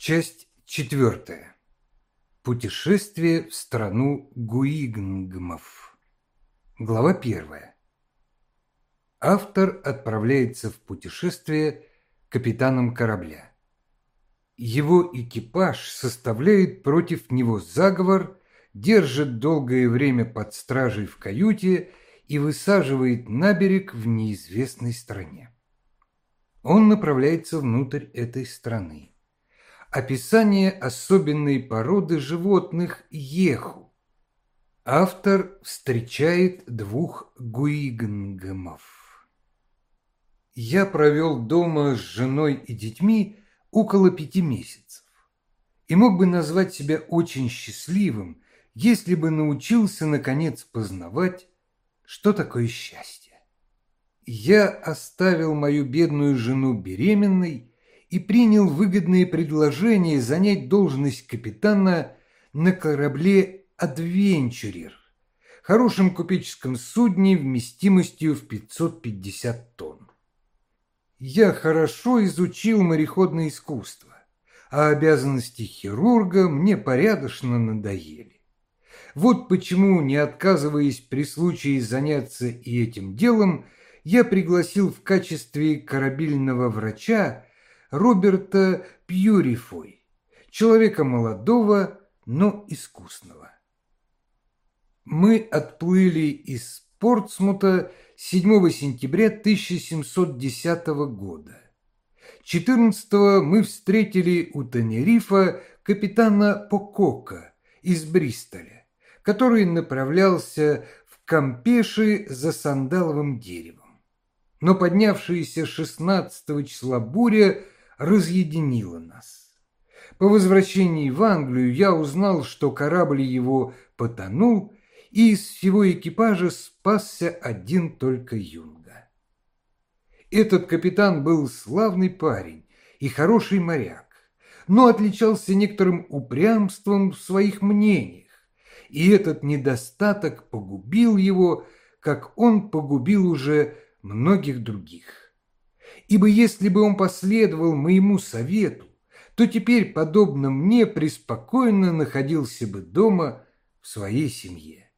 Часть четвертая. Путешествие в страну Гуигнгмов. Глава первая. Автор отправляется в путешествие капитаном корабля. Его экипаж составляет против него заговор, держит долгое время под стражей в каюте и высаживает на берег в неизвестной стране. Он направляется внутрь этой страны описание особенной породы животных еху. Автор встречает двух гуигнгамов. Я провел дома с женой и детьми около пяти месяцев и мог бы назвать себя очень счастливым, если бы научился, наконец, познавать, что такое счастье. Я оставил мою бедную жену беременной и принял выгодное предложение занять должность капитана на корабле «Адвенчурер», хорошем купеческом судне вместимостью в 550 тонн. Я хорошо изучил мореходное искусство, а обязанности хирурга мне порядочно надоели. Вот почему, не отказываясь при случае заняться и этим делом, я пригласил в качестве корабельного врача Роберта Пьюрифой, человека молодого, но искусного. Мы отплыли из Портсмута 7 сентября 1710 года. 14 мы встретили у Тенерифа капитана Покока из Бристоля, который направлялся в Кампеши за сандаловым деревом. Но поднявшаяся 16 числа буря разъединило нас. По возвращении в Англию я узнал, что корабль его потонул, и из всего экипажа спасся один только Юнга. Этот капитан был славный парень и хороший моряк, но отличался некоторым упрямством в своих мнениях, и этот недостаток погубил его, как он погубил уже многих других ибо если бы он последовал моему совету, то теперь, подобно мне, преспокойно находился бы дома в своей семье.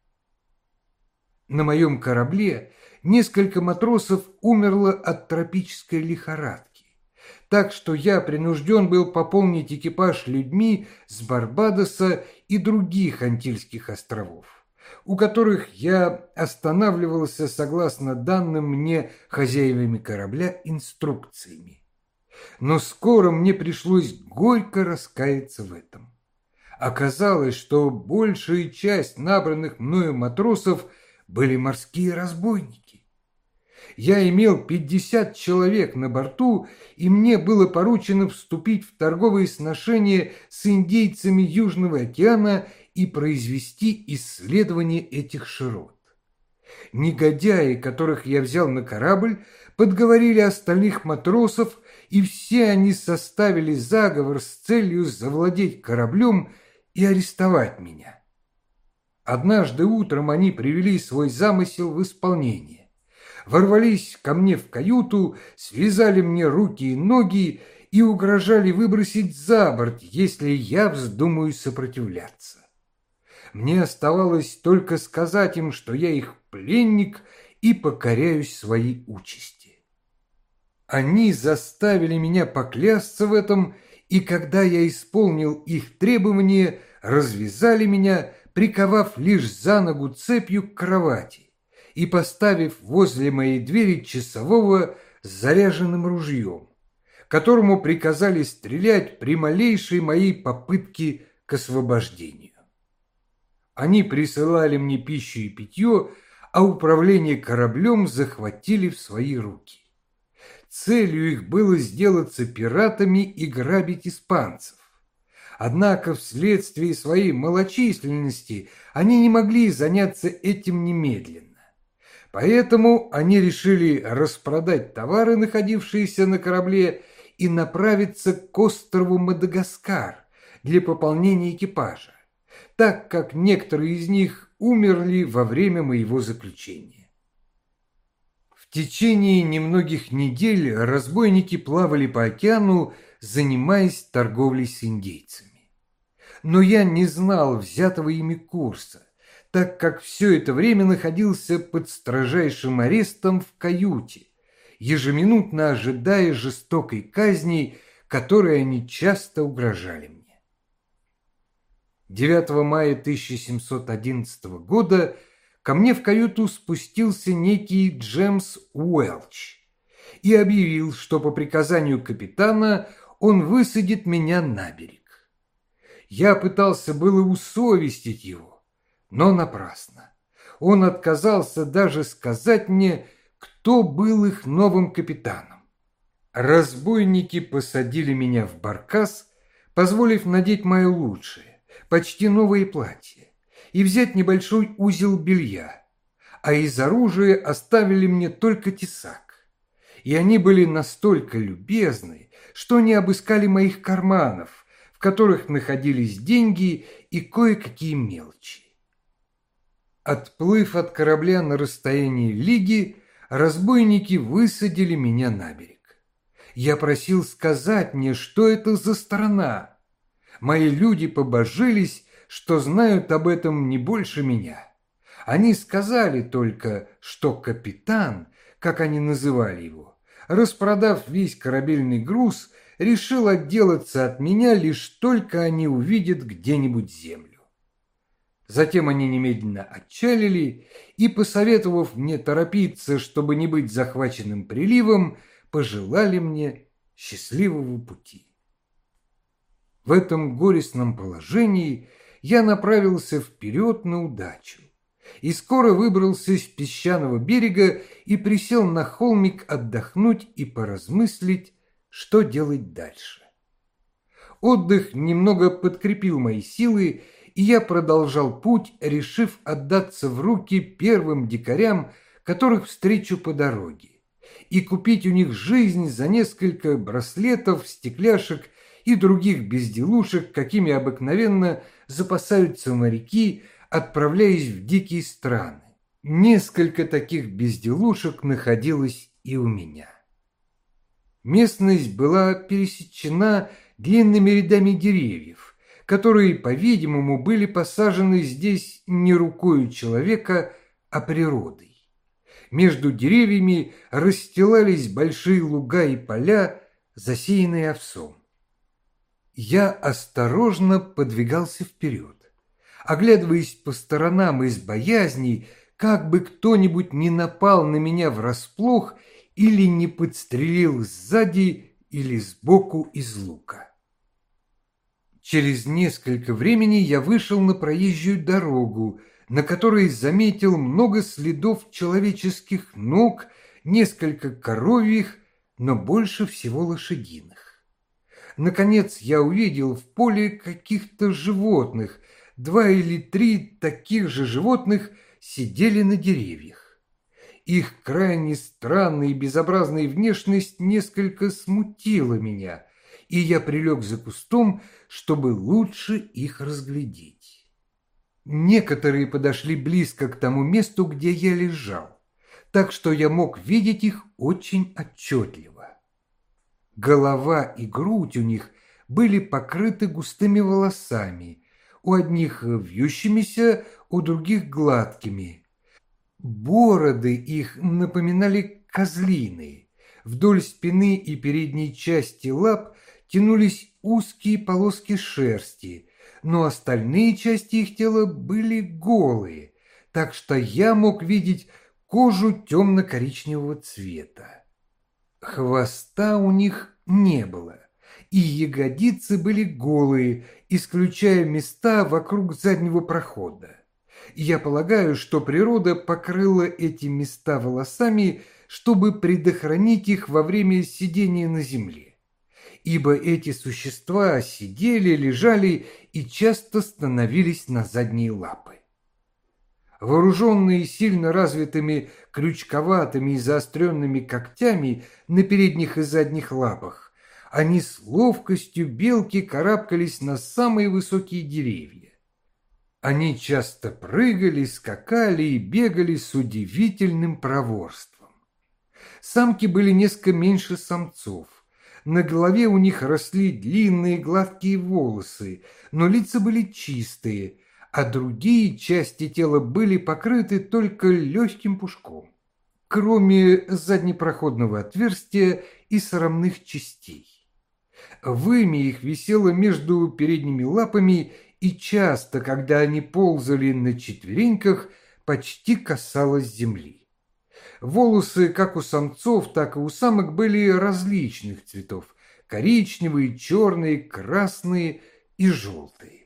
На моем корабле несколько матросов умерло от тропической лихорадки, так что я принужден был пополнить экипаж людьми с Барбадоса и других Антильских островов у которых я останавливался согласно данным мне хозяевами корабля инструкциями. Но скоро мне пришлось горько раскаяться в этом. Оказалось, что большая часть набранных мною матросов были морские разбойники. Я имел пятьдесят человек на борту, и мне было поручено вступить в торговые сношения с индейцами Южного океана и произвести исследование этих широт. Негодяи, которых я взял на корабль, подговорили остальных матросов, и все они составили заговор с целью завладеть кораблем и арестовать меня. Однажды утром они привели свой замысел в исполнение. Ворвались ко мне в каюту, связали мне руки и ноги и угрожали выбросить за борт, если я вздумаю сопротивляться. Мне оставалось только сказать им, что я их пленник и покоряюсь своей участи. Они заставили меня поклясться в этом, и когда я исполнил их требования, развязали меня, приковав лишь за ногу цепью к кровати и поставив возле моей двери часового с заряженным ружьем, которому приказали стрелять при малейшей моей попытке к освобождению. Они присылали мне пищу и питье, а управление кораблем захватили в свои руки. Целью их было сделаться пиратами и грабить испанцев. Однако вследствие своей малочисленности они не могли заняться этим немедленно. Поэтому они решили распродать товары, находившиеся на корабле, и направиться к острову Мадагаскар для пополнения экипажа так как некоторые из них умерли во время моего заключения. В течение немногих недель разбойники плавали по океану, занимаясь торговлей с индейцами. Но я не знал взятого ими курса, так как все это время находился под строжайшим арестом в каюте, ежеминутно ожидая жестокой казни, которой они часто угрожали мне. 9 мая 1711 года ко мне в каюту спустился некий Джемс Уэлч и объявил, что по приказанию капитана он высадит меня на берег. Я пытался было усовестить его, но напрасно. Он отказался даже сказать мне, кто был их новым капитаном. Разбойники посадили меня в баркас, позволив надеть мое лучшее почти новое платье и взять небольшой узел белья, а из оружия оставили мне только тесак. И они были настолько любезны, что не обыскали моих карманов, в которых находились деньги и кое-какие мелочи. Отплыв от корабля на расстоянии лиги, разбойники высадили меня на берег. Я просил сказать мне, что это за страна, мои люди побожились, что знают об этом не больше меня. Они сказали только, что капитан, как они называли его, распродав весь корабельный груз, решил отделаться от меня, лишь только они увидят где-нибудь землю. Затем они немедленно отчалили и, посоветовав мне торопиться, чтобы не быть захваченным приливом, пожелали мне счастливого пути. В этом горестном положении я направился вперед на удачу и скоро выбрался с песчаного берега и присел на холмик отдохнуть и поразмыслить, что делать дальше. Отдых немного подкрепил мои силы, и я продолжал путь, решив отдаться в руки первым дикарям, которых встречу по дороге, и купить у них жизнь за несколько браслетов, стекляшек и других безделушек, какими обыкновенно запасаются моряки, отправляясь в дикие страны. Несколько таких безделушек находилось и у меня. Местность была пересечена длинными рядами деревьев, которые, по-видимому, были посажены здесь не рукою человека, а природой. Между деревьями расстилались большие луга и поля, засеянные овсом. Я осторожно подвигался вперед, оглядываясь по сторонам из боязни, как бы кто-нибудь не напал на меня врасплох или не подстрелил сзади или сбоку из лука. Через несколько времени я вышел на проезжую дорогу, на которой заметил много следов человеческих ног, несколько коровьих, но больше всего лошадиных. Наконец я увидел в поле каких-то животных. Два или три таких же животных сидели на деревьях. Их крайне странная и безобразная внешность несколько смутила меня, и я прилег за кустом, чтобы лучше их разглядеть. Некоторые подошли близко к тому месту, где я лежал, так что я мог видеть их очень отчетливо. Голова и грудь у них были покрыты густыми волосами, у одних вьющимися, у других гладкими. Бороды их напоминали козлиные. Вдоль спины и передней части лап тянулись узкие полоски шерсти, но остальные части их тела были голые, так что я мог видеть кожу темно-коричневого цвета. Хвоста у них не было, и ягодицы были голые, исключая места вокруг заднего прохода. Я полагаю, что природа покрыла эти места волосами, чтобы предохранить их во время сидения на земле. Ибо эти существа сидели, лежали и часто становились на задние лапы. Вооруженные сильно развитыми крючковатыми и заостренными когтями на передних и задних лапах, они с ловкостью белки карабкались на самые высокие деревья. Они часто прыгали, скакали и бегали с удивительным проворством. Самки были несколько меньше самцов, на голове у них росли длинные гладкие волосы, но лица были чистые, а другие части тела были покрыты только легким пушком, кроме заднепроходного отверстия и срамных частей. Вымя их висело между передними лапами, и часто, когда они ползали на четвереньках, почти касалось земли. Волосы как у самцов, так и у самок были различных цветов – коричневые, черные, красные и желтые.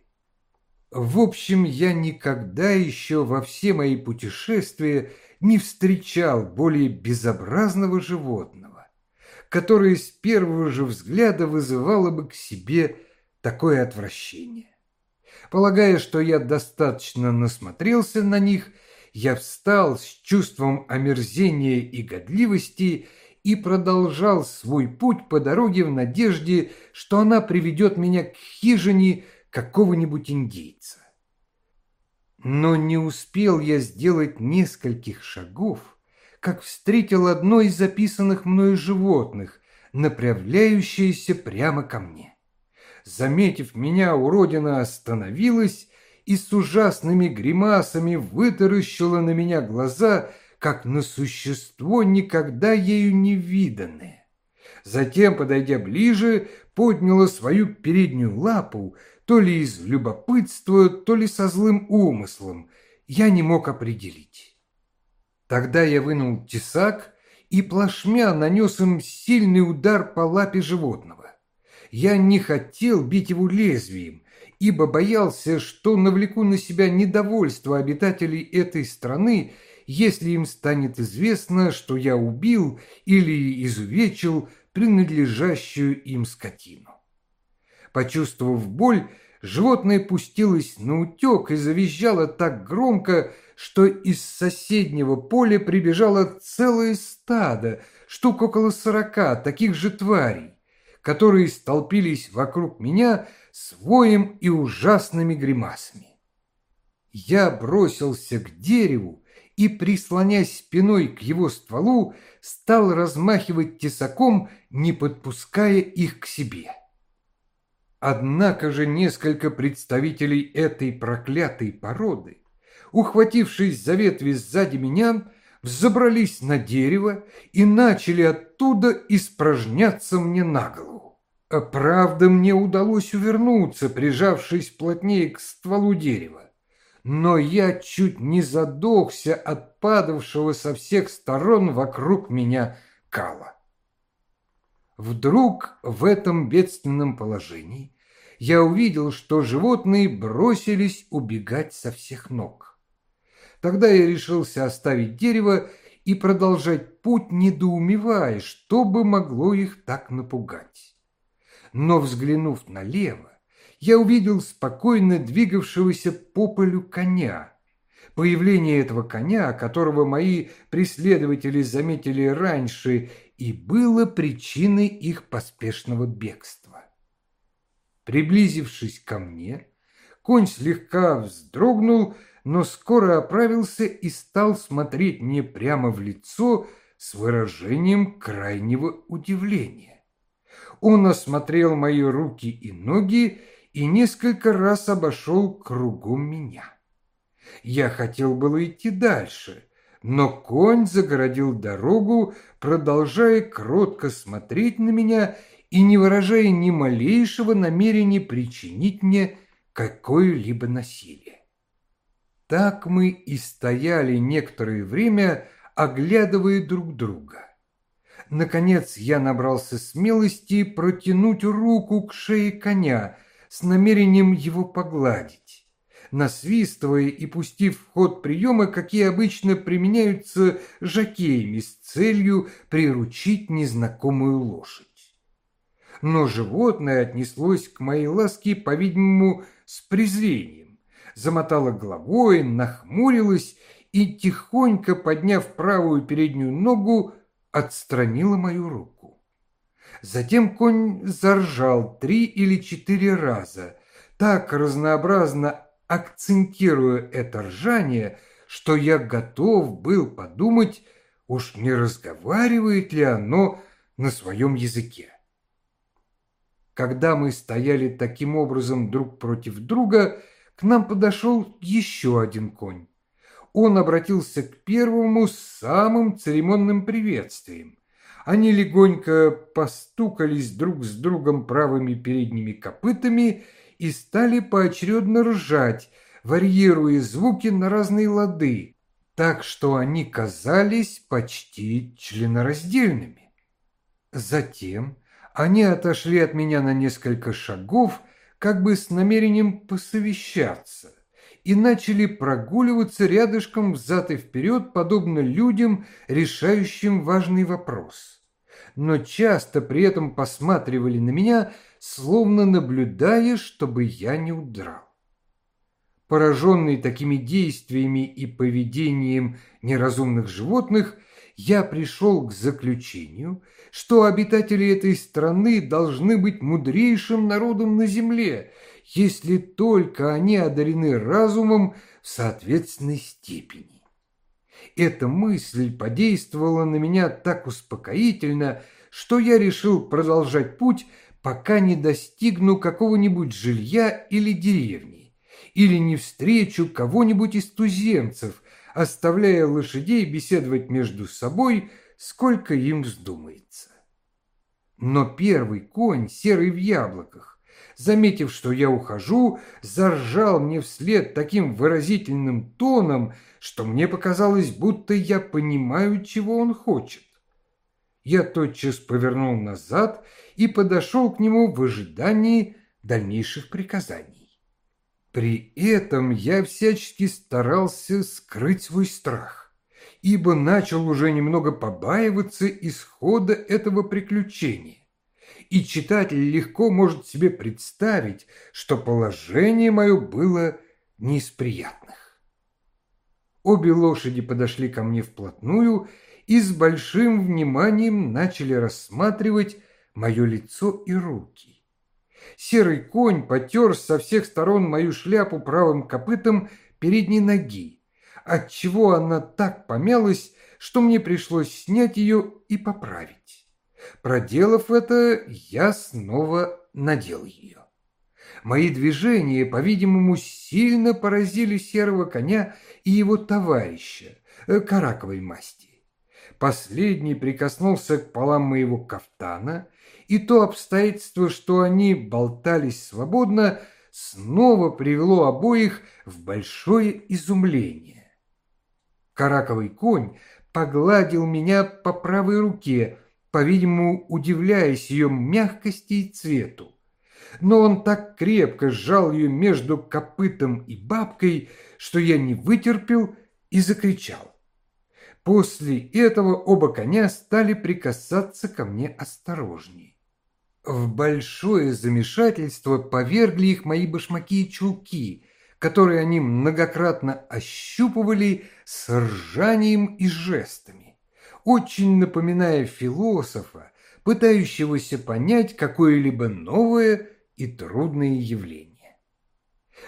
В общем, я никогда еще во все мои путешествия не встречал более безобразного животного, которое с первого же взгляда вызывало бы к себе такое отвращение. Полагая, что я достаточно насмотрелся на них – я встал с чувством омерзения и годливости и продолжал свой путь по дороге в надежде, что она приведет меня к хижине какого-нибудь индейца. Но не успел я сделать нескольких шагов, как встретил одно из записанных мною животных, направляющееся прямо ко мне. Заметив меня, уродина остановилась и с ужасными гримасами вытаращила на меня глаза, как на существо, никогда ею не виданное. Затем, подойдя ближе, подняла свою переднюю лапу, то ли из любопытства, то ли со злым умыслом. Я не мог определить. Тогда я вынул тесак и плашмя нанес им сильный удар по лапе животного. Я не хотел бить его лезвием, ибо боялся, что навлеку на себя недовольство обитателей этой страны, если им станет известно, что я убил или изувечил принадлежащую им скотину. Почувствовав боль, животное пустилось на утек и завизжало так громко, что из соседнего поля прибежало целое стадо, штук около сорока таких же тварей, которые столпились вокруг меня, с воем и ужасными гримасами. Я бросился к дереву и, прислонясь спиной к его стволу, стал размахивать тесаком, не подпуская их к себе. Однако же несколько представителей этой проклятой породы, ухватившись за ветви сзади меня, взобрались на дерево и начали оттуда испражняться мне на голову. А правда, мне удалось увернуться, прижавшись плотнее к стволу дерева. Но я чуть не задохся от падавшего со всех сторон вокруг меня кала. Вдруг в этом бедственном положении я увидел, что животные бросились убегать со всех ног. Тогда я решился оставить дерево и продолжать путь, недоумевая, что бы могло их так напугать но, взглянув налево, я увидел спокойно двигавшегося по полю коня. Появление этого коня, которого мои преследователи заметили раньше, и было причиной их поспешного бегства. Приблизившись ко мне, конь слегка вздрогнул, но скоро оправился и стал смотреть мне прямо в лицо с выражением крайнего удивления. Он осмотрел мои руки и ноги и несколько раз обошел кругом меня. Я хотел было идти дальше, но конь загородил дорогу, продолжая кротко смотреть на меня и не выражая ни малейшего намерения причинить мне какое-либо насилие. Так мы и стояли некоторое время, оглядывая друг друга. Наконец я набрался смелости протянуть руку к шее коня с намерением его погладить, насвистывая и пустив в ход приемы, какие обычно применяются жакеями с целью приручить незнакомую лошадь. Но животное отнеслось к моей ласке, по-видимому, с презрением, замотало головой, нахмурилось и, тихонько подняв правую переднюю ногу, отстранила мою руку. Затем конь заржал три или четыре раза, так разнообразно акцентируя это ржание, что я готов был подумать, уж не разговаривает ли оно на своем языке. Когда мы стояли таким образом друг против друга, к нам подошел еще один конь. Он обратился к первому с самым церемонным приветствием. Они легонько постукались друг с другом правыми передними копытами и стали поочередно ржать, варьируя звуки на разные лады, так что они казались почти членораздельными. Затем они отошли от меня на несколько шагов, как бы с намерением посовещаться, и начали прогуливаться рядышком взад и вперед, подобно людям, решающим важный вопрос. Но часто при этом посматривали на меня, словно наблюдая, чтобы я не удрал. Пораженный такими действиями и поведением неразумных животных, я пришел к заключению, что обитатели этой страны должны быть мудрейшим народом на земле, если только они одарены разумом в соответственной степени. Эта мысль подействовала на меня так успокоительно, что я решил продолжать путь, пока не достигну какого-нибудь жилья или деревни или не встречу кого-нибудь из туземцев, оставляя лошадей беседовать между собой, сколько им вздумается. Но первый конь, серый в яблоках, заметив, что я ухожу, заржал мне вслед таким выразительным тоном, что мне показалось, будто я понимаю, чего он хочет. Я тотчас повернул назад и подошел к нему в ожидании дальнейших приказаний. При этом я всячески старался скрыть свой страх, ибо начал уже немного побаиваться исхода этого приключения. И читатель легко может себе представить, что положение мое было не из приятных. Обе лошади подошли ко мне вплотную и с большим вниманием начали рассматривать мое лицо и руки. Серый конь потер со всех сторон мою шляпу правым копытом передней ноги, отчего она так помялась, что мне пришлось снять ее и поправить. Проделав это, я снова надел ее. Мои движения, по-видимому, сильно поразили серого коня и его товарища, э, караковой масти. Последний прикоснулся к полам моего кафтана и то обстоятельство, что они болтались свободно, снова привело обоих в большое изумление. Караковый конь погладил меня по правой руке, по-видимому, удивляясь ее мягкости и цвету. Но он так крепко сжал ее между копытом и бабкой, что я не вытерпел и закричал. После этого оба коня стали прикасаться ко мне осторожнее. В большое замешательство повергли их мои башмаки и чулки, которые они многократно ощупывали с ржанием и жестами, очень напоминая философа, пытающегося понять какое-либо новое и трудное явление.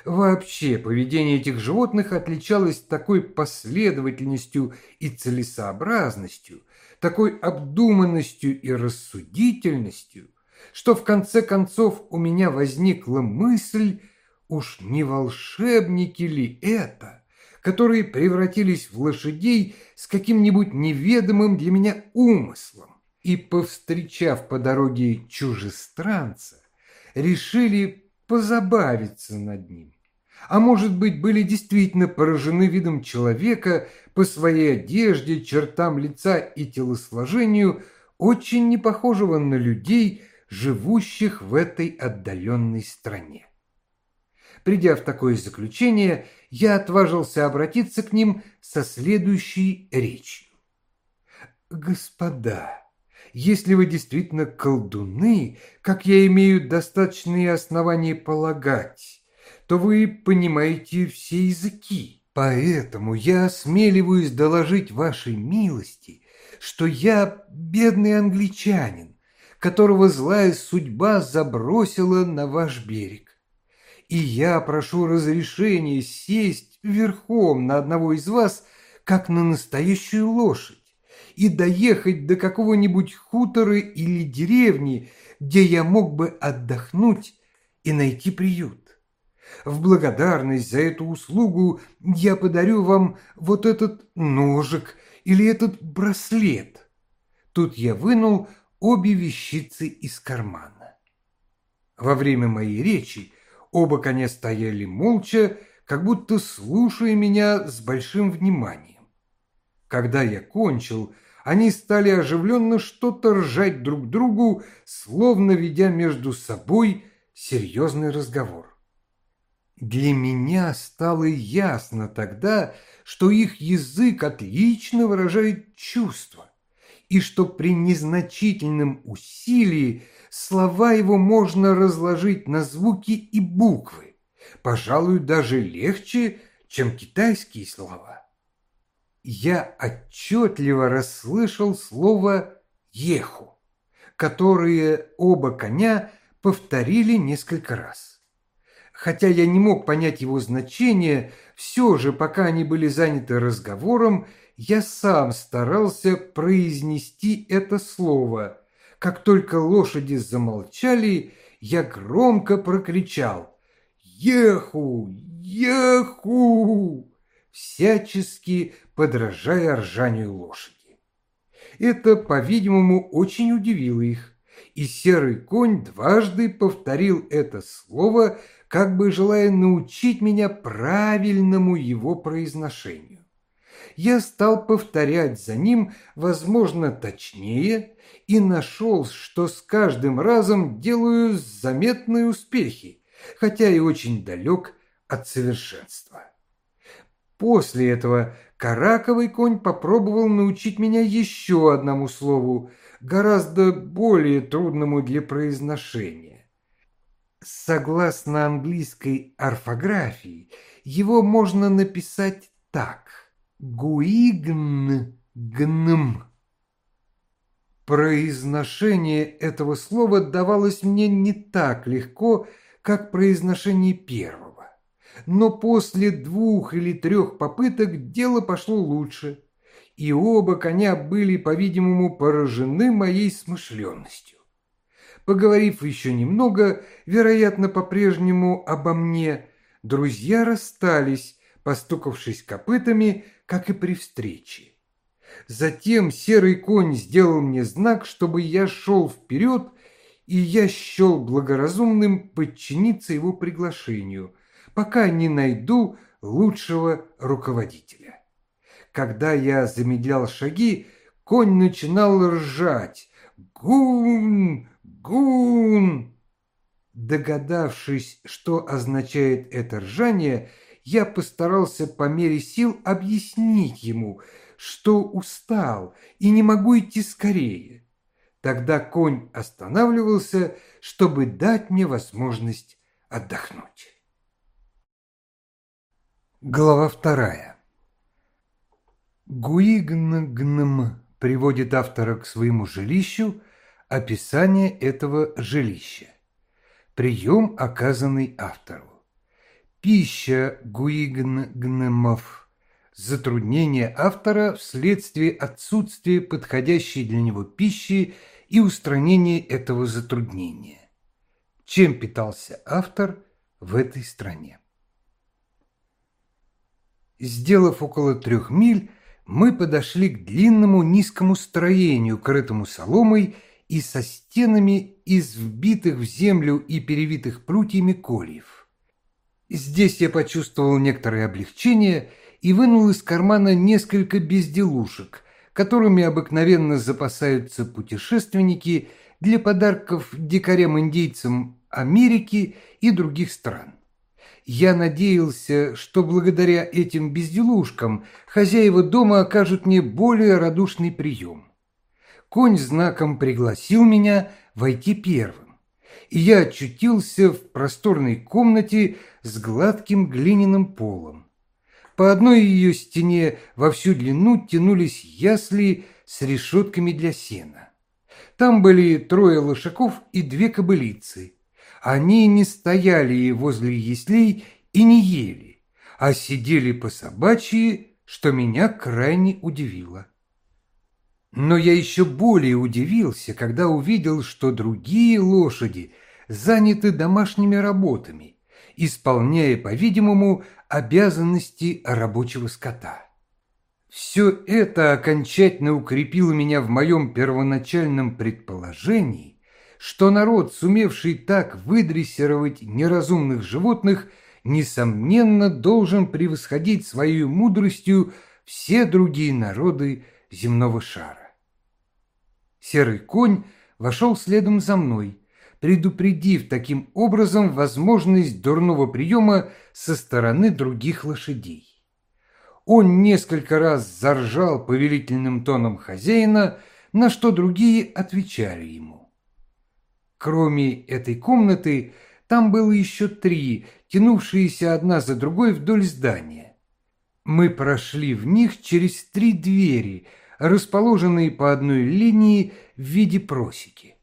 Вообще, поведение этих животных отличалось такой последовательностью и целесообразностью, такой обдуманностью и рассудительностью, что в конце концов у меня возникла мысль, уж не волшебники ли это, которые превратились в лошадей с каким-нибудь неведомым для меня умыслом и, повстречав по дороге чужестранца, решили позабавиться над ним. А может быть, были действительно поражены видом человека по своей одежде, чертам лица и телосложению, очень не похожего на людей, живущих в этой отдаленной стране. Придя в такое заключение, я отважился обратиться к ним со следующей речью. «Господа, если вы действительно колдуны, как я имею достаточные основания полагать, то вы понимаете все языки. Поэтому я осмеливаюсь доложить вашей милости, что я бедный англичанин, которого злая судьба забросила на ваш берег. И я прошу разрешения сесть верхом на одного из вас, как на настоящую лошадь, и доехать до какого-нибудь хутора или деревни, где я мог бы отдохнуть и найти приют. В благодарность за эту услугу я подарю вам вот этот ножик или этот браслет. Тут я вынул обе вещицы из кармана. Во время моей речи оба коня стояли молча, как будто слушая меня с большим вниманием. Когда я кончил, они стали оживленно что-то ржать друг другу, словно ведя между собой серьезный разговор. Для меня стало ясно тогда, что их язык отлично выражает чувства, и что при незначительном усилии слова его можно разложить на звуки и буквы, пожалуй, даже легче, чем китайские слова я отчетливо расслышал слово «еху», которое оба коня повторили несколько раз. Хотя я не мог понять его значение, все же, пока они были заняты разговором, я сам старался произнести это слово. Как только лошади замолчали, я громко прокричал «Еху! Еху!» всячески подражая ржанию лошади. Это, по-видимому, очень удивило их, и серый конь дважды повторил это слово, как бы желая научить меня правильному его произношению. Я стал повторять за ним, возможно, точнее, и нашел, что с каждым разом делаю заметные успехи, хотя и очень далек от совершенства. После этого караковый конь попробовал научить меня еще одному слову, гораздо более трудному для произношения. Согласно английской орфографии, его можно написать так – гуигн гнм. Произношение этого слова давалось мне не так легко, как произношение первого но после двух или трех попыток дело пошло лучше, и оба коня были, по-видимому, поражены моей смышленностью. Поговорив еще немного, вероятно, по-прежнему обо мне, друзья расстались, постукавшись копытами, как и при встрече. Затем серый конь сделал мне знак, чтобы я шел вперед, и я счел благоразумным подчиниться его приглашению – пока не найду лучшего руководителя. Когда я замедлял шаги, конь начинал ржать. «Гун! Гун!» Догадавшись, что означает это ржание, я постарался по мере сил объяснить ему, что устал и не могу идти скорее. Тогда конь останавливался, чтобы дать мне возможность отдохнуть. Глава вторая. Гуигнгнм приводит автора к своему жилищу описание этого жилища. Прием, оказанный автору. Пища гуигнгнмов. Затруднение автора вследствие отсутствия подходящей для него пищи и устранения этого затруднения. Чем питался автор в этой стране? Сделав около трех миль, мы подошли к длинному низкому строению, крытому соломой и со стенами из вбитых в землю и перевитых прутьями кольев. Здесь я почувствовал некоторое облегчение и вынул из кармана несколько безделушек, которыми обыкновенно запасаются путешественники для подарков дикарям-индейцам Америки и других стран. Я надеялся, что благодаря этим безделушкам хозяева дома окажут мне более радушный прием. Конь знаком пригласил меня войти первым, и я очутился в просторной комнате с гладким глиняным полом. По одной ее стене во всю длину тянулись ясли с решетками для сена. Там были трое лошаков и две кобылицы – они не стояли возле яслей и не ели, а сидели по собачьи, что меня крайне удивило. Но я еще более удивился, когда увидел, что другие лошади заняты домашними работами, исполняя, по-видимому, обязанности рабочего скота. Все это окончательно укрепило меня в моем первоначальном предположении, что народ, сумевший так выдрессировать неразумных животных, несомненно должен превосходить своей мудростью все другие народы земного шара. Серый конь вошел следом за мной, предупредив таким образом возможность дурного приема со стороны других лошадей. Он несколько раз заржал повелительным тоном хозяина, на что другие отвечали ему. Кроме этой комнаты, там было еще три, тянувшиеся одна за другой вдоль здания. Мы прошли в них через три двери, расположенные по одной линии в виде просеки.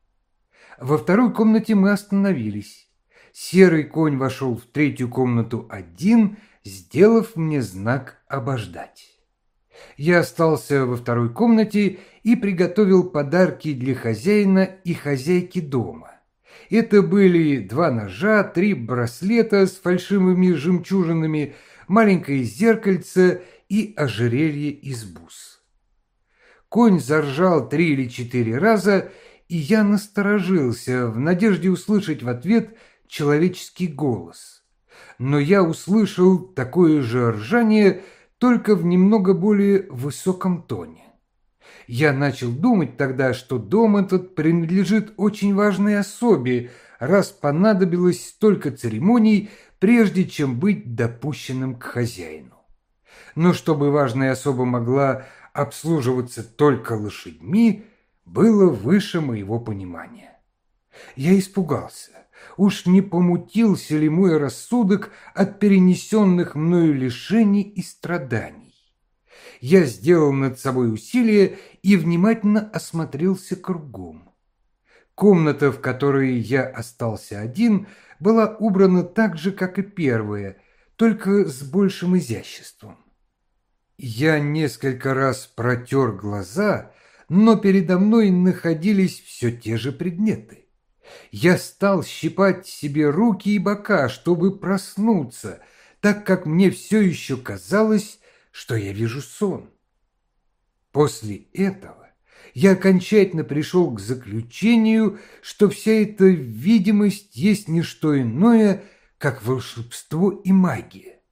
Во второй комнате мы остановились. Серый конь вошел в третью комнату один – сделав мне знак обождать. Я остался во второй комнате и приготовил подарки для хозяина и хозяйки дома. Это были два ножа, три браслета с фальшивыми жемчужинами, маленькое зеркальце и ожерелье из бус. Конь заржал три или четыре раза, и я насторожился в надежде услышать в ответ человеческий голос но я услышал такое же ржание, только в немного более высоком тоне. Я начал думать тогда, что дом этот принадлежит очень важной особе, раз понадобилось столько церемоний, прежде чем быть допущенным к хозяину. Но чтобы важная особа могла обслуживаться только лошадьми, было выше моего понимания. Я испугался уж не помутился ли мой рассудок от перенесенных мною лишений и страданий. Я сделал над собой усилие и внимательно осмотрелся кругом. Комната, в которой я остался один, была убрана так же, как и первая, только с большим изяществом. Я несколько раз протер глаза, но передо мной находились все те же предметы. Я стал щипать себе руки и бока, чтобы проснуться, так как мне все еще казалось, что я вижу сон. После этого я окончательно пришел к заключению, что вся эта видимость есть не что иное, как волшебство и магия.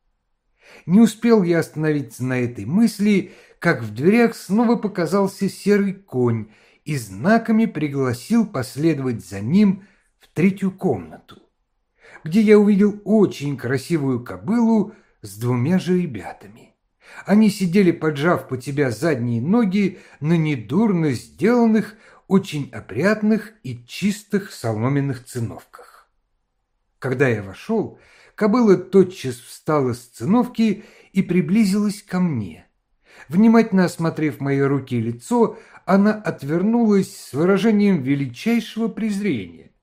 Не успел я остановиться на этой мысли, как в дверях снова показался серый конь и знаками пригласил последовать за ним в третью комнату, где я увидел очень красивую кобылу с двумя же ребятами. Они сидели, поджав под себя задние ноги на недурно сделанных, очень опрятных и чистых соломенных циновках. Когда я вошел, кобыла тотчас встала с циновки и приблизилась ко мне. Внимательно осмотрев мои руки и лицо, она отвернулась с выражением величайшего презрения.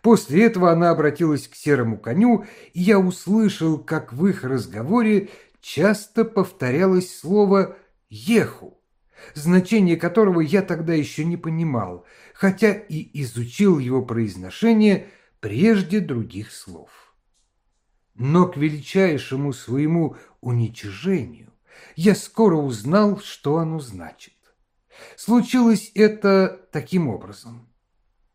После этого она обратилась к серому коню, и я услышал, как в их разговоре часто повторялось слово «еху», значение которого я тогда еще не понимал, хотя и изучил его произношение прежде других слов. Но к величайшему своему уничижению я скоро узнал, что оно значит. Случилось это таким образом.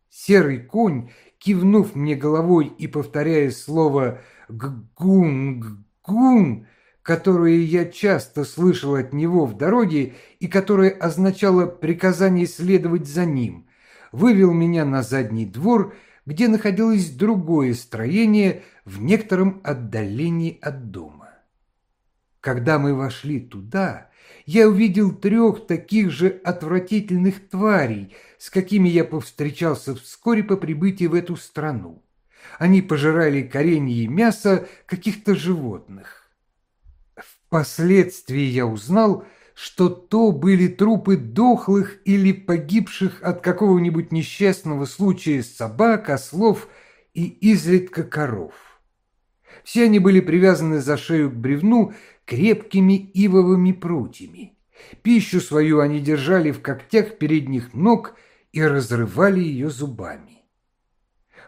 Серый конь, кивнув мне головой и повторяя слово «ггун, ггун», которое я часто слышал от него в дороге и которое означало приказание следовать за ним, вывел меня на задний двор, где находилось другое строение в некотором отдалении от дома. Когда мы вошли туда, я увидел трех таких же отвратительных тварей, с какими я повстречался вскоре по прибытии в эту страну. Они пожирали коренье и мясо каких-то животных. Впоследствии я узнал, что то были трупы дохлых или погибших от какого-нибудь несчастного случая собак, ослов и изредка коров. Все они были привязаны за шею к бревну крепкими ивовыми прутьями, Пищу свою они держали в когтях передних ног и разрывали ее зубами.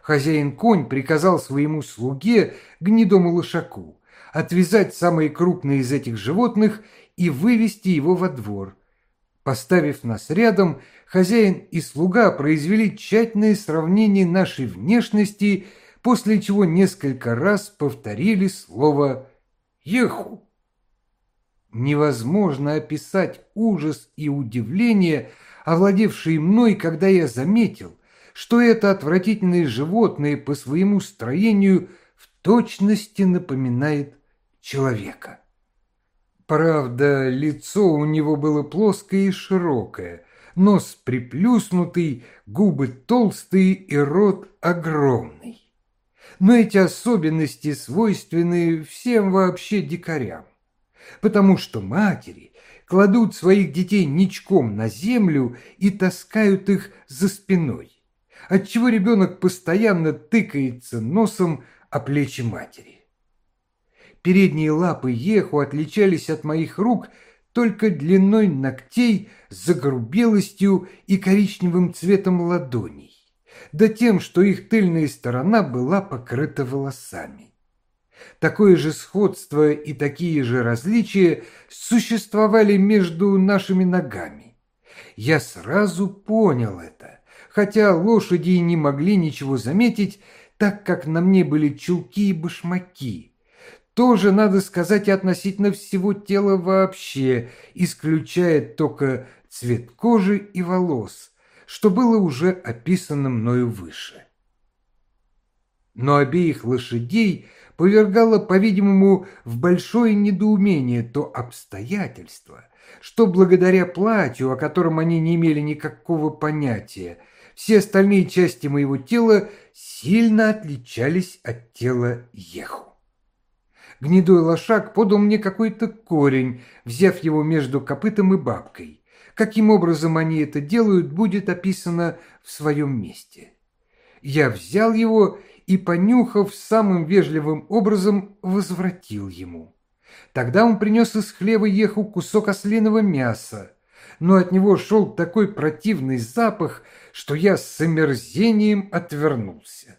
Хозяин-конь приказал своему слуге, гнедому лошаку, отвязать самые крупные из этих животных и вывести его во двор. Поставив нас рядом, хозяин и слуга произвели тщательное сравнение нашей внешности, после чего несколько раз повторили слово «еху». Невозможно описать ужас и удивление, овладевшие мной, когда я заметил, что это отвратительное животное по своему строению в точности напоминает человека. Правда, лицо у него было плоское и широкое, нос приплюснутый, губы толстые и рот огромный. Но эти особенности свойственны всем вообще дикарям, потому что матери кладут своих детей ничком на землю и таскают их за спиной, отчего ребенок постоянно тыкается носом о плечи матери. Передние лапы Еху отличались от моих рук только длиной ногтей, загрубелостью и коричневым цветом ладоней, да тем, что их тыльная сторона была покрыта волосами. Такое же сходство и такие же различия существовали между нашими ногами. Я сразу понял это, хотя лошади не могли ничего заметить, так как на мне были чулки и башмаки, тоже, надо сказать, относительно всего тела вообще, исключая только цвет кожи и волос, что было уже описано мною выше. Но обеих лошадей повергало, по-видимому, в большое недоумение то обстоятельство, что благодаря платью, о котором они не имели никакого понятия, все остальные части моего тела сильно отличались от тела Еху. Гнедой лошак подал мне какой-то корень, взяв его между копытом и бабкой. Каким образом они это делают, будет описано в своем месте. Я взял его и, понюхав, самым вежливым образом возвратил ему. Тогда он принес из хлева еху кусок ослиного мяса, но от него шел такой противный запах, что я с омерзением отвернулся.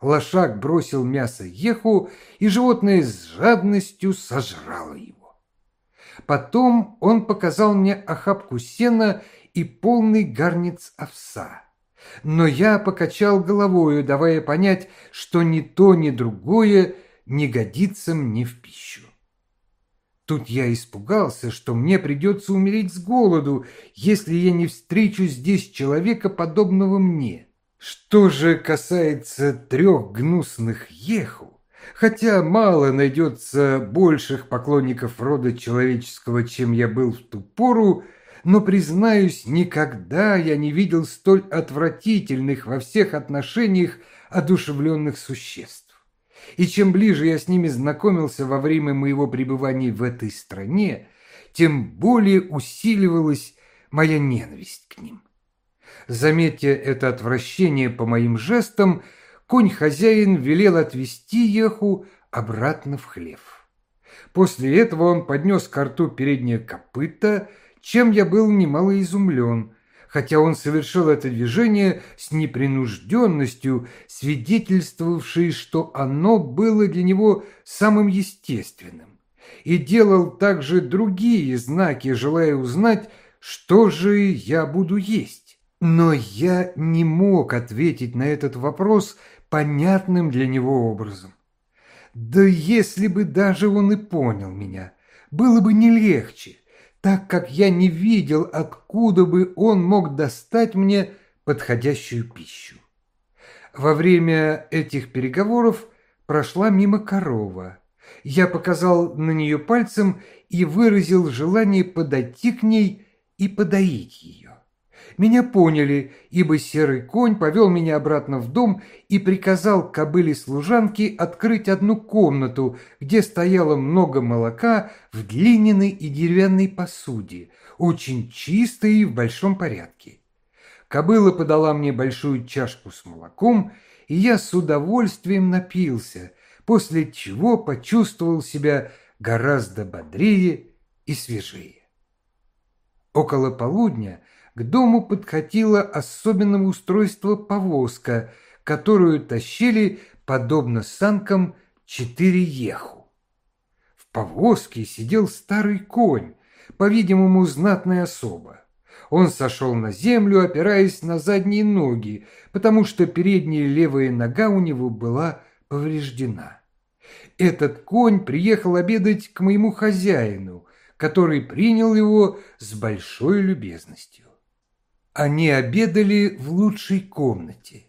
Лошак бросил мясо еху, и животное с жадностью сожрало его. Потом он показал мне охапку сена и полный гарниц овса. Но я покачал головою, давая понять, что ни то, ни другое не годится мне в пищу. Тут я испугался, что мне придется умереть с голоду, если я не встречу здесь человека, подобного мне. Что же касается трех гнусных еху, хотя мало найдется больших поклонников рода человеческого, чем я был в ту пору, но, признаюсь, никогда я не видел столь отвратительных во всех отношениях одушевленных существ. И чем ближе я с ними знакомился во время моего пребывания в этой стране, тем более усиливалась моя ненависть к ним. Заметя это отвращение по моим жестам, конь-хозяин велел отвести Еху обратно в хлев. После этого он поднес к рту переднее копыто, чем я был немало изумлен, хотя он совершил это движение с непринужденностью, свидетельствовавшей, что оно было для него самым естественным, и делал также другие знаки, желая узнать, что же я буду есть. Но я не мог ответить на этот вопрос понятным для него образом. Да если бы даже он и понял меня, было бы не легче, так как я не видел, откуда бы он мог достать мне подходящую пищу. Во время этих переговоров прошла мимо корова. Я показал на нее пальцем и выразил желание подойти к ней и подоить ее. Меня поняли, ибо серый конь повел меня обратно в дом и приказал кобыле-служанке открыть одну комнату, где стояло много молока в глиняной и деревянной посуде, очень чистой и в большом порядке. Кобыла подала мне большую чашку с молоком, и я с удовольствием напился, после чего почувствовал себя гораздо бодрее и свежее. Около полудня к дому подкатило особенного устройства повозка, которую тащили, подобно санкам, четыре еху. В повозке сидел старый конь, по-видимому, знатная особа. Он сошел на землю, опираясь на задние ноги, потому что передняя левая нога у него была повреждена. Этот конь приехал обедать к моему хозяину, который принял его с большой любезностью. Они обедали в лучшей комнате,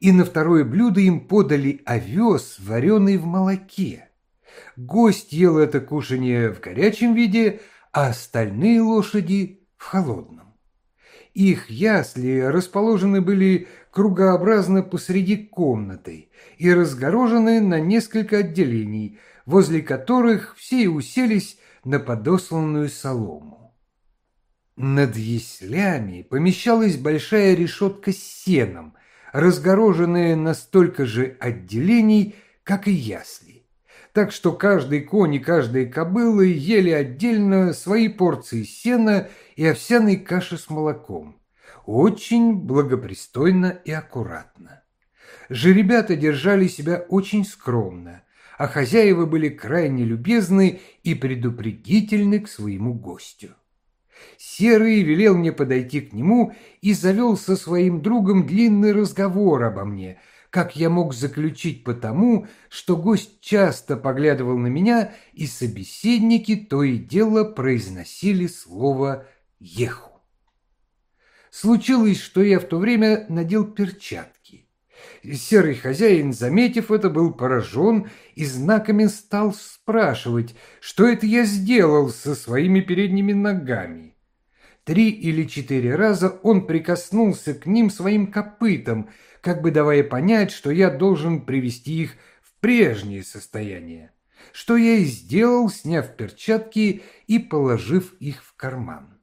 и на второе блюдо им подали овес, вареный в молоке. Гость ел это кушанье в горячем виде, а остальные лошади в холодном. Их ясли расположены были кругообразно посреди комнаты и разгорожены на несколько отделений, возле которых все уселись на подосланную солому. Над яслями помещалась большая решетка с сеном, разгороженная на столько же отделений, как и ясли. Так что каждый конь и каждая кобыла ели отдельно свои порции сена и овсяной каши с молоком. Очень благопристойно и аккуратно. Жеребята держали себя очень скромно, а хозяева были крайне любезны и предупредительны к своему гостю. Серый велел мне подойти к нему и завел со своим другом длинный разговор обо мне, как я мог заключить потому, что гость часто поглядывал на меня, и собеседники то и дело произносили слово «еху». Случилось, что я в то время надел перчатки. Серый хозяин, заметив это, был поражен и знаками стал спрашивать, что это я сделал со своими передними ногами. Три или четыре раза он прикоснулся к ним своим копытом, как бы давая понять, что я должен привести их в прежнее состояние, что я и сделал, сняв перчатки и положив их в карман.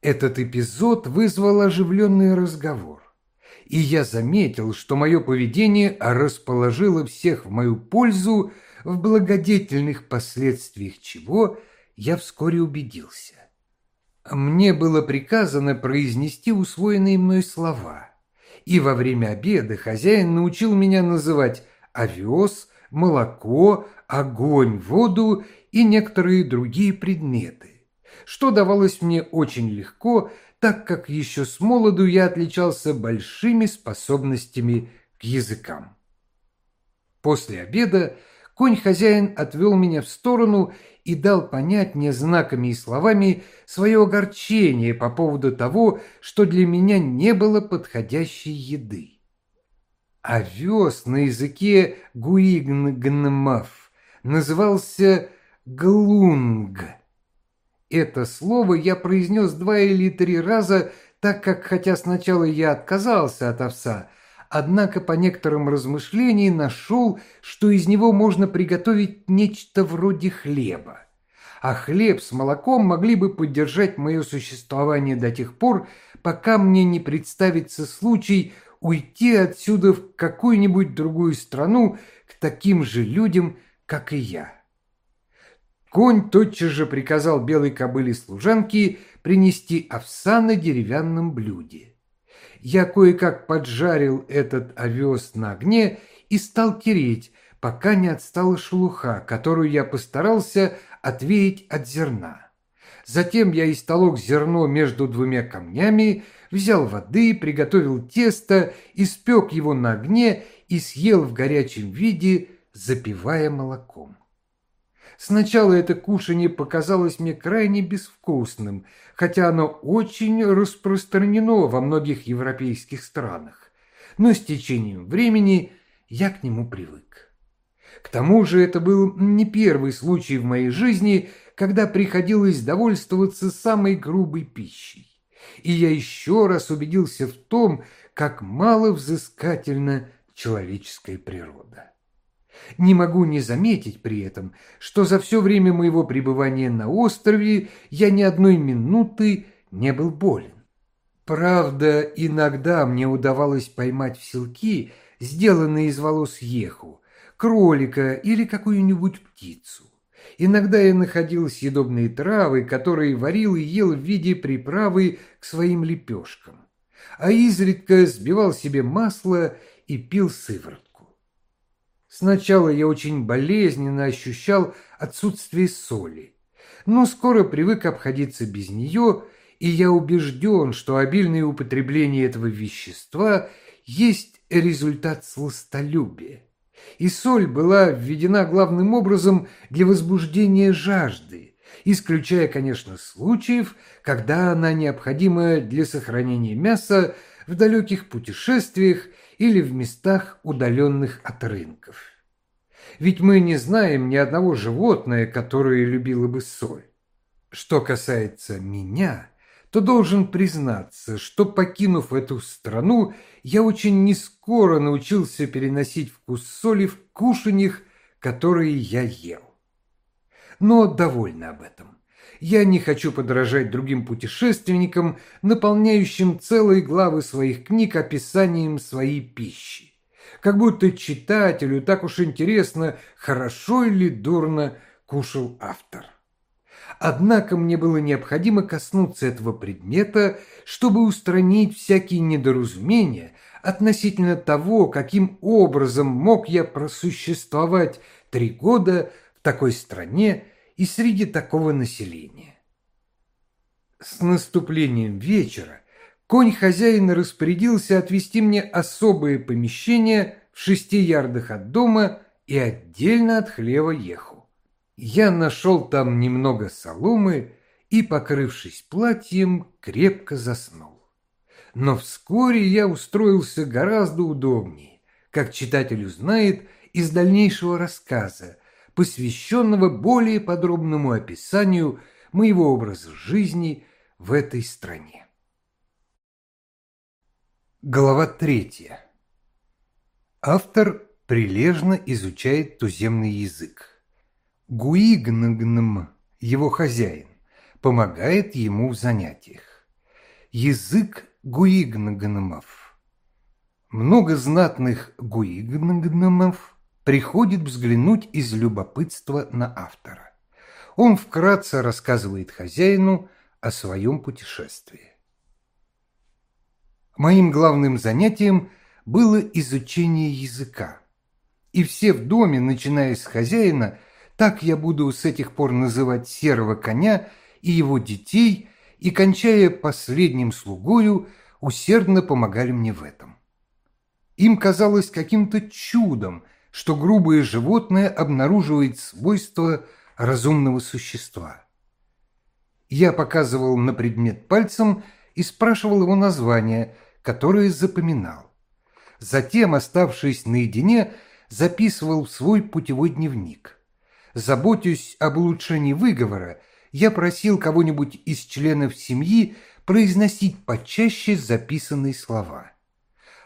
Этот эпизод вызвал оживленный разговор и я заметил, что мое поведение расположило всех в мою пользу, в благодетельных последствиях чего я вскоре убедился. Мне было приказано произнести усвоенные мной слова, и во время обеда хозяин научил меня называть овес, молоко, огонь, воду и некоторые другие предметы, что давалось мне очень легко, так как еще с молоду я отличался большими способностями к языкам. После обеда конь-хозяин отвел меня в сторону и дал понять мне знаками и словами свое огорчение по поводу того, что для меня не было подходящей еды. Овес на языке гуигнгнмав назывался глунг – это слово я произнес два или три раза, так как, хотя сначала я отказался от овса, однако по некоторым размышлениям нашел, что из него можно приготовить нечто вроде хлеба. А хлеб с молоком могли бы поддержать мое существование до тех пор, пока мне не представится случай уйти отсюда в какую-нибудь другую страну к таким же людям, как и я. Конь тотчас же приказал белой кобыле служанки принести овса на деревянном блюде. Я кое-как поджарил этот овес на огне и стал тереть, пока не отстала шелуха, которую я постарался отвеять от зерна. Затем я истолок зерно между двумя камнями, взял воды, приготовил тесто, испек его на огне и съел в горячем виде, запивая молоком. Сначала это кушанье показалось мне крайне безвкусным, хотя оно очень распространено во многих европейских странах. Но с течением времени я к нему привык. К тому же это был не первый случай в моей жизни, когда приходилось довольствоваться самой грубой пищей. И я еще раз убедился в том, как мало взыскательна человеческая природа. Не могу не заметить при этом, что за все время моего пребывания на острове я ни одной минуты не был болен. Правда, иногда мне удавалось поймать в селки, сделанные из волос еху, кролика или какую-нибудь птицу. Иногда я находил съедобные травы, которые варил и ел в виде приправы к своим лепешкам, а изредка сбивал себе масло и пил сыворотку. Сначала я очень болезненно ощущал отсутствие соли, но скоро привык обходиться без нее, и я убежден, что обильное употребление этого вещества есть результат сластолюбия. И соль была введена главным образом для возбуждения жажды, исключая, конечно, случаев, когда она необходима для сохранения мяса в далеких путешествиях или в местах, удаленных от рынков. Ведь мы не знаем ни одного животного, которое любило бы соль. Что касается меня, то должен признаться, что, покинув эту страну, я очень нескоро научился переносить вкус соли в кушаньях, которые я ел. Но довольно об этом. Я не хочу подражать другим путешественникам, наполняющим целые главы своих книг описанием своей пищи. Как будто читателю так уж интересно, хорошо или дурно кушал автор. Однако мне было необходимо коснуться этого предмета, чтобы устранить всякие недоразумения относительно того, каким образом мог я просуществовать три года в такой стране и среди такого населения. С наступлением вечера конь хозяина распорядился отвести мне особое помещение в шести ярдах от дома и отдельно от хлева ехал я нашел там немного соломы и, покрывшись платьем, крепко заснул. Но вскоре я устроился гораздо удобнее, как читатель узнает из дальнейшего рассказа, посвященного более подробному описанию моего образа жизни в этой стране. Глава третья. Автор прилежно изучает туземный язык. Гуигнгнм, его хозяин, помогает ему в занятиях. Язык гуигнгнмов. Много знатных гуигнгнмов приходит взглянуть из любопытства на автора. Он вкратце рассказывает хозяину о своем путешествии. Моим главным занятием было изучение языка. И все в доме, начиная с хозяина, так я буду с этих пор называть серого коня и его детей, и, кончая последним слугою, усердно помогали мне в этом. Им казалось каким-то чудом, что грубое животное обнаруживает свойства разумного существа. Я показывал на предмет пальцем и спрашивал его название, которое запоминал. Затем, оставшись наедине, записывал в свой путевой дневник – заботясь об улучшении выговора, я просил кого-нибудь из членов семьи произносить почаще записанные слова.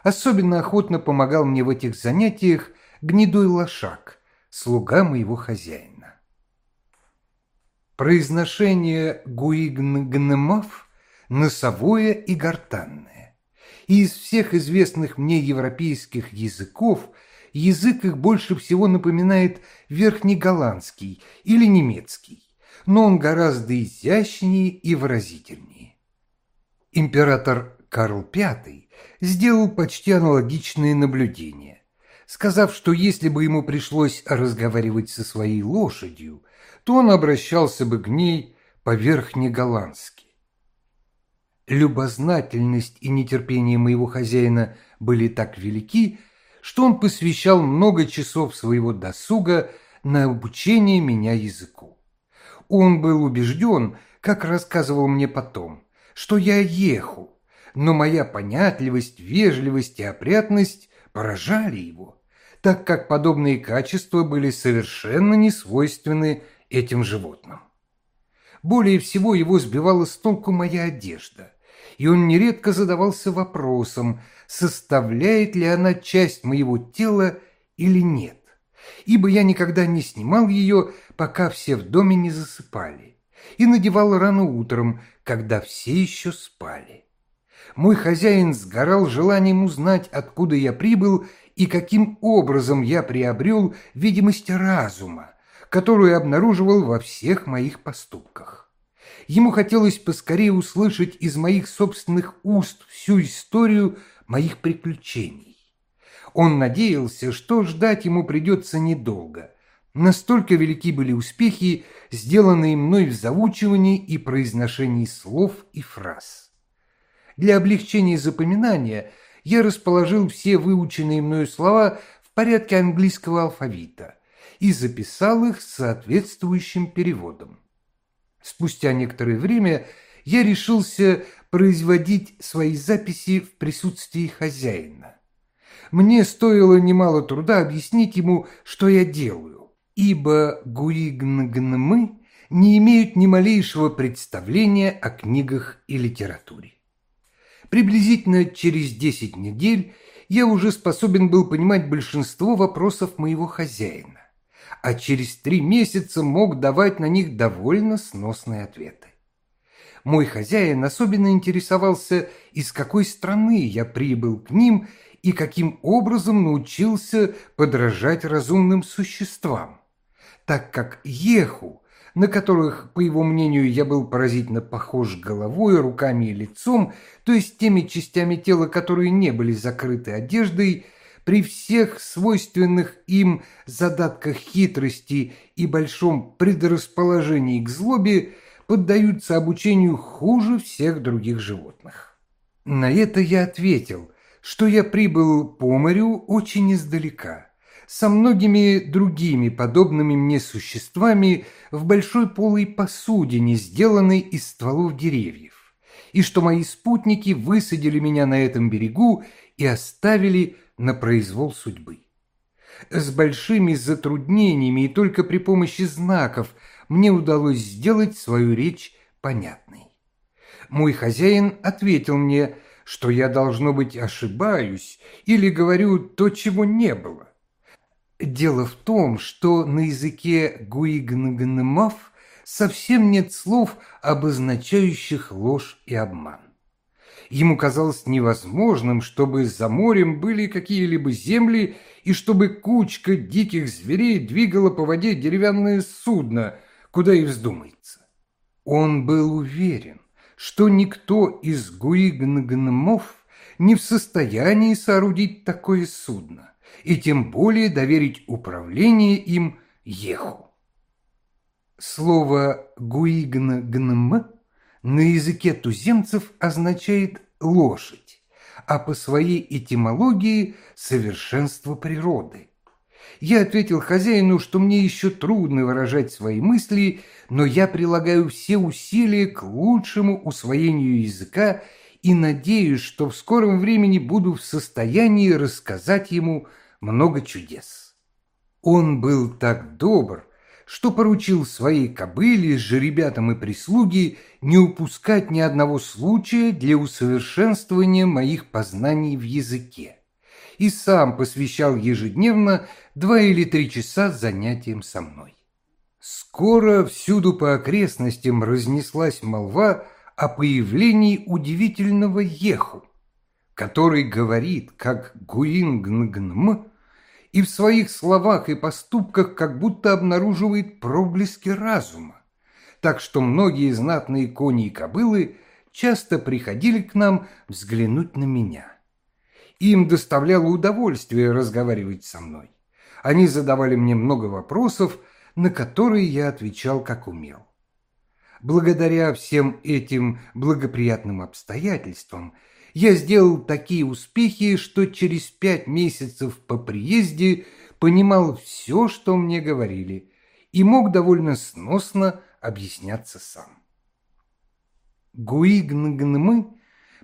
Особенно охотно помогал мне в этих занятиях гнедой лошак, слуга моего хозяина. Произношение гуигнгнемов носовое и гортанное. И из всех известных мне европейских языков – язык их больше всего напоминает верхнеголландский или немецкий, но он гораздо изящнее и выразительнее. Император Карл V сделал почти аналогичные наблюдения, сказав, что если бы ему пришлось разговаривать со своей лошадью, то он обращался бы к ней по-верхнеголландски. Любознательность и нетерпение моего хозяина были так велики, что он посвящал много часов своего досуга на обучение меня языку. Он был убежден, как рассказывал мне потом, что я ехал, но моя понятливость, вежливость и опрятность поражали его, так как подобные качества были совершенно не свойственны этим животным. Более всего его сбивала с толку моя одежда, и он нередко задавался вопросом, составляет ли она часть моего тела или нет, ибо я никогда не снимал ее, пока все в доме не засыпали, и надевал рано утром, когда все еще спали. Мой хозяин сгорал желанием узнать, откуда я прибыл и каким образом я приобрел видимость разума, которую обнаруживал во всех моих поступках. Ему хотелось поскорее услышать из моих собственных уст всю историю моих приключений. Он надеялся, что ждать ему придется недолго. Настолько велики были успехи, сделанные мной в заучивании и произношении слов и фраз. Для облегчения запоминания я расположил все выученные мною слова в порядке английского алфавита и записал их с соответствующим переводом. Спустя некоторое время я решился производить свои записи в присутствии хозяина. Мне стоило немало труда объяснить ему, что я делаю, ибо гуигнгнмы не имеют ни малейшего представления о книгах и литературе. Приблизительно через десять недель я уже способен был понимать большинство вопросов моего хозяина, а через три месяца мог давать на них довольно сносные ответы. Мой хозяин особенно интересовался, из какой страны я прибыл к ним и каким образом научился подражать разумным существам, так как Еху, на которых, по его мнению, я был поразительно похож головой, руками и лицом, то есть теми частями тела, которые не были закрыты одеждой, при всех свойственных им задатках хитрости и большом предрасположении к злобе, поддаются обучению хуже всех других животных. На это я ответил – что я прибыл по морю очень издалека, со многими другими подобными мне существами в большой полой посудине, сделанной из стволов деревьев, и что мои спутники высадили меня на этом берегу и оставили на произвол судьбы. С большими затруднениями и только при помощи знаков мне удалось сделать свою речь понятной. Мой хозяин ответил мне – что я, должно быть, ошибаюсь или говорю то, чего не было. Дело в том, что на языке гуигнгнмов совсем нет слов, обозначающих ложь и обман. Ему казалось невозможным, чтобы за морем были какие-либо земли и чтобы кучка диких зверей двигала по воде деревянное судно, куда и вздумается. Он был уверен, что никто из гуигнгнмов не в состоянии соорудить такое судно, и тем более доверить управление им Еху. Слово «гуигнгнм» на языке туземцев означает «лошадь», а по своей этимологии – совершенство природы. Я ответил хозяину, что мне еще трудно выражать свои мысли, но я прилагаю все усилия к лучшему усвоению языка и надеюсь, что в скором времени буду в состоянии рассказать ему много чудес. Он был так добр, что поручил своей кобыле, жеребятам и прислуге не упускать ни одного случая для усовершенствования моих познаний в языке и сам посвящал ежедневно два или три часа занятиям со мной. Скоро всюду по окрестностям разнеслась молва о появлении удивительного еху, который говорит, как гуингнгнм, и в своих словах и поступках как будто обнаруживает проблески разума, так что многие знатные кони и кобылы часто приходили к нам взглянуть на меня. Им доставляло удовольствие разговаривать со мной. Они задавали мне много вопросов, на которые я отвечал как умел. Благодаря всем этим благоприятным обстоятельствам я сделал такие успехи, что через пять месяцев по приезде понимал все, что мне говорили, и мог довольно сносно объясняться сам. Гуигнгнмы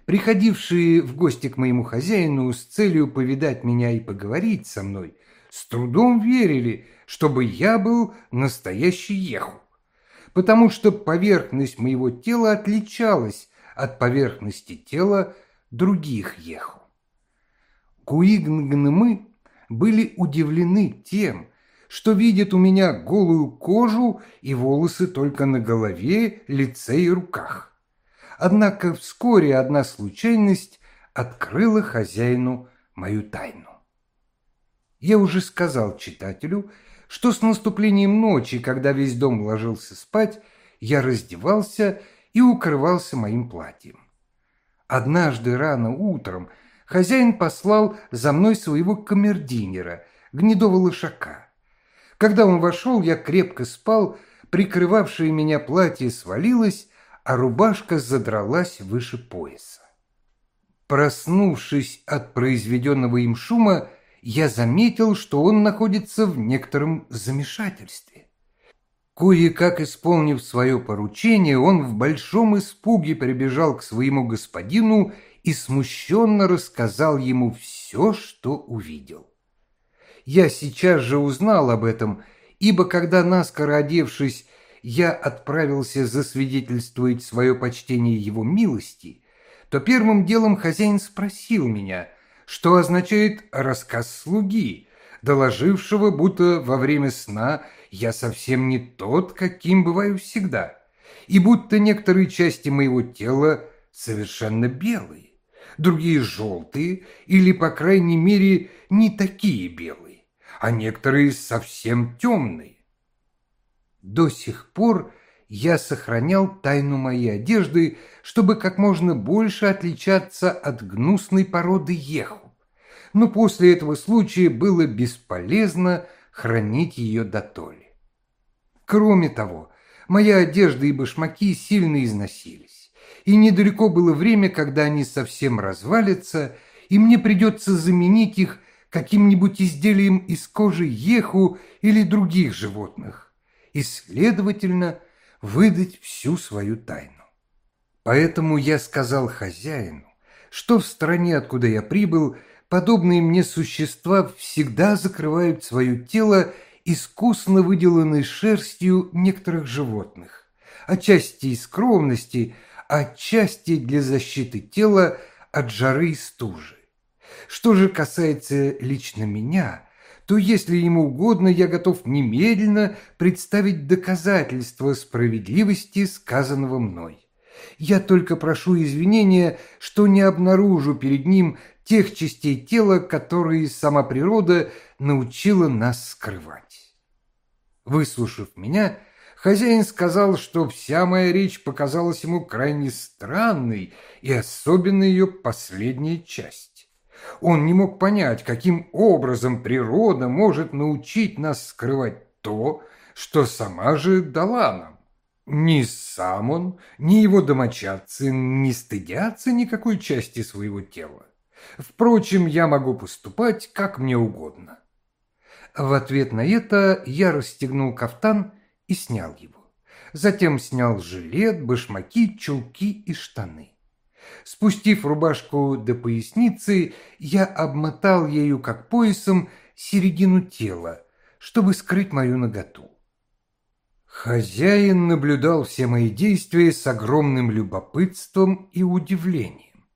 приходившие в гости к моему хозяину с целью повидать меня и поговорить со мной, с трудом верили, чтобы я был настоящий еху, потому что поверхность моего тела отличалась от поверхности тела других еху. Куигнгнмы были удивлены тем, что видят у меня голую кожу и волосы только на голове, лице и руках. Однако вскоре одна случайность открыла хозяину мою тайну. Я уже сказал читателю, что с наступлением ночи, когда весь дом ложился спать, я раздевался и укрывался моим платьем. Однажды рано утром хозяин послал за мной своего камердинера, гнедого лошака. Когда он вошел, я крепко спал, прикрывавшее меня платье свалилось, а рубашка задралась выше пояса. Проснувшись от произведенного им шума, я заметил, что он находится в некотором замешательстве. Кое-как исполнив свое поручение, он в большом испуге прибежал к своему господину и смущенно рассказал ему все, что увидел. Я сейчас же узнал об этом, ибо когда, наскоро одевшись, я отправился засвидетельствовать свое почтение его милости, то первым делом хозяин спросил меня, что означает рассказ слуги, доложившего, будто во время сна я совсем не тот, каким бываю всегда, и будто некоторые части моего тела совершенно белые, другие желтые или, по крайней мере, не такие белые, а некоторые совсем темные. До сих пор я сохранял тайну моей одежды, чтобы как можно больше отличаться от гнусной породы еху. Но после этого случая было бесполезно хранить ее до толи. Кроме того, моя одежда и башмаки сильно износились, и недалеко было время, когда они совсем развалятся, и мне придется заменить их каким-нибудь изделием из кожи еху или других животных, и, следовательно, выдать всю свою тайну. Поэтому я сказал хозяину, что в стране, откуда я прибыл, подобные мне существа всегда закрывают свое тело искусно выделанной шерстью некоторых животных, отчасти из скромности, отчасти для защиты тела от жары и стужи. Что же касается лично меня, то если ему угодно, я готов немедленно представить доказательства справедливости сказанного мной. Я только прошу извинения, что не обнаружу перед ним тех частей тела, которые сама природа научила нас скрывать. Выслушав меня, хозяин сказал, что вся моя речь показалась ему крайне странной, и особенно ее последняя часть. Он не мог понять, каким образом природа может научить нас скрывать то, что сама же дала нам. Ни сам он, ни его домочадцы не стыдятся никакой части своего тела. Впрочем, я могу поступать как мне угодно. В ответ на это я расстегнул кафтан и снял его. Затем снял жилет, башмаки, чулки и штаны. Спустив рубашку до поясницы, я обмотал ею как поясом середину тела, чтобы скрыть мою наготу. Хозяин наблюдал все мои действия с огромным любопытством и удивлением.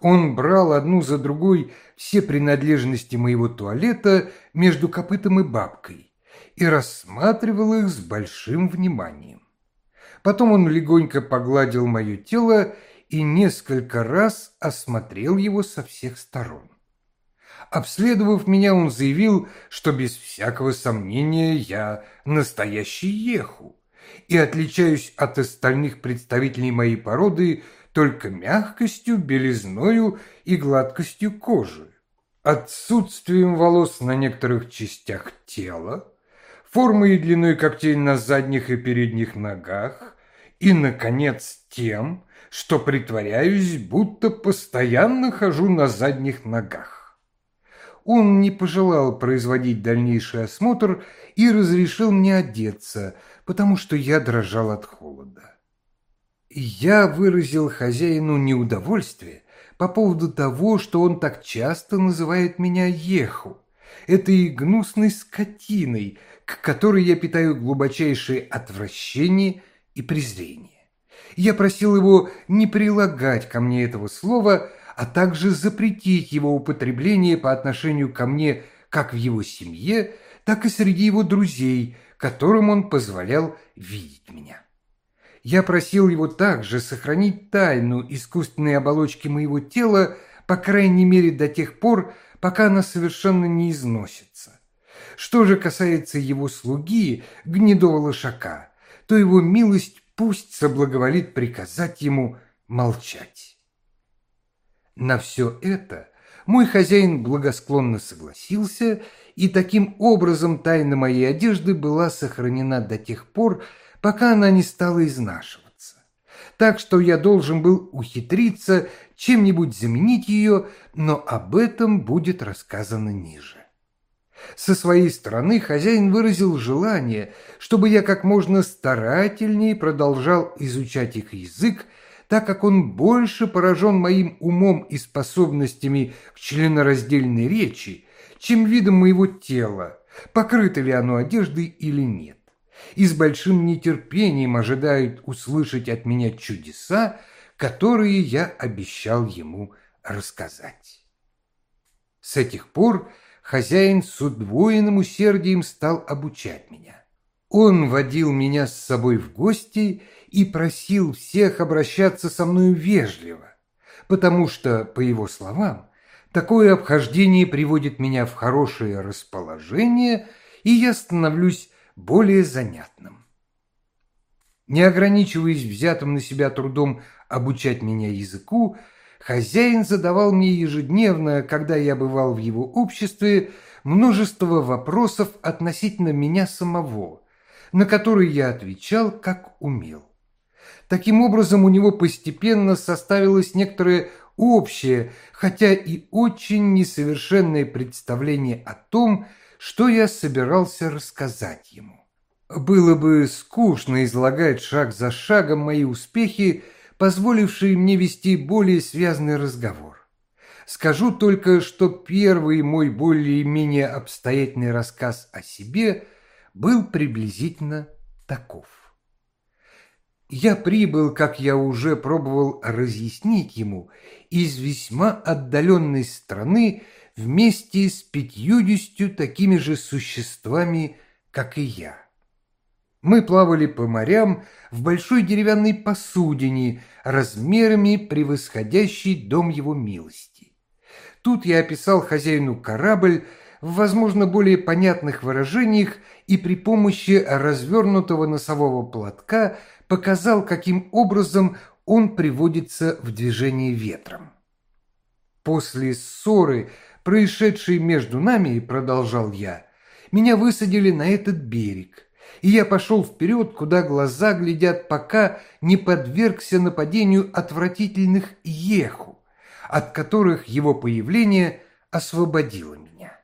Он брал одну за другой все принадлежности моего туалета между копытом и бабкой и рассматривал их с большим вниманием. Потом он легонько погладил мое тело и несколько раз осмотрел его со всех сторон. Обследовав меня, он заявил, что без всякого сомнения я настоящий еху и отличаюсь от остальных представителей моей породы только мягкостью, белизною и гладкостью кожи, отсутствием волос на некоторых частях тела, формой и длиной когтей на задних и передних ногах и, наконец, тем, что притворяюсь, будто постоянно хожу на задних ногах он не пожелал производить дальнейший осмотр и разрешил мне одеться, потому что я дрожал от холода. Я выразил хозяину неудовольствие по поводу того, что он так часто называет меня Еху, этой гнусной скотиной, к которой я питаю глубочайшее отвращение и презрение. Я просил его не прилагать ко мне этого слова, а также запретить его употребление по отношению ко мне как в его семье, так и среди его друзей, которым он позволял видеть меня. Я просил его также сохранить тайну искусственной оболочки моего тела, по крайней мере до тех пор, пока она совершенно не износится. Что же касается его слуги, гнедого лошака, то его милость пусть соблаговолит приказать ему молчать. На все это мой хозяин благосклонно согласился, и таким образом тайна моей одежды была сохранена до тех пор, пока она не стала изнашиваться. Так что я должен был ухитриться чем-нибудь заменить ее, но об этом будет рассказано ниже. Со своей стороны хозяин выразил желание, чтобы я как можно старательнее продолжал изучать их язык, так как он больше поражен моим умом и способностями к членораздельной речи, чем видом моего тела, покрыто ли оно одеждой или нет, и с большим нетерпением ожидает услышать от меня чудеса, которые я обещал ему рассказать. С этих пор хозяин с удвоенным усердием стал обучать меня. Он водил меня с собой в гости и просил всех обращаться со мною вежливо, потому что, по его словам, такое обхождение приводит меня в хорошее расположение, и я становлюсь более занятным. Не ограничиваясь взятым на себя трудом обучать меня языку, Хозяин задавал мне ежедневно, когда я бывал в его обществе, множество вопросов относительно меня самого, на которые я отвечал, как умел. Таким образом, у него постепенно составилось некоторое общее, хотя и очень несовершенное представление о том, что я собирался рассказать ему. Было бы скучно излагать шаг за шагом мои успехи, позволивший мне вести более связанный разговор. Скажу только, что первый мой более-менее обстоятельный рассказ о себе был приблизительно таков. Я прибыл, как я уже пробовал разъяснить ему, из весьма отдаленной страны вместе с пятьюдесятью такими же существами, как и я. Мы плавали по морям в большой деревянной посудине, размерами превосходящей дом его милости. Тут я описал хозяину корабль в, возможно, более понятных выражениях и при помощи развернутого носового платка показал, каким образом он приводится в движение ветром. После ссоры, происшедшей между нами, продолжал я, меня высадили на этот берег – и я пошел вперед, куда глаза глядят, пока не подвергся нападению отвратительных еху, от которых его появление освободило меня.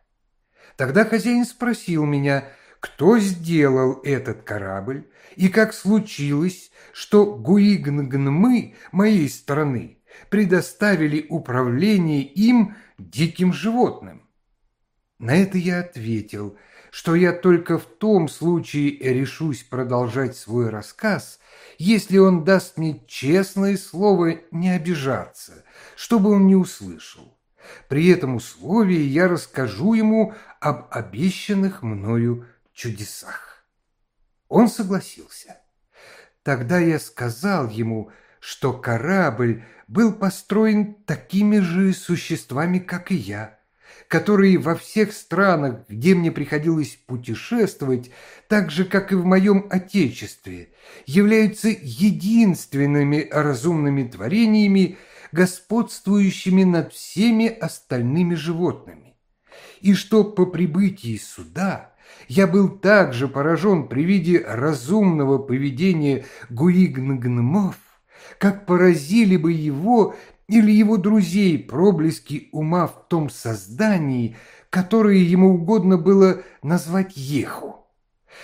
Тогда хозяин спросил меня, кто сделал этот корабль, и как случилось, что гуигнгнмы моей страны предоставили управление им диким животным. На это я ответил – что я только в том случае решусь продолжать свой рассказ, если он даст мне честное слово не обижаться, чтобы он не услышал. При этом условии я расскажу ему об обещанных мною чудесах. Он согласился. Тогда я сказал ему, что корабль был построен такими же существами, как и я, которые во всех странах, где мне приходилось путешествовать, так же, как и в моем Отечестве, являются единственными разумными творениями, господствующими над всеми остальными животными. И что по прибытии сюда я был также поражен при виде разумного поведения гуигнгнмов, как поразили бы его или его друзей проблески ума в том создании, которое ему угодно было назвать Еху.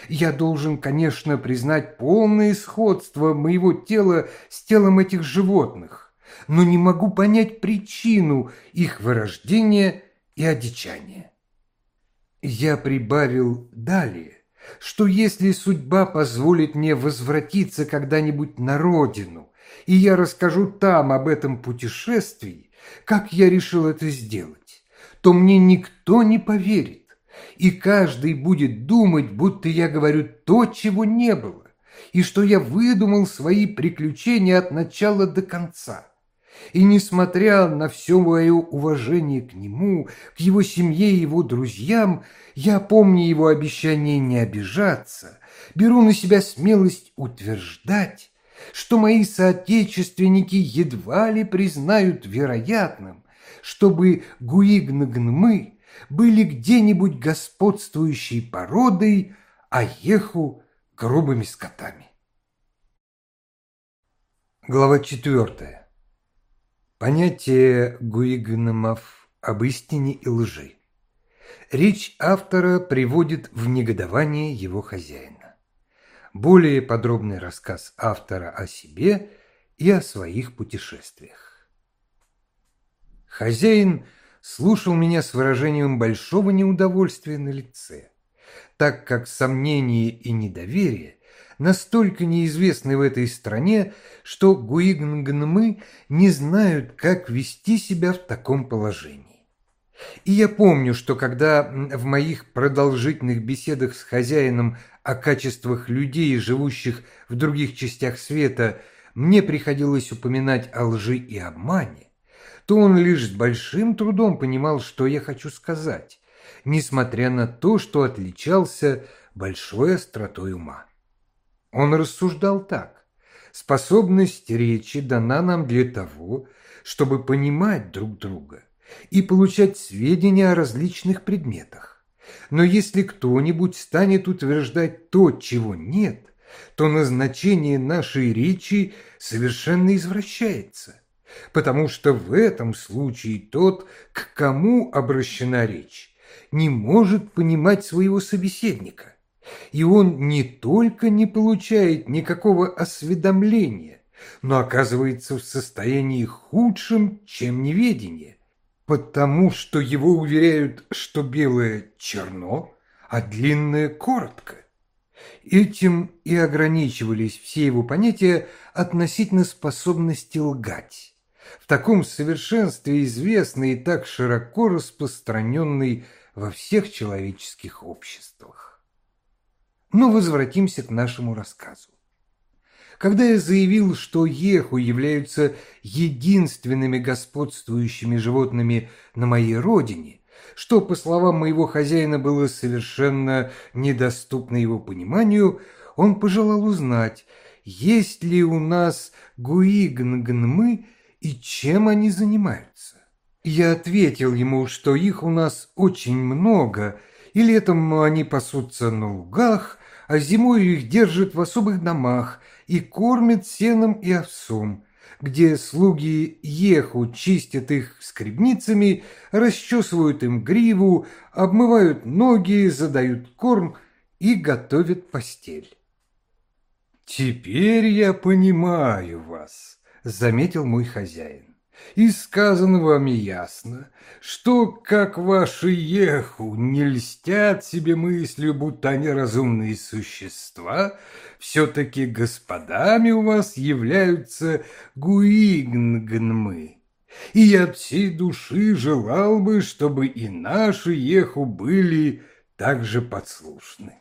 Я должен, конечно, признать полное сходство моего тела с телом этих животных, но не могу понять причину их вырождения и одичания. Я прибавил далее, что если судьба позволит мне возвратиться когда-нибудь на родину, и я расскажу там об этом путешествии, как я решил это сделать, то мне никто не поверит, и каждый будет думать, будто я говорю то, чего не было, и что я выдумал свои приключения от начала до конца. И несмотря на все мое уважение к нему, к его семье и его друзьям, я, помню его обещание не обижаться, беру на себя смелость утверждать, что мои соотечественники едва ли признают вероятным, чтобы гуигнгнмы были где-нибудь господствующей породой, а еху грубыми скотами. Глава четвертая. Понятие гуигномов об истине и лжи. Речь автора приводит в негодование его хозяина. Более подробный рассказ автора о себе и о своих путешествиях. Хозяин слушал меня с выражением большого неудовольствия на лице, так как сомнение и недоверие настолько неизвестны в этой стране, что гуигнгнмы не знают, как вести себя в таком положении. И я помню, что когда в моих продолжительных беседах с хозяином о качествах людей, живущих в других частях света, мне приходилось упоминать о лжи и обмане, то он лишь с большим трудом понимал, что я хочу сказать, несмотря на то, что отличался большой остротой ума. Он рассуждал так. Способность речи дана нам для того, чтобы понимать друг друга и получать сведения о различных предметах. Но если кто-нибудь станет утверждать то, чего нет, то назначение нашей речи совершенно извращается, потому что в этом случае тот, к кому обращена речь, не может понимать своего собеседника и он не только не получает никакого осведомления, но оказывается в состоянии худшем, чем неведение, потому что его уверяют, что белое черно, а длинное коротко. Этим и ограничивались все его понятия относительно способности лгать. В таком совершенстве известный и так широко распространенный во всех человеческих обществах. Но возвратимся к нашему рассказу. Когда я заявил, что еху являются единственными господствующими животными на моей родине, что, по словам моего хозяина, было совершенно недоступно его пониманию, он пожелал узнать, есть ли у нас гуигнгнмы и чем они занимаются. Я ответил ему, что их у нас очень много, и летом они пасутся на лугах, а зимой их держат в особых домах и кормят сеном и овсом, где слуги еху чистят их скребницами, расчесывают им гриву, обмывают ноги, задают корм и готовят постель. «Теперь я понимаю вас», — заметил мой хозяин и сказано вам ясно, что, как ваши еху не льстят себе мыслью, будто они разумные существа, все-таки господами у вас являются гуигнгнмы. И я от всей души желал бы, чтобы и наши еху были так же подслушны.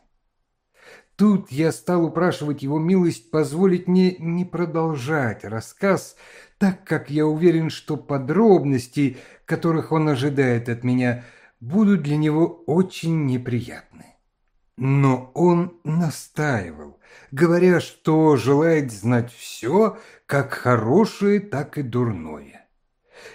Тут я стал упрашивать его милость позволить мне не продолжать рассказ, так как я уверен, что подробности, которых он ожидает от меня, будут для него очень неприятны. Но он настаивал, говоря, что желает знать все, как хорошее, так и дурное.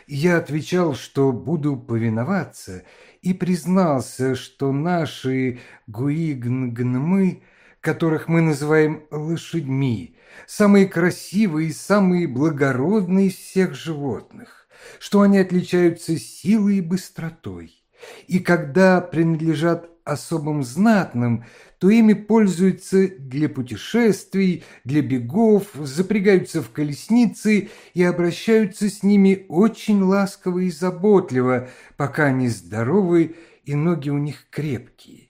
Я отвечал, что буду повиноваться, и признался, что наши гуигнгнмы, которых мы называем лошадьми, самые красивые и самые благородные из всех животных, что они отличаются силой и быстротой. И когда принадлежат особым знатным, то ими пользуются для путешествий, для бегов, запрягаются в колесницы и обращаются с ними очень ласково и заботливо, пока они здоровы и ноги у них крепкие.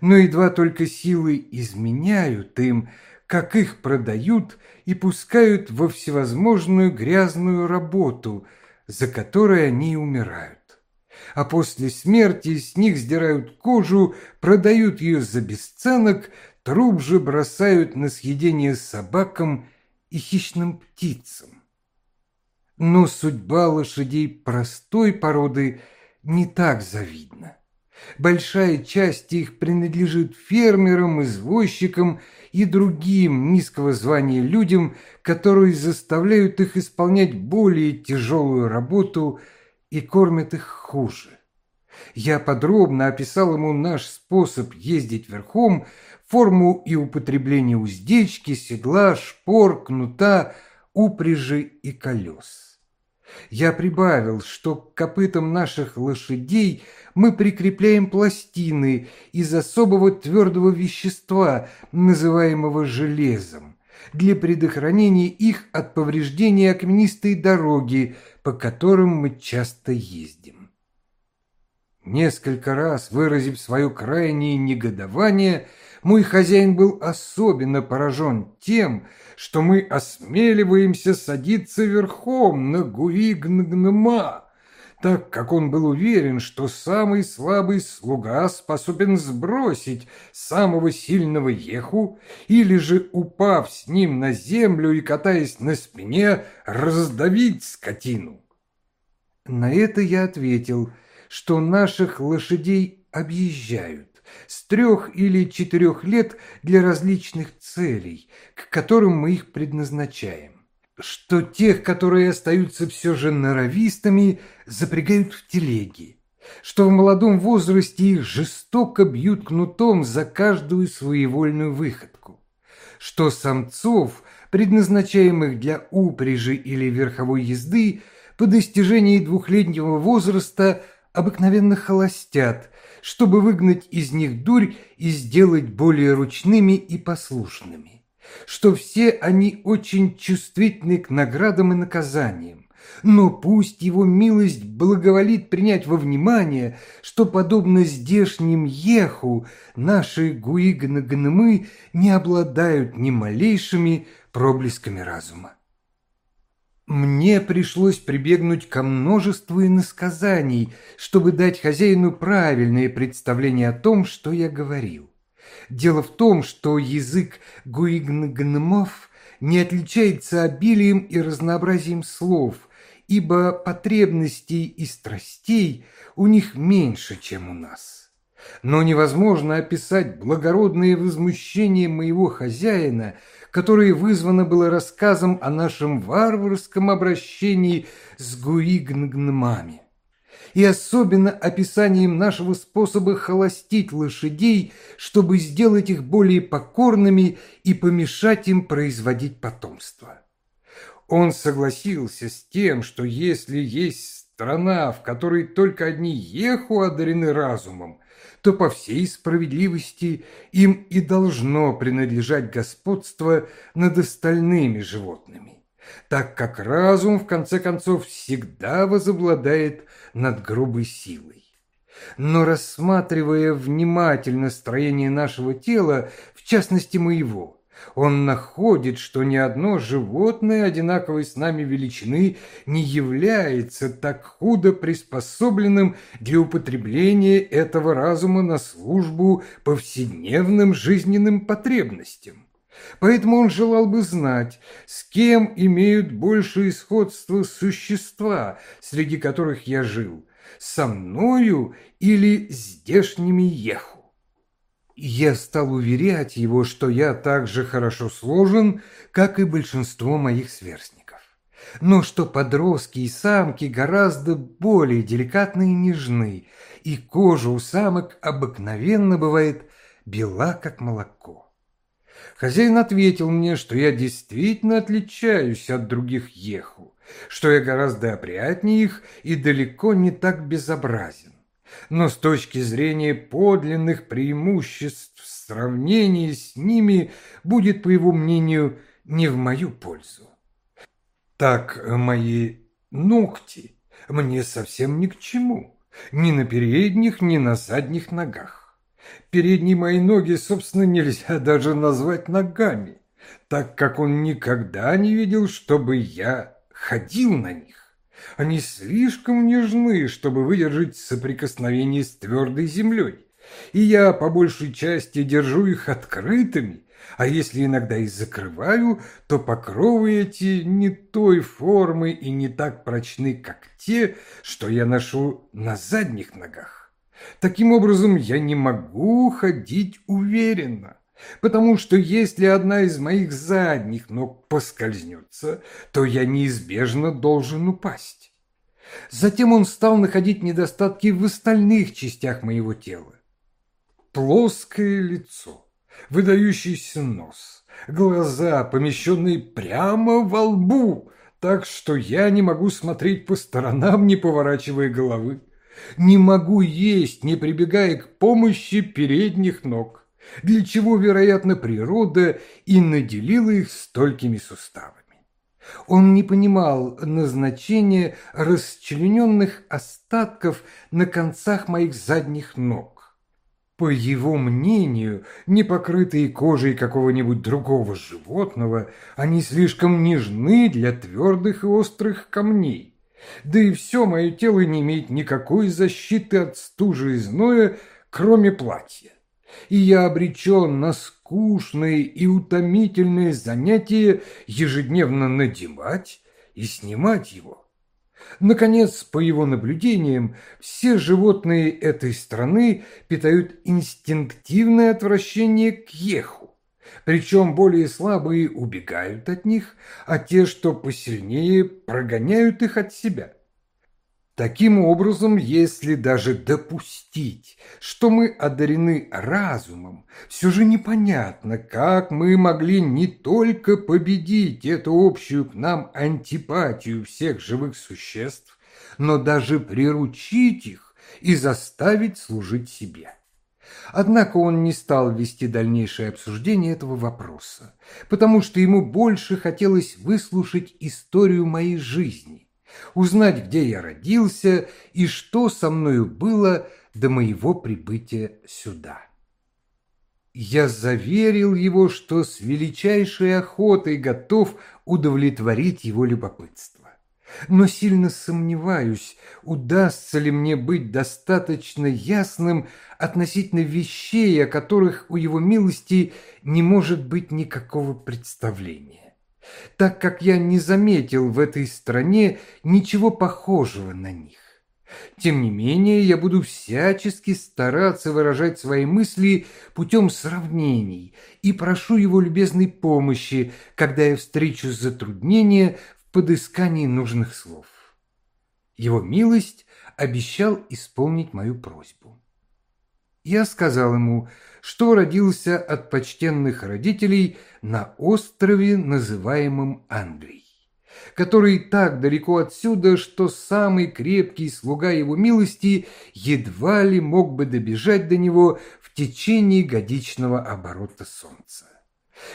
Но едва только силы изменяют им, как их продают и пускают во всевозможную грязную работу, за которой они умирают. А после смерти с них сдирают кожу, продают ее за бесценок, труп же бросают на съедение собакам и хищным птицам. Но судьба лошадей простой породы не так завидна. Большая часть их принадлежит фермерам, извозчикам и другим низкого звания людям, которые заставляют их исполнять более тяжелую работу и кормят их хуже. Я подробно описал ему наш способ ездить верхом, форму и употребление уздечки, седла, шпор, кнута, упряжи и колес. Я прибавил, что к копытам наших лошадей мы прикрепляем пластины из особого твердого вещества, называемого железом, для предохранения их от повреждения окменистой дороги, по которым мы часто ездим. Несколько раз выразив свое крайнее негодование, мой хозяин был особенно поражен тем, что мы осмеливаемся садиться верхом на Гуигнгнма, так как он был уверен, что самый слабый слуга способен сбросить самого сильного еху или же, упав с ним на землю и катаясь на спине, раздавить скотину. На это я ответил, что наших лошадей объезжают с трех или четырех лет для различных целей, к которым мы их предназначаем. Что тех, которые остаются все же норовистыми, запрягают в телеги. Что в молодом возрасте их жестоко бьют кнутом за каждую своевольную выходку. Что самцов, предназначаемых для упряжи или верховой езды, по достижении двухлетнего возраста обыкновенно холостят, чтобы выгнать из них дурь и сделать более ручными и послушными, что все они очень чувствительны к наградам и наказаниям, но пусть его милость благоволит принять во внимание, что, подобно здешним еху, наши гуигнагнмы не обладают ни малейшими проблесками разума. Мне пришлось прибегнуть ко множеству иносказаний, чтобы дать хозяину правильное представление о том, что я говорил. Дело в том, что язык гуигнгнмов не отличается обилием и разнообразием слов, ибо потребностей и страстей у них меньше, чем у нас. Но невозможно описать благородное возмущение моего хозяина – которое вызвано было рассказом о нашем варварском обращении с гуигнгнмами и особенно описанием нашего способа холостить лошадей, чтобы сделать их более покорными и помешать им производить потомство. Он согласился с тем, что если есть страна, в которой только одни еху одарены разумом, то по всей справедливости им и должно принадлежать господство над остальными животными, так как разум, в конце концов, всегда возобладает над грубой силой. Но рассматривая внимательно строение нашего тела, в частности моего, он находит, что ни одно животное одинаковой с нами величины не является так худо приспособленным для употребления этого разума на службу повседневным жизненным потребностям. Поэтому он желал бы знать, с кем имеют большее сходство существа, среди которых я жил, со мною или здешними еху. Я стал уверять его, что я так же хорошо сложен, как и большинство моих сверстников, но что подростки и самки гораздо более деликатны и нежны, и кожа у самок обыкновенно бывает бела, как молоко. Хозяин ответил мне, что я действительно отличаюсь от других еху, что я гораздо опрятнее их и далеко не так безобразен но с точки зрения подлинных преимуществ в сравнении с ними будет, по его мнению, не в мою пользу. Так мои ногти мне совсем ни к чему, ни на передних, ни на задних ногах. Передние мои ноги, собственно, нельзя даже назвать ногами, так как он никогда не видел, чтобы я ходил на них. Они слишком нежны, чтобы выдержать соприкосновение с твердой землей, и я по большей части держу их открытыми, а если иногда и закрываю, то покровы эти не той формы и не так прочны, как те, что я ношу на задних ногах. Таким образом, я не могу ходить уверенно, потому что если одна из моих задних ног поскользнется, то я неизбежно должен упасть. Затем он стал находить недостатки в остальных частях моего тела. Плоское лицо, выдающийся нос, глаза, помещенные прямо во лбу, так что я не могу смотреть по сторонам, не поворачивая головы. Не могу есть, не прибегая к помощи передних ног, для чего, вероятно, природа и наделила их столькими суставами. Он не понимал назначения расчлененных остатков на концах моих задних ног. По его мнению, не покрытые кожей какого-нибудь другого животного, они слишком нежны для твердых и острых камней. Да и все мое тело не имеет никакой защиты от стужи и зноя, кроме платья. И я обречен на скучные и утомительные занятия ежедневно надевать и снимать его. Наконец, по его наблюдениям, все животные этой страны питают инстинктивное отвращение к еху. Причем более слабые убегают от них, а те, что посильнее, прогоняют их от себя. Таким образом, если даже допустить, что мы одарены разумом, все же непонятно, как мы могли не только победить эту общую к нам антипатию всех живых существ, но даже приручить их и заставить служить себе. Однако он не стал вести дальнейшее обсуждение этого вопроса, потому что ему больше хотелось выслушать историю моей жизни – узнать, где я родился и что со мною было до моего прибытия сюда. Я заверил его, что с величайшей охотой готов удовлетворить его любопытство. Но сильно сомневаюсь, удастся ли мне быть достаточно ясным относительно вещей, о которых у его милости не может быть никакого представления так как я не заметил в этой стране ничего похожего на них. Тем не менее, я буду всячески стараться выражать свои мысли путем сравнений и прошу его любезной помощи, когда я встречу затруднения в подыскании нужных слов. Его милость обещал исполнить мою просьбу. Я сказал ему, что родился от почтенных родителей на острове, называемом Англией, который так далеко отсюда, что самый крепкий слуга его милости едва ли мог бы добежать до него в течение годичного оборота солнца.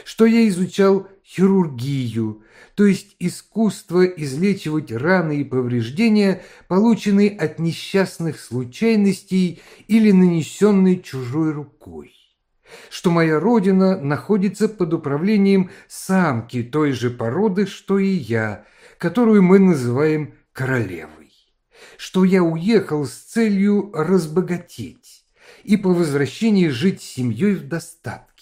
Что я изучал хирургию, то есть искусство излечивать раны и повреждения, полученные от несчастных случайностей или нанесенные чужой рукой. Что моя родина находится под управлением самки той же породы, что и я, которую мы называем королевой, что я уехал с целью разбогатеть и по возвращении жить семьей в достатке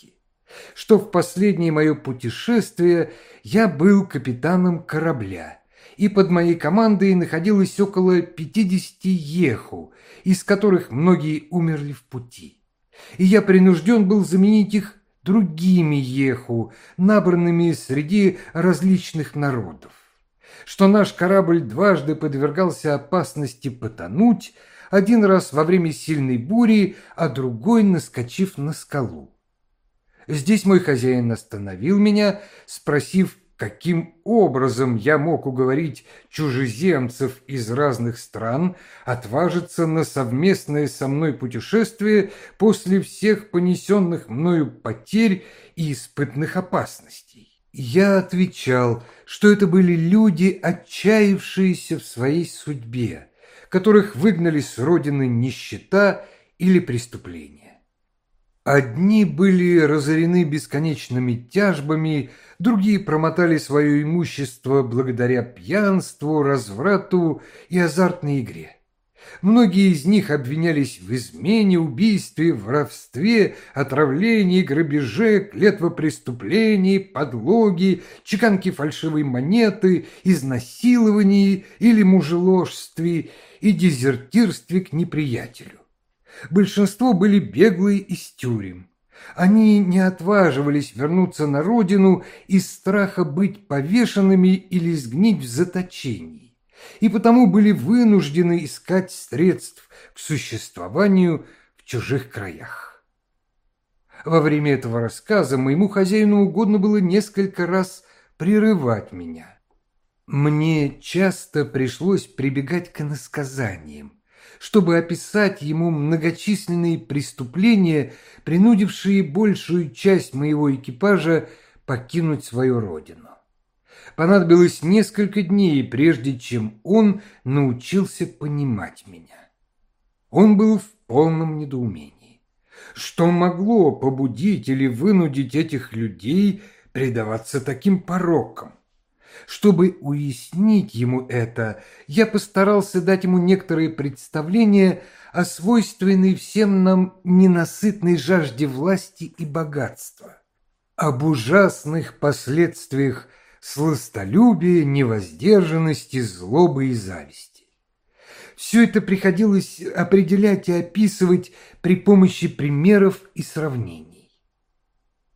что в последнее мое путешествие я был капитаном корабля, и под моей командой находилось около 50 еху, из которых многие умерли в пути. И я принужден был заменить их другими еху, набранными среди различных народов. Что наш корабль дважды подвергался опасности потонуть, один раз во время сильной бури, а другой наскочив на скалу. Здесь мой хозяин остановил меня, спросив, каким образом я мог уговорить чужеземцев из разных стран отважиться на совместное со мной путешествие после всех понесенных мною потерь и испытных опасностей. Я отвечал, что это были люди, отчаявшиеся в своей судьбе, которых выгнали с родины нищета или преступление. Одни были разорены бесконечными тяжбами, другие промотали свое имущество благодаря пьянству, разврату и азартной игре. Многие из них обвинялись в измене, убийстве, воровстве, отравлении, грабеже, клетвопреступлении, подлоге, чеканке фальшивой монеты, изнасиловании или мужеложстве и дезертирстве к неприятелю. Большинство были беглые из тюрем. Они не отваживались вернуться на родину из страха быть повешенными или сгнить в заточении и потому были вынуждены искать средств к существованию в чужих краях. Во время этого рассказа моему хозяину угодно было несколько раз прерывать меня. Мне часто пришлось прибегать к иносказаниям, чтобы описать ему многочисленные преступления, принудившие большую часть моего экипажа покинуть свою родину понадобилось несколько дней, прежде чем он научился понимать меня. Он был в полном недоумении. Что могло побудить или вынудить этих людей предаваться таким порокам? Чтобы уяснить ему это, я постарался дать ему некоторые представления о свойственной всем нам ненасытной жажде власти и богатства, об ужасных последствиях сластолюбия, невоздержанности, злобы и зависти. Все это приходилось определять и описывать при помощи примеров и сравнений.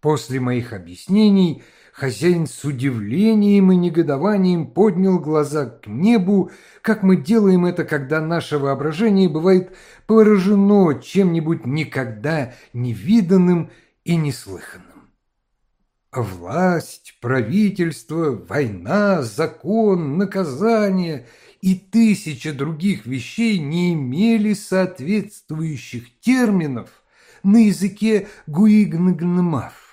После моих объяснений хозяин с удивлением и негодованием поднял глаза к небу, как мы делаем это, когда наше воображение бывает поражено чем-нибудь никогда невиданным и неслыханным. Власть, правительство, война, закон, наказание и тысяча других вещей не имели соответствующих терминов на языке гуигнгнмав,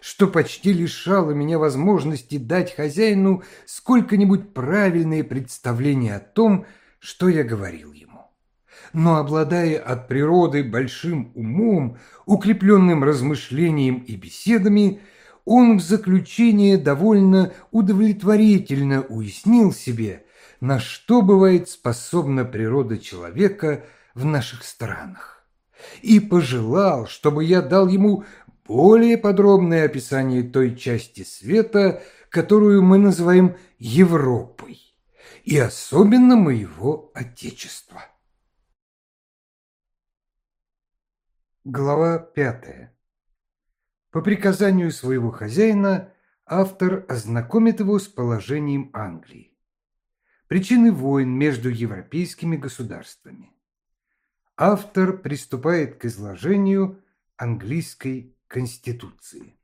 что почти лишало меня возможности дать хозяину сколько-нибудь правильное представление о том, что я говорил ему. Но обладая от природы большим умом, укрепленным размышлением и беседами, он в заключение довольно удовлетворительно уяснил себе, на что бывает способна природа человека в наших странах, и пожелал, чтобы я дал ему более подробное описание той части света, которую мы называем Европой, и особенно моего Отечества. Глава пятая по приказанию своего хозяина автор ознакомит его с положением Англии. Причины войн между европейскими государствами. Автор приступает к изложению английской конституции.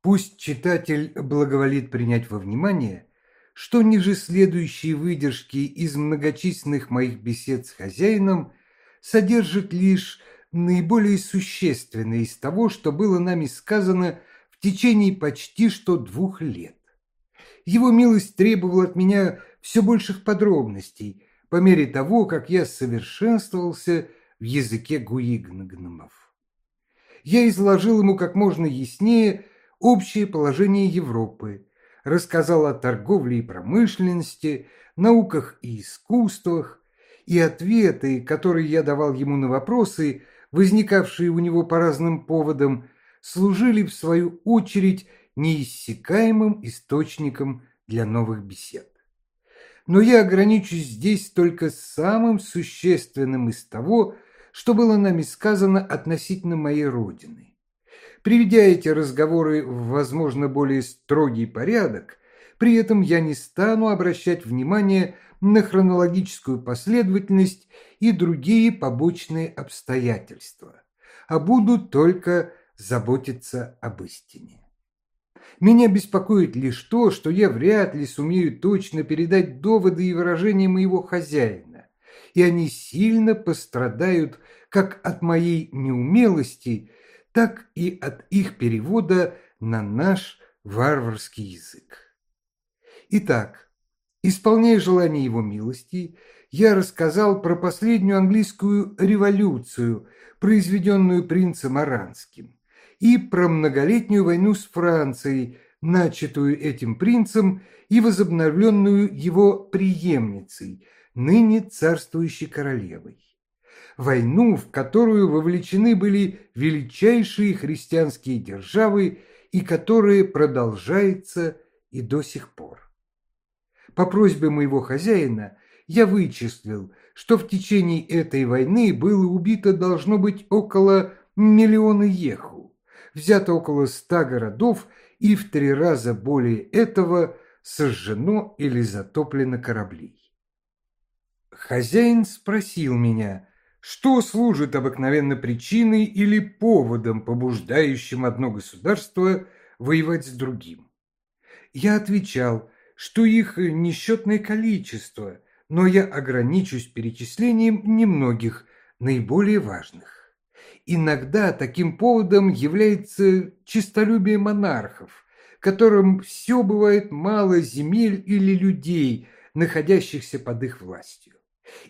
Пусть читатель благоволит принять во внимание, что ниже следующие выдержки из многочисленных моих бесед с хозяином содержат лишь наиболее существенное из того, что было нами сказано в течение почти что двух лет. Его милость требовала от меня все больших подробностей по мере того, как я совершенствовался в языке гуигнгномов. Я изложил ему как можно яснее общее положение Европы, рассказал о торговле и промышленности, науках и искусствах, и ответы, которые я давал ему на вопросы – возникавшие у него по разным поводам, служили в свою очередь неиссякаемым источником для новых бесед. Но я ограничусь здесь только самым существенным из того, что было нами сказано относительно моей родины. Приведя эти разговоры в, возможно, более строгий порядок, при этом я не стану обращать внимание на хронологическую последовательность и другие побочные обстоятельства, а буду только заботиться об истине. Меня беспокоит лишь то, что я вряд ли сумею точно передать доводы и выражения моего хозяина, и они сильно пострадают как от моей неумелости, так и от их перевода на наш варварский язык. Итак, исполняя желание его милости, я рассказал про последнюю английскую революцию, произведенную принцем Аранским, и про многолетнюю войну с Францией, начатую этим принцем и возобновленную его преемницей, ныне царствующей королевой. Войну, в которую вовлечены были величайшие христианские державы и которая продолжается и до сих пор. По просьбе моего хозяина я вычислил, что в течение этой войны было убито должно быть около миллиона еху, взято около ста городов и в три раза более этого сожжено или затоплено кораблей. Хозяин спросил меня, что служит обыкновенно причиной или поводом, побуждающим одно государство воевать с другим. Я отвечал, что их несчетное количество, но я ограничусь перечислением немногих, наиболее важных. Иногда таким поводом является честолюбие монархов, которым все бывает мало земель или людей, находящихся под их властью.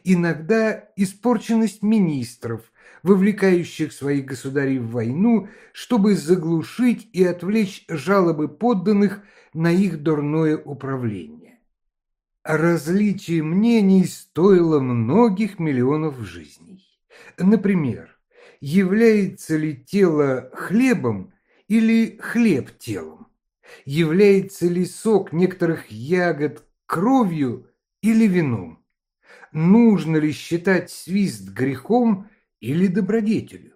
Иногда испорченность министров, вовлекающих своих государей в войну, чтобы заглушить и отвлечь жалобы подданных на их дурное управление. Различие мнений стоило многих миллионов жизней. Например, является ли тело хлебом или хлеб телом? Является ли сок некоторых ягод кровью или вином? Нужно ли считать свист грехом или добродетелью?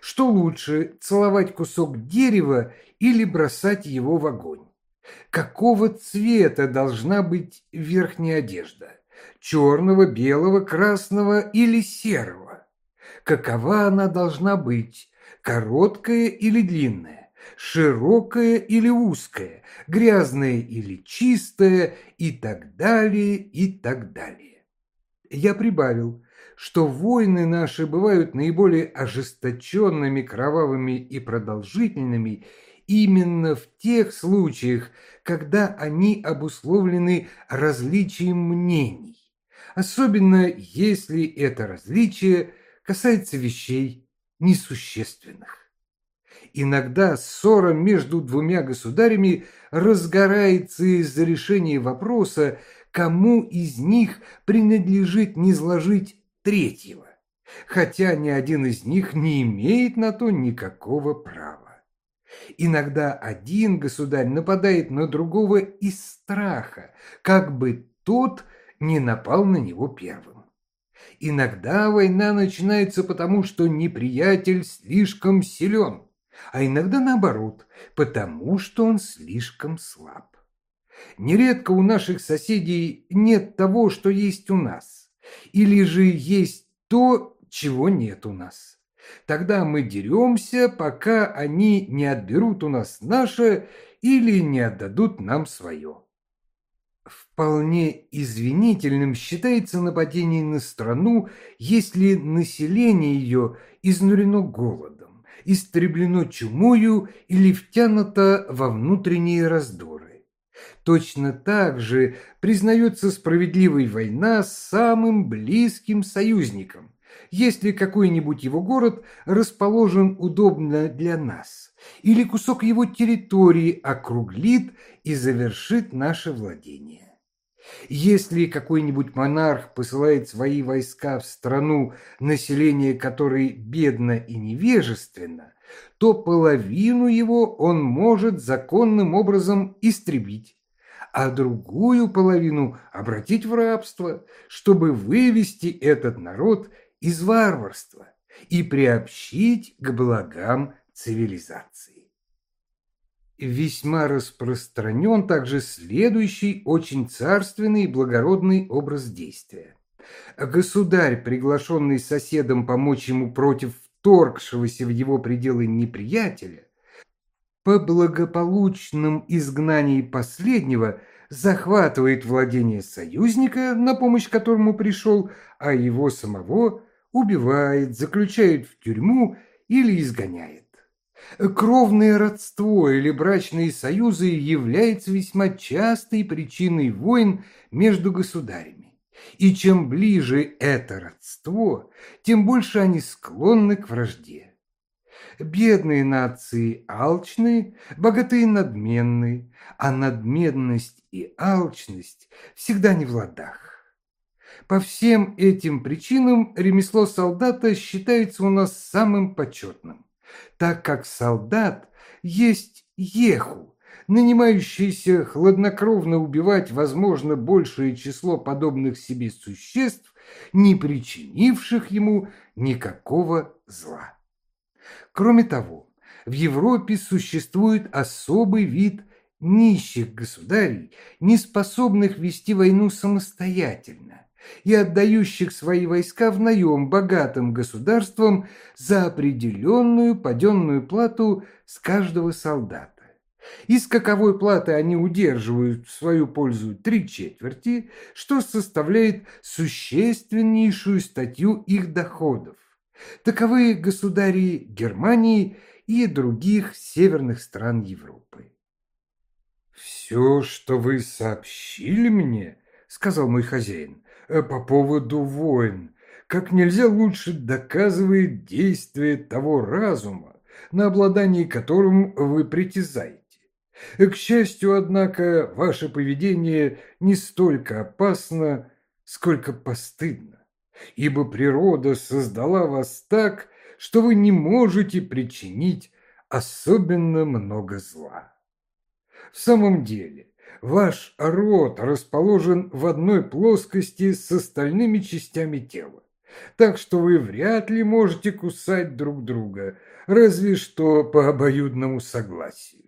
Что лучше, целовать кусок дерева или бросать его в огонь? Какого цвета должна быть верхняя одежда? Черного, белого, красного или серого? Какова она должна быть? Короткая или длинная? Широкая или узкая? Грязная или чистая? И так далее, и так далее я прибавил, что войны наши бывают наиболее ожесточенными, кровавыми и продолжительными именно в тех случаях, когда они обусловлены различием мнений, особенно если это различие касается вещей несущественных. Иногда ссора между двумя государями разгорается из-за решения вопроса, кому из них принадлежит низложить третьего, хотя ни один из них не имеет на то никакого права. Иногда один государь нападает на другого из страха, как бы тот не напал на него первым. Иногда война начинается потому, что неприятель слишком силен, а иногда наоборот, потому что он слишком слаб. Нередко у наших соседей нет того, что есть у нас, или же есть то, чего нет у нас. Тогда мы деремся, пока они не отберут у нас наше или не отдадут нам свое. Вполне извинительным считается нападение на страну, если население ее изнурено голодом, истреблено чумою или втянуто во внутренние раздоры. Точно так же признается справедливой война с самым близким союзником, если какой-нибудь его город расположен удобно для нас, или кусок его территории округлит и завершит наше владение. Если какой-нибудь монарх посылает свои войска в страну, население которой бедно и невежественно, то половину его он может законным образом истребить а другую половину обратить в рабство, чтобы вывести этот народ из варварства и приобщить к благам цивилизации. Весьма распространен также следующий очень царственный и благородный образ действия. Государь, приглашенный соседом помочь ему против вторгшегося в его пределы неприятеля, по благополучном изгнании последнего захватывает владение союзника, на помощь которому пришел, а его самого убивает, заключает в тюрьму или изгоняет. Кровное родство или брачные союзы являются весьма частой причиной войн между государями. И чем ближе это родство, тем больше они склонны к вражде. Бедные нации алчные, богатые надменные, а надменность и алчность всегда не в ладах. По всем этим причинам ремесло солдата считается у нас самым почетным, так как солдат есть еху, нанимающийся хладнокровно убивать, возможно, большее число подобных себе существ, не причинивших ему никакого зла. Кроме того, в Европе существует особый вид нищих государей, не способных вести войну самостоятельно и отдающих свои войска в наем богатым государствам за определенную паденную плату с каждого солдата. Из каковой платы они удерживают в свою пользу три четверти, что составляет существеннейшую статью их доходов. Таковы государи Германии и других северных стран Европы. «Все, что вы сообщили мне, — сказал мой хозяин, — по поводу войн, как нельзя лучше доказывает действие того разума, на обладании которым вы притязаете. К счастью, однако, ваше поведение не столько опасно, сколько постыдно, ибо природа создала вас так, что вы не можете причинить особенно много зла. В самом деле, ваш рот расположен в одной плоскости с остальными частями тела, так что вы вряд ли можете кусать друг друга, разве что по обоюдному согласию.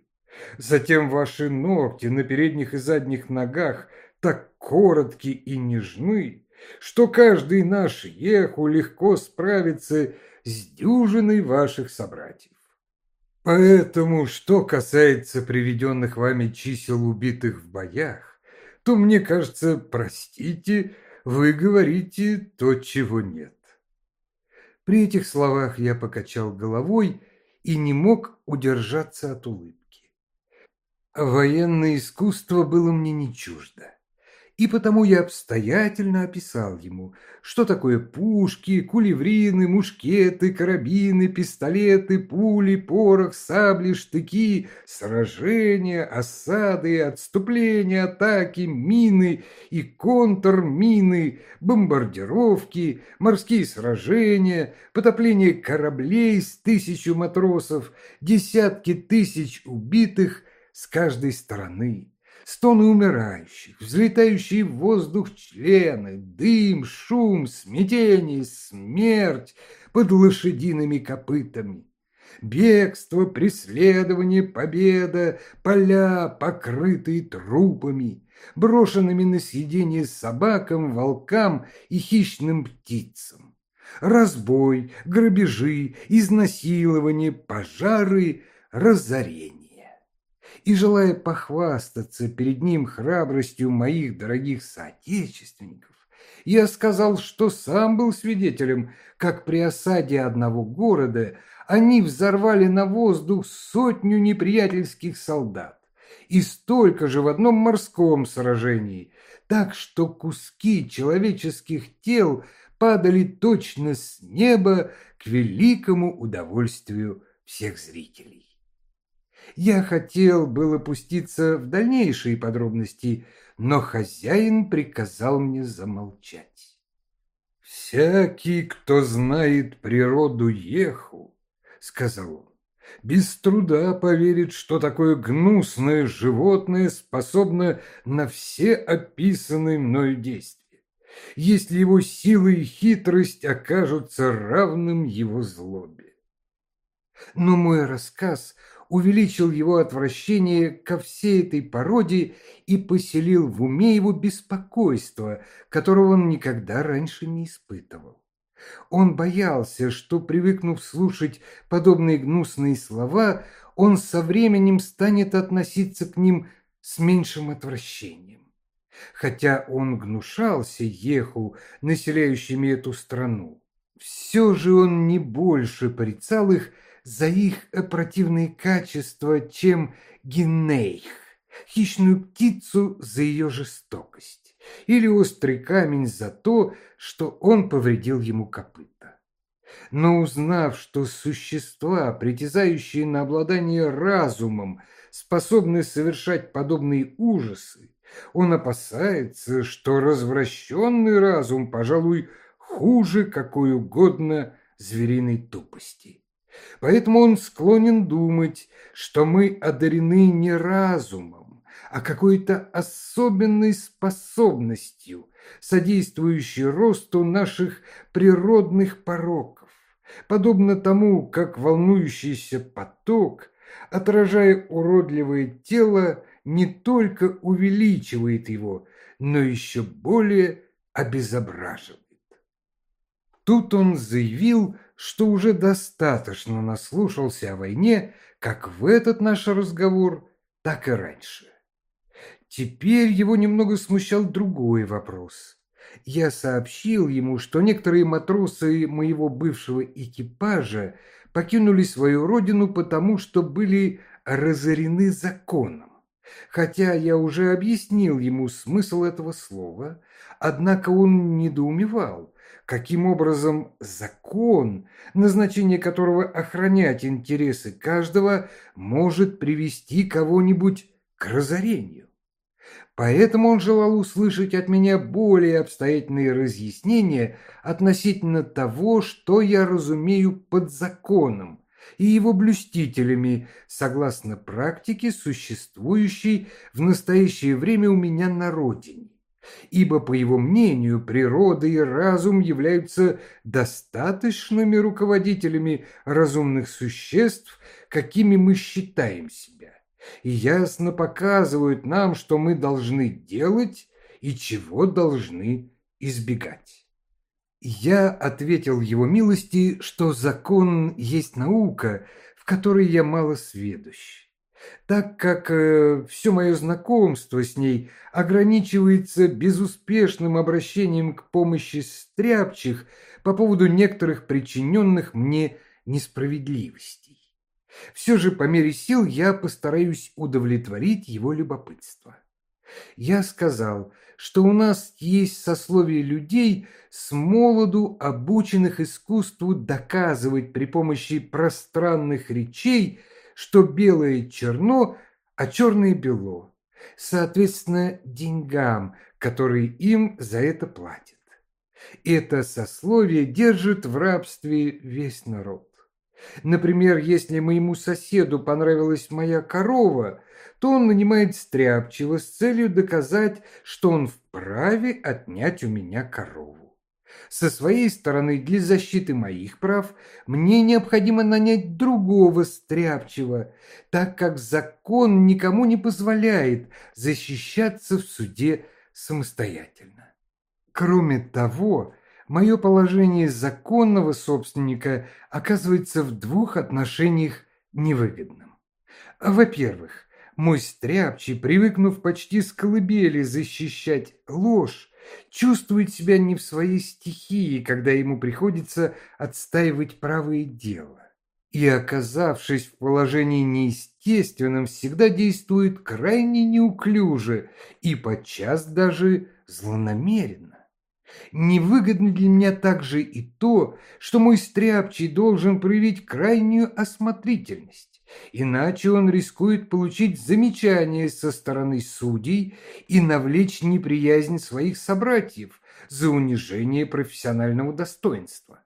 Затем ваши ногти на передних и задних ногах так коротки и нежны, что каждый наш еху легко справится с дюжиной ваших собратьев. Поэтому, что касается приведенных вами чисел убитых в боях, то, мне кажется, простите, вы говорите то, чего нет. При этих словах я покачал головой и не мог удержаться от улыбки. Военное искусство было мне не чуждо и потому я обстоятельно описал ему, что такое пушки, кулеврины, мушкеты, карабины, пистолеты, пули, порох, сабли, штыки, сражения, осады, отступления, атаки, мины и контрмины, бомбардировки, морские сражения, потопление кораблей с тысячу матросов, десятки тысяч убитых с каждой стороны стоны умирающих, взлетающие в воздух члены, дым, шум, смятение, смерть под лошадиными копытами. Бегство, преследование, победа, поля, покрытые трупами, брошенными на съедение собакам, волкам и хищным птицам. Разбой, грабежи, изнасилование, пожары, разорение и, желая похвастаться перед ним храбростью моих дорогих соотечественников, я сказал, что сам был свидетелем, как при осаде одного города они взорвали на воздух сотню неприятельских солдат и столько же в одном морском сражении, так что куски человеческих тел падали точно с неба к великому удовольствию всех зрителей. Я хотел было пуститься в дальнейшие подробности, но хозяин приказал мне замолчать. «Всякий, кто знает природу Еху, — сказал он, — без труда поверит, что такое гнусное животное способно на все описанные мною действия, если его сила и хитрость окажутся равным его злобе. Но мой рассказ увеличил его отвращение ко всей этой породе и поселил в уме его беспокойство, которого он никогда раньше не испытывал. Он боялся, что, привыкнув слушать подобные гнусные слова, он со временем станет относиться к ним с меньшим отвращением. Хотя он гнушался Еху, населяющими эту страну, все же он не больше порицал их, за их противные качества, чем генейх, хищную птицу за ее жестокость, или острый камень за то, что он повредил ему копыта. Но узнав, что существа, притязающие на обладание разумом, способны совершать подобные ужасы, Он опасается, что развращенный разум, пожалуй, хуже какой угодно звериной тупости. Поэтому он склонен думать, что мы одарены не разумом, а какой-то особенной способностью, содействующей росту наших природных пороков, подобно тому, как волнующийся поток, отражая уродливое тело, не только увеличивает его, но еще более обезображивает. Тут он заявил, что уже достаточно наслушался о войне, как в этот наш разговор, так и раньше. Теперь его немного смущал другой вопрос. Я сообщил ему, что некоторые матросы моего бывшего экипажа покинули свою родину потому, что были разорены законом. Хотя я уже объяснил ему смысл этого слова, однако он недоумевал, каким образом закон, назначение которого охранять интересы каждого, может привести кого-нибудь к разорению. Поэтому он желал услышать от меня более обстоятельные разъяснения относительно того, что я разумею под законом и его блюстителями, согласно практике, существующей в настоящее время у меня на родине ибо, по его мнению, природа и разум являются достаточными руководителями разумных существ, какими мы считаем себя, и ясно показывают нам, что мы должны делать и чего должны избегать. Я ответил его милости, что закон есть наука, в которой я мало сведущ так как э, все мое знакомство с ней ограничивается безуспешным обращением к помощи стряпчих по поводу некоторых причиненных мне несправедливостей. Все же по мере сил я постараюсь удовлетворить его любопытство. Я сказал, что у нас есть сословие людей, с молоду обученных искусству доказывать при помощи пространных речей – что белое черно, а черное бело, соответственно деньгам, которые им за это платят. Это сословие держит в рабстве весь народ. Например, если моему соседу понравилась моя корова, то он нанимает стряпчего с целью доказать, что он вправе отнять у меня корову. Со своей стороны, для защиты моих прав, мне необходимо нанять другого стряпчего, так как закон никому не позволяет защищаться в суде самостоятельно. Кроме того, мое положение законного собственника оказывается в двух отношениях невыгодным. Во-первых, мой стряпчий, привыкнув почти с колыбели защищать ложь, чувствует себя не в своей стихии, когда ему приходится отстаивать правое дело. И, оказавшись в положении неестественном, всегда действует крайне неуклюже и подчас даже злонамеренно. Невыгодно для меня также и то, что мой стряпчий должен проявить крайнюю осмотрительность иначе он рискует получить замечание со стороны судей и навлечь неприязнь своих собратьев за унижение профессионального достоинства.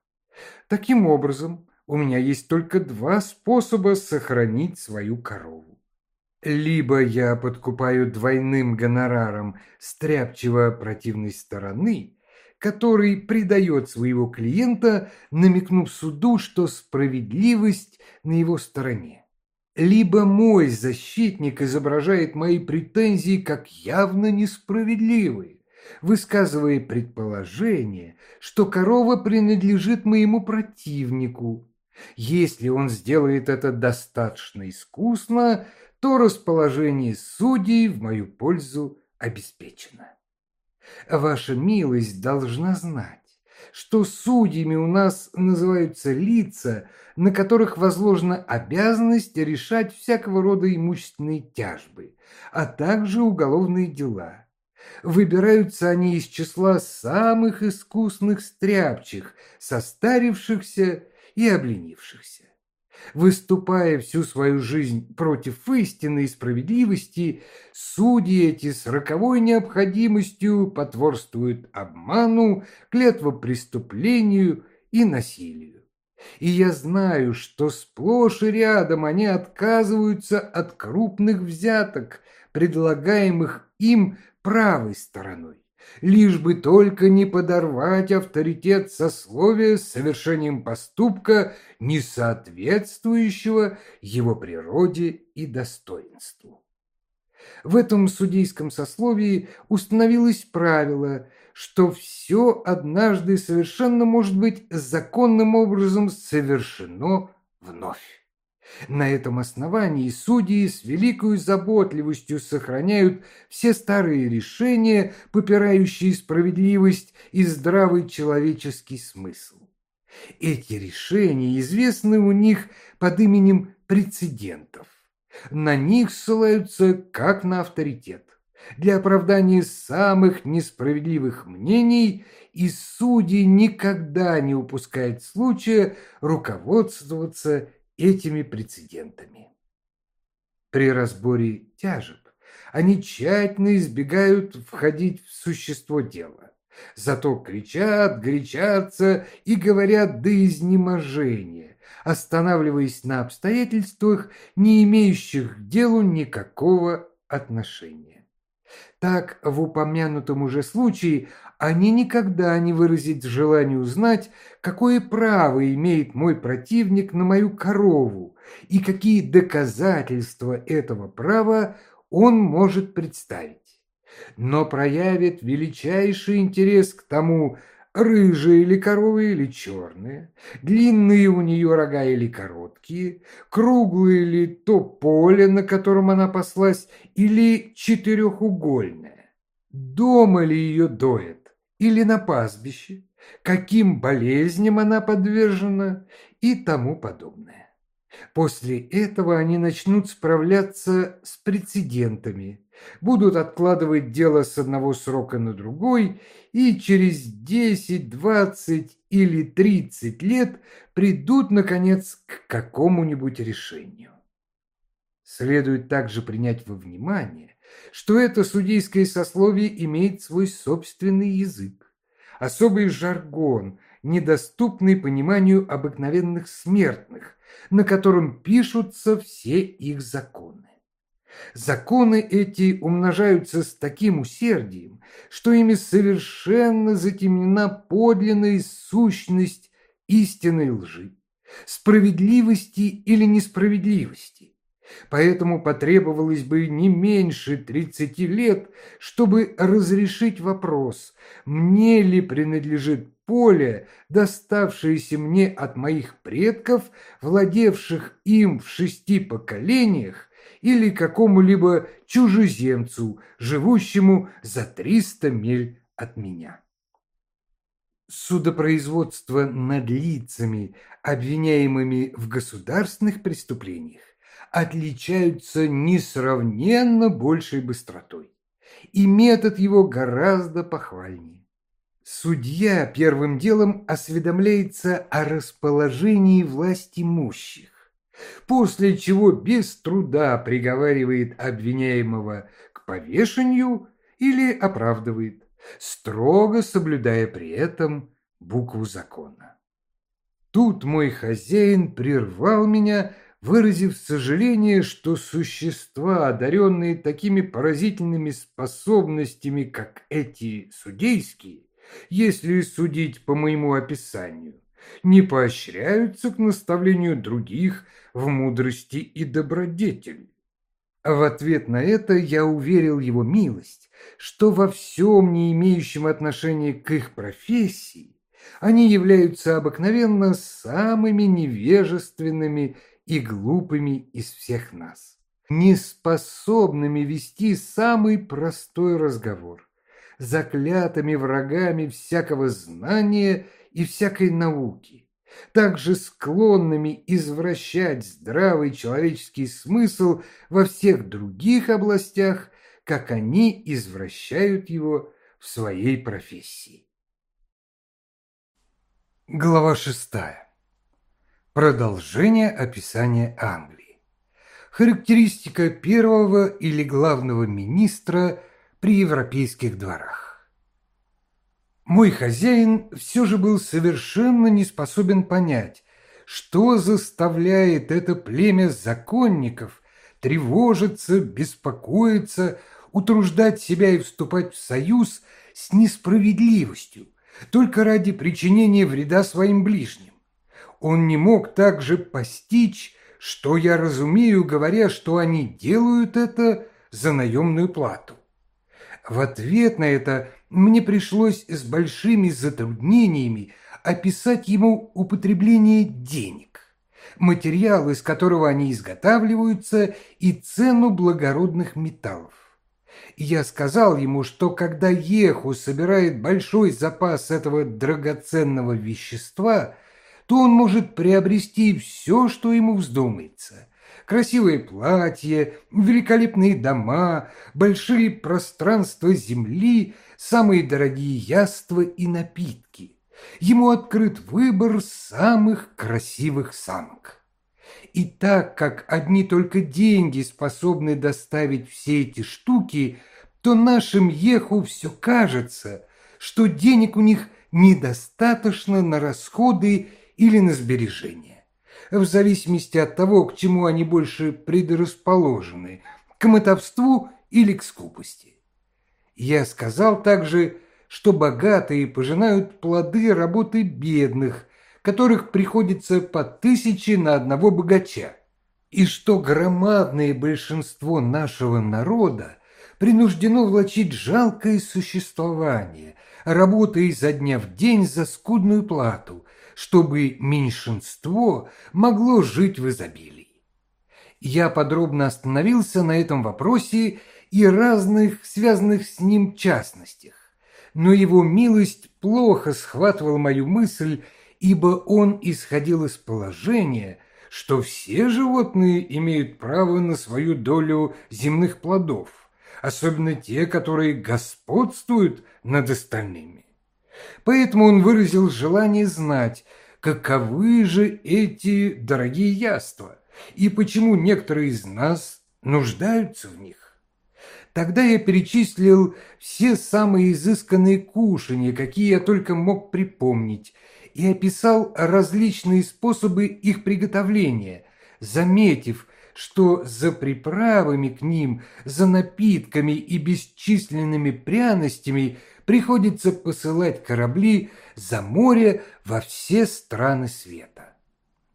Таким образом, у меня есть только два способа сохранить свою корову. Либо я подкупаю двойным гонораром стряпчиво противной стороны, который предает своего клиента, намекнув суду, что справедливость на его стороне либо мой защитник изображает мои претензии как явно несправедливые, высказывая предположение, что корова принадлежит моему противнику. Если он сделает это достаточно искусно, то расположение судей в мою пользу обеспечено. Ваша милость должна знать, что судьями у нас называются лица, на которых возложена обязанность решать всякого рода имущественные тяжбы, а также уголовные дела. Выбираются они из числа самых искусных стряпчих, состарившихся и обленившихся. Выступая всю свою жизнь против истины и справедливости, судьи эти с роковой необходимостью потворствуют обману, клетвопреступлению и насилию. И я знаю, что сплошь и рядом они отказываются от крупных взяток, предлагаемых им правой стороной лишь бы только не подорвать авторитет сословия с совершением поступка, не соответствующего его природе и достоинству. В этом судейском сословии установилось правило, что все однажды совершенно может быть законным образом совершено вновь. На этом основании судьи с великой заботливостью сохраняют все старые решения, попирающие справедливость и здравый человеческий смысл. Эти решения известны у них под именем прецедентов. На них ссылаются как на авторитет. Для оправдания самых несправедливых мнений и судьи никогда не упускают случая руководствоваться этими прецедентами. При разборе тяжеб они тщательно избегают входить в существо дела. Зато кричат, горячатся и говорят до изнеможения, останавливаясь на обстоятельствах, не имеющих к делу никакого отношения. Так, в упомянутом уже случае они никогда не выразить желание узнать, какое право имеет мой противник на мою корову и какие доказательства этого права он может представить. Но проявит величайший интерес к тому, рыжие ли коровы или черные, длинные у нее рога или короткие, круглые ли то поле, на котором она паслась, или четырехугольное. Дома ли ее доят? Или на пастбище, каким болезням она подвержена и тому подобное. После этого они начнут справляться с прецедентами, будут откладывать дело с одного срока на другой и через 10, 20 или 30 лет придут, наконец, к какому-нибудь решению. Следует также принять во внимание, что это судейское сословие имеет свой собственный язык, особый жаргон, недоступный пониманию обыкновенных смертных, на котором пишутся все их законы. Законы эти умножаются с таким усердием, что ими совершенно затемнена подлинная сущность истинной лжи, справедливости или несправедливости, Поэтому потребовалось бы не меньше 30 лет, чтобы разрешить вопрос, мне ли принадлежит поле, доставшееся мне от моих предков, владевших им в шести поколениях, или какому-либо чужеземцу, живущему за 300 миль от меня. Судопроизводство над лицами, обвиняемыми в государственных преступлениях, отличаются несравненно большей быстротой, и метод его гораздо похвальнее. Судья первым делом осведомляется о расположении власть имущих, после чего без труда приговаривает обвиняемого к повешению или оправдывает, строго соблюдая при этом букву закона. Тут мой хозяин прервал меня, выразив сожаление, что существа, одаренные такими поразительными способностями, как эти судейские, если судить по моему описанию, не поощряются к наставлению других в мудрости и добродетели. В ответ на это я уверил его милость, что во всем не имеющем отношения к их профессии они являются обыкновенно самыми невежественными и глупыми из всех нас, неспособными вести самый простой разговор, заклятыми врагами всякого знания и всякой науки, также склонными извращать здравый человеческий смысл во всех других областях, как они извращают его в своей профессии. Глава шестая. Продолжение описания Англии. Характеристика первого или главного министра при европейских дворах. Мой хозяин все же был совершенно не способен понять, что заставляет это племя законников тревожиться, беспокоиться, утруждать себя и вступать в союз с несправедливостью, только ради причинения вреда своим ближним. Он не мог также постичь, что я разумею, говоря, что они делают это за наемную плату. В ответ на это мне пришлось с большими затруднениями описать ему употребление денег, материал, из которого они изготавливаются, и цену благородных металлов. Я сказал ему, что когда Еху собирает большой запас этого драгоценного вещества, то он может приобрести все, что ему вздумается. Красивые платья, великолепные дома, большие пространства земли, самые дорогие яства и напитки. Ему открыт выбор самых красивых самок. И так как одни только деньги способны доставить все эти штуки, то нашим еху все кажется, что денег у них недостаточно на расходы или на сбережения, в зависимости от того, к чему они больше предрасположены, к мотовству или к скупости. Я сказал также, что богатые пожинают плоды работы бедных, которых приходится по тысяче на одного богача, и что громадное большинство нашего народа принуждено влачить жалкое существование, работая изо дня в день за скудную плату, чтобы меньшинство могло жить в изобилии. Я подробно остановился на этом вопросе и разных связанных с ним частностях, но его милость плохо схватывал мою мысль, ибо он исходил из положения, что все животные имеют право на свою долю земных плодов, особенно те, которые господствуют над остальными. Поэтому он выразил желание знать, каковы же эти дорогие яства и почему некоторые из нас нуждаются в них. Тогда я перечислил все самые изысканные кушанья, какие я только мог припомнить, и описал различные способы их приготовления, заметив, что за приправами к ним, за напитками и бесчисленными пряностями приходится посылать корабли за море во все страны света.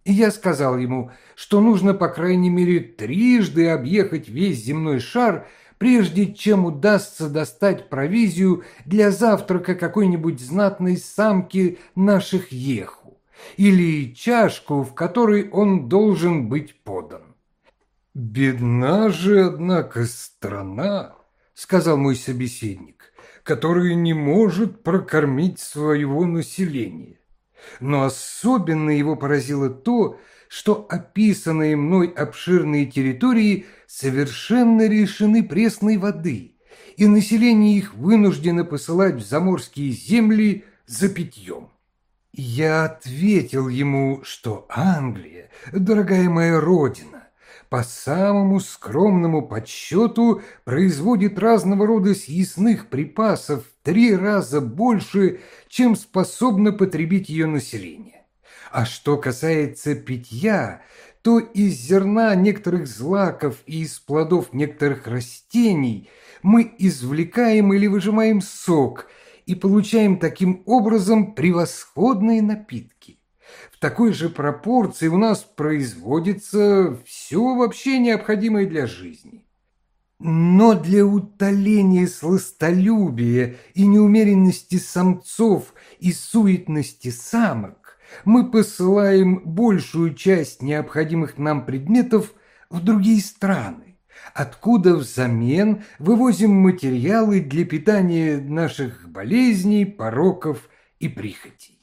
И я сказал ему, что нужно по крайней мере трижды объехать весь земной шар, прежде чем удастся достать провизию для завтрака какой-нибудь знатной самки наших еху или чашку, в которой он должен быть подан. «Бедна же, однако, страна», — сказал мой собеседник, «которая не может прокормить своего населения. Но особенно его поразило то, что описанные мной обширные территории совершенно лишены пресной воды, и население их вынуждено посылать в заморские земли за питьем. Я ответил ему, что Англия, дорогая моя родина, по самому скромному подсчету производит разного рода съестных припасов в три раза больше, чем способно потребить ее население. А что касается питья, то из зерна некоторых злаков и из плодов некоторых растений мы извлекаем или выжимаем сок и получаем таким образом превосходные напитки такой же пропорции у нас производится все вообще необходимое для жизни. Но для утоления сластолюбия и неумеренности самцов и суетности самок мы посылаем большую часть необходимых нам предметов в другие страны, откуда взамен вывозим материалы для питания наших болезней, пороков и прихотей.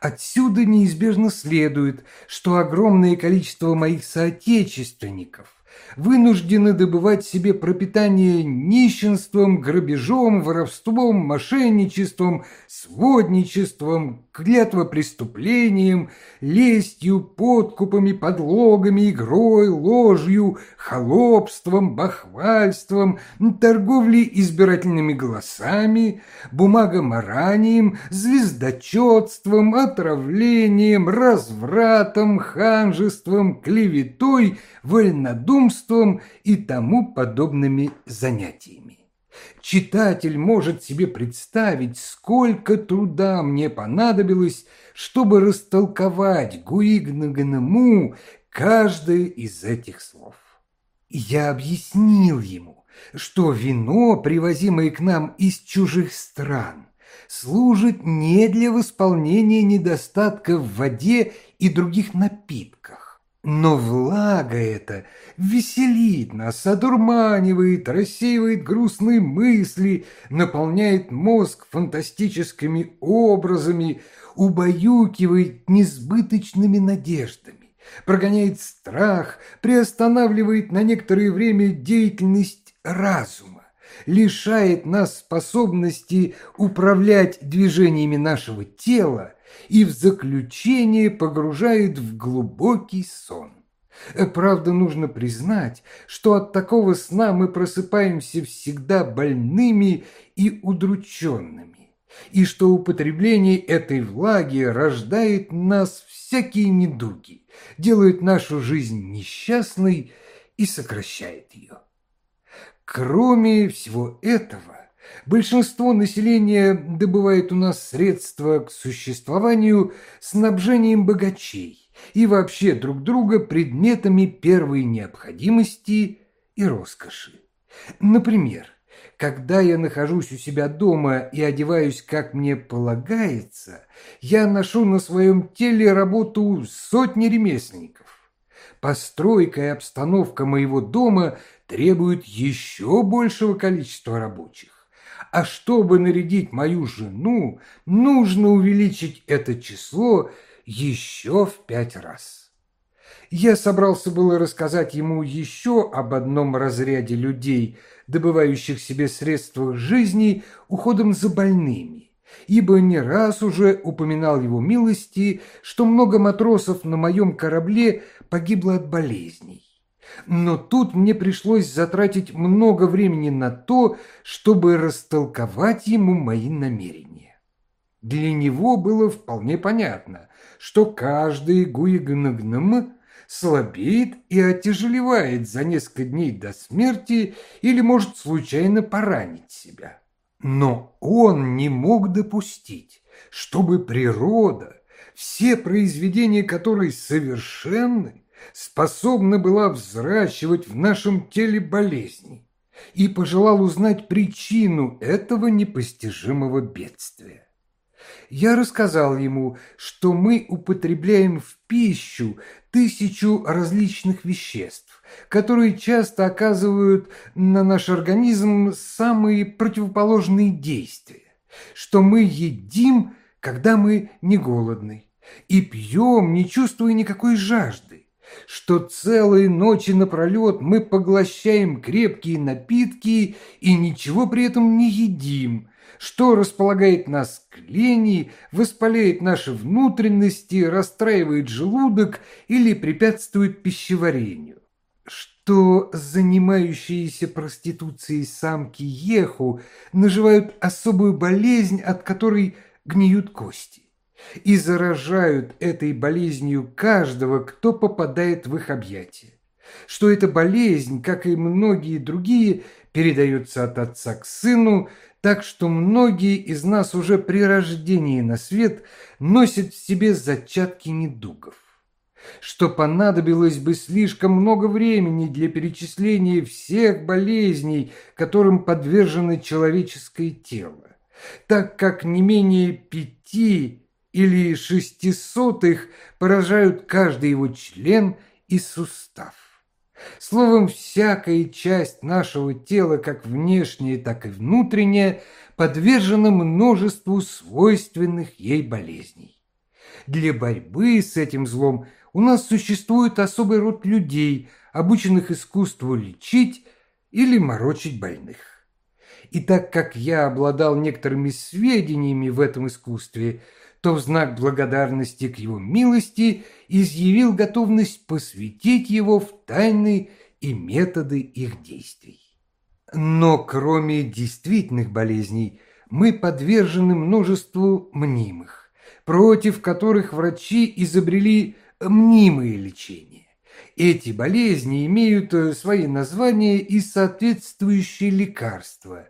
Отсюда неизбежно следует, что огромное количество моих соотечественников вынуждены добывать себе пропитание нищенством, грабежом, воровством, мошенничеством, сводничеством, клятвопреступлением, лестью, подкупами, подлогами, игрой, ложью, холопством, бахвальством, торговлей избирательными голосами, бумагоморанием, звездочетством, отравлением, развратом, ханжеством, клеветой, вольнодумством и тому подобными занятиями. Читатель может себе представить, сколько труда мне понадобилось, чтобы растолковать Гуигнаганаму каждое из этих слов. Я объяснил ему, что вино, привозимое к нам из чужих стран, служит не для восполнения недостатка в воде и других напитках, но влага эта веселит нас, одурманивает, рассеивает грустные мысли, наполняет мозг фантастическими образами, убаюкивает несбыточными надеждами, прогоняет страх, приостанавливает на некоторое время деятельность разума, лишает нас способности управлять движениями нашего тела и в заключение погружает в глубокий сон. Правда, нужно признать, что от такого сна мы просыпаемся всегда больными и удрученными, и что употребление этой влаги рождает нас всякие недуги, делает нашу жизнь несчастной и сокращает ее. Кроме всего этого, Большинство населения добывает у нас средства к существованию снабжением богачей и вообще друг друга предметами первой необходимости и роскоши. Например, когда я нахожусь у себя дома и одеваюсь, как мне полагается, я ношу на своем теле работу сотни ремесленников. Постройка и обстановка моего дома требуют еще большего количества рабочих а чтобы нарядить мою жену, нужно увеличить это число еще в пять раз. Я собрался было рассказать ему еще об одном разряде людей, добывающих себе средства жизни уходом за больными, ибо не раз уже упоминал его милости, что много матросов на моем корабле погибло от болезней. Но тут мне пришлось затратить много времени на то, чтобы растолковать ему мои намерения. Для него было вполне понятно, что каждый гуигнагнам слабеет и отяжелевает за несколько дней до смерти или может случайно поранить себя. Но он не мог допустить, чтобы природа, все произведения которой совершенны, способна была взращивать в нашем теле болезни и пожелал узнать причину этого непостижимого бедствия. Я рассказал ему, что мы употребляем в пищу тысячу различных веществ, которые часто оказывают на наш организм самые противоположные действия, что мы едим, когда мы не голодны, и пьем, не чувствуя никакой жажды, что целые ночи напролет мы поглощаем крепкие напитки и ничего при этом не едим, что располагает нас к лени, воспаляет наши внутренности, расстраивает желудок или препятствует пищеварению. Что занимающиеся проституцией самки Еху наживают особую болезнь, от которой гниют кости и заражают этой болезнью каждого, кто попадает в их объятия. Что эта болезнь, как и многие другие, передается от отца к сыну, так что многие из нас уже при рождении на свет носят в себе зачатки недугов. Что понадобилось бы слишком много времени для перечисления всех болезней, которым подвержено человеческое тело, так как не менее пяти или шестисотых поражают каждый его член и сустав. Словом, всякая часть нашего тела, как внешняя, так и внутренняя, подвержена множеству свойственных ей болезней. Для борьбы с этим злом у нас существует особый род людей, обученных искусству лечить или морочить больных. И так как я обладал некоторыми сведениями в этом искусстве, то в знак благодарности к его милости изъявил готовность посвятить его в тайны и методы их действий. Но кроме действительных болезней, мы подвержены множеству мнимых, против которых врачи изобрели мнимые лечения. Эти болезни имеют свои названия и соответствующие лекарства.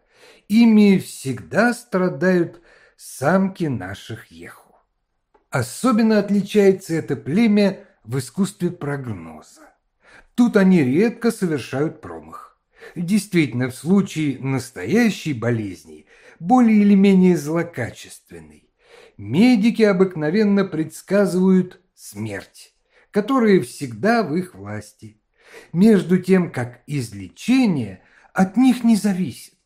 Ими всегда страдают самки наших еху. Особенно отличается это племя в искусстве прогноза. Тут они редко совершают промах. Действительно, в случае настоящей болезни, более или менее злокачественной, медики обыкновенно предсказывают смерть, которая всегда в их власти, между тем, как излечение от них не зависит.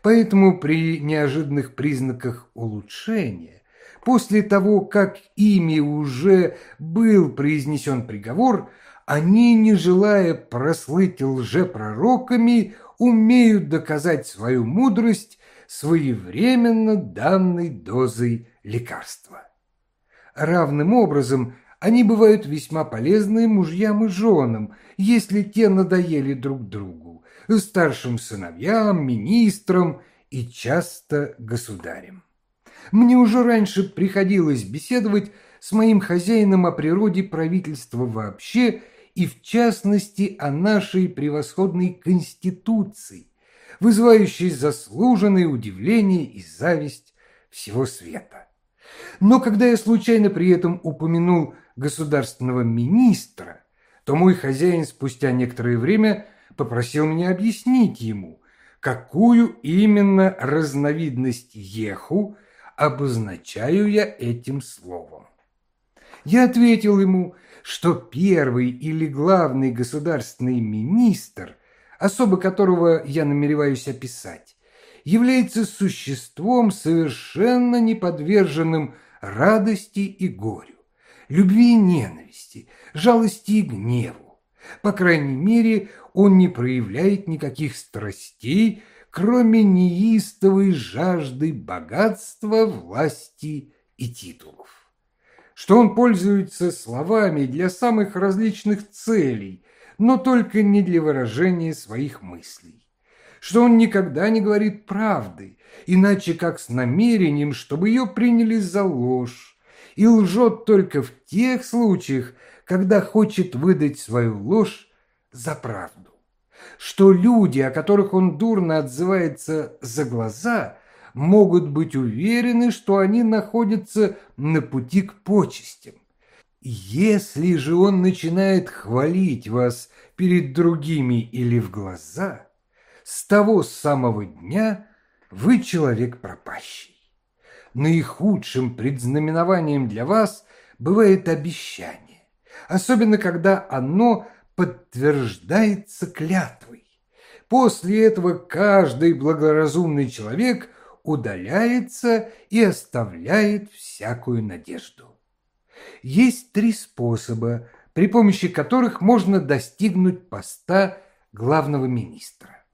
Поэтому при неожиданных признаках улучшения, после того, как ими уже был произнесен приговор, они, не желая прослыть лжепророками, умеют доказать свою мудрость своевременно данной дозой лекарства. Равным образом они бывают весьма полезны мужьям и женам, если те надоели друг другу, старшим сыновьям, министрам и часто государям. Мне уже раньше приходилось беседовать с моим хозяином о природе правительства вообще и в частности о нашей превосходной Конституции, вызывающей заслуженное удивление и зависть всего света. Но когда я случайно при этом упомянул государственного министра, то мой хозяин спустя некоторое время попросил меня объяснить ему, какую именно разновидность еху обозначаю я этим словом. Я ответил ему, что первый или главный государственный министр, особо которого я намереваюсь описать, является существом совершенно неподверженным радости и горю, любви и ненависти, жалости и гневу. По крайней мере, он не проявляет никаких страстей, кроме неистовой жажды богатства, власти и титулов. Что он пользуется словами для самых различных целей, но только не для выражения своих мыслей, что он никогда не говорит правды, иначе как с намерением, чтобы ее приняли за ложь, и лжет только в тех случаях, когда хочет выдать свою ложь за правду, что люди, о которых он дурно отзывается за глаза – могут быть уверены, что они находятся на пути к почестям. Если же он начинает хвалить вас перед другими или в глаза, с того самого дня вы человек пропащий. Наихудшим предзнаменованием для вас бывает обещание, особенно когда оно подтверждается клятвой. После этого каждый благоразумный человек удаляется и оставляет всякую надежду. Есть три способа, при помощи которых можно достигнуть поста главного министра.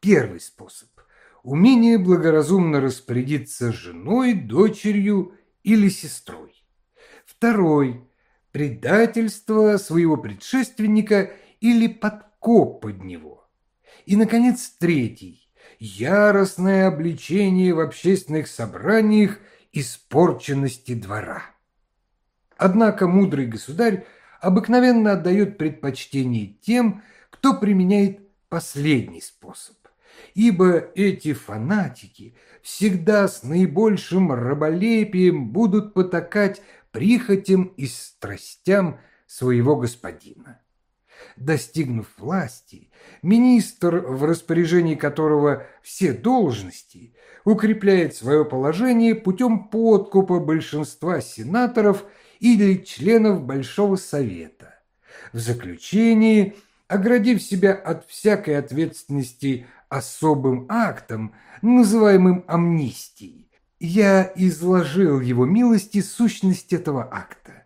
Первый способ – умение благоразумно распорядиться женой, дочерью или сестрой. Второй – предательство своего предшественника или подкоп под него. И, наконец, третий яростное обличение в общественных собраниях испорченности двора. Однако мудрый государь обыкновенно отдает предпочтение тем, кто применяет последний способ, ибо эти фанатики всегда с наибольшим раболепием будут потакать прихотям и страстям своего господина достигнув власти, министр, в распоряжении которого все должности, укрепляет свое положение путем подкупа большинства сенаторов или членов Большого Совета. В заключении, оградив себя от всякой ответственности особым актом, называемым амнистией, я изложил его милости сущность этого акта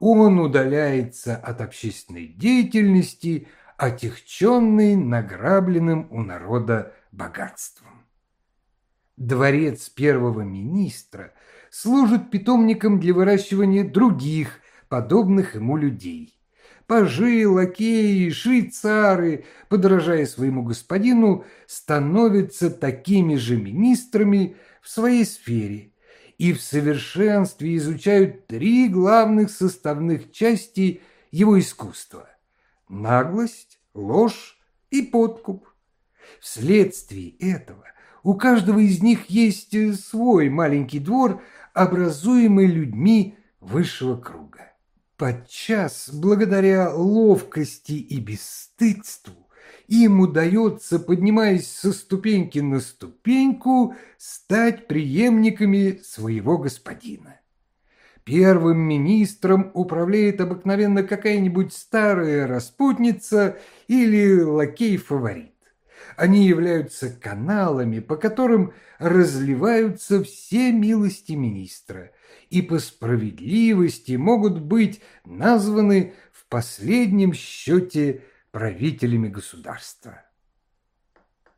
он удаляется от общественной деятельности, отягченный награбленным у народа богатством. Дворец первого министра служит питомником для выращивания других, подобных ему людей. Пажи, лакеи, швейцары, подражая своему господину, становятся такими же министрами в своей сфере и в совершенстве изучают три главных составных части его искусства – наглость, ложь и подкуп. Вследствие этого у каждого из них есть свой маленький двор, образуемый людьми высшего круга. Подчас, благодаря ловкости и бесстыдству, им удается, поднимаясь со ступеньки на ступеньку, стать преемниками своего господина. Первым министром управляет обыкновенно какая-нибудь старая распутница или лакей-фаворит. Они являются каналами, по которым разливаются все милости министра и по справедливости могут быть названы в последнем счете правителями государства.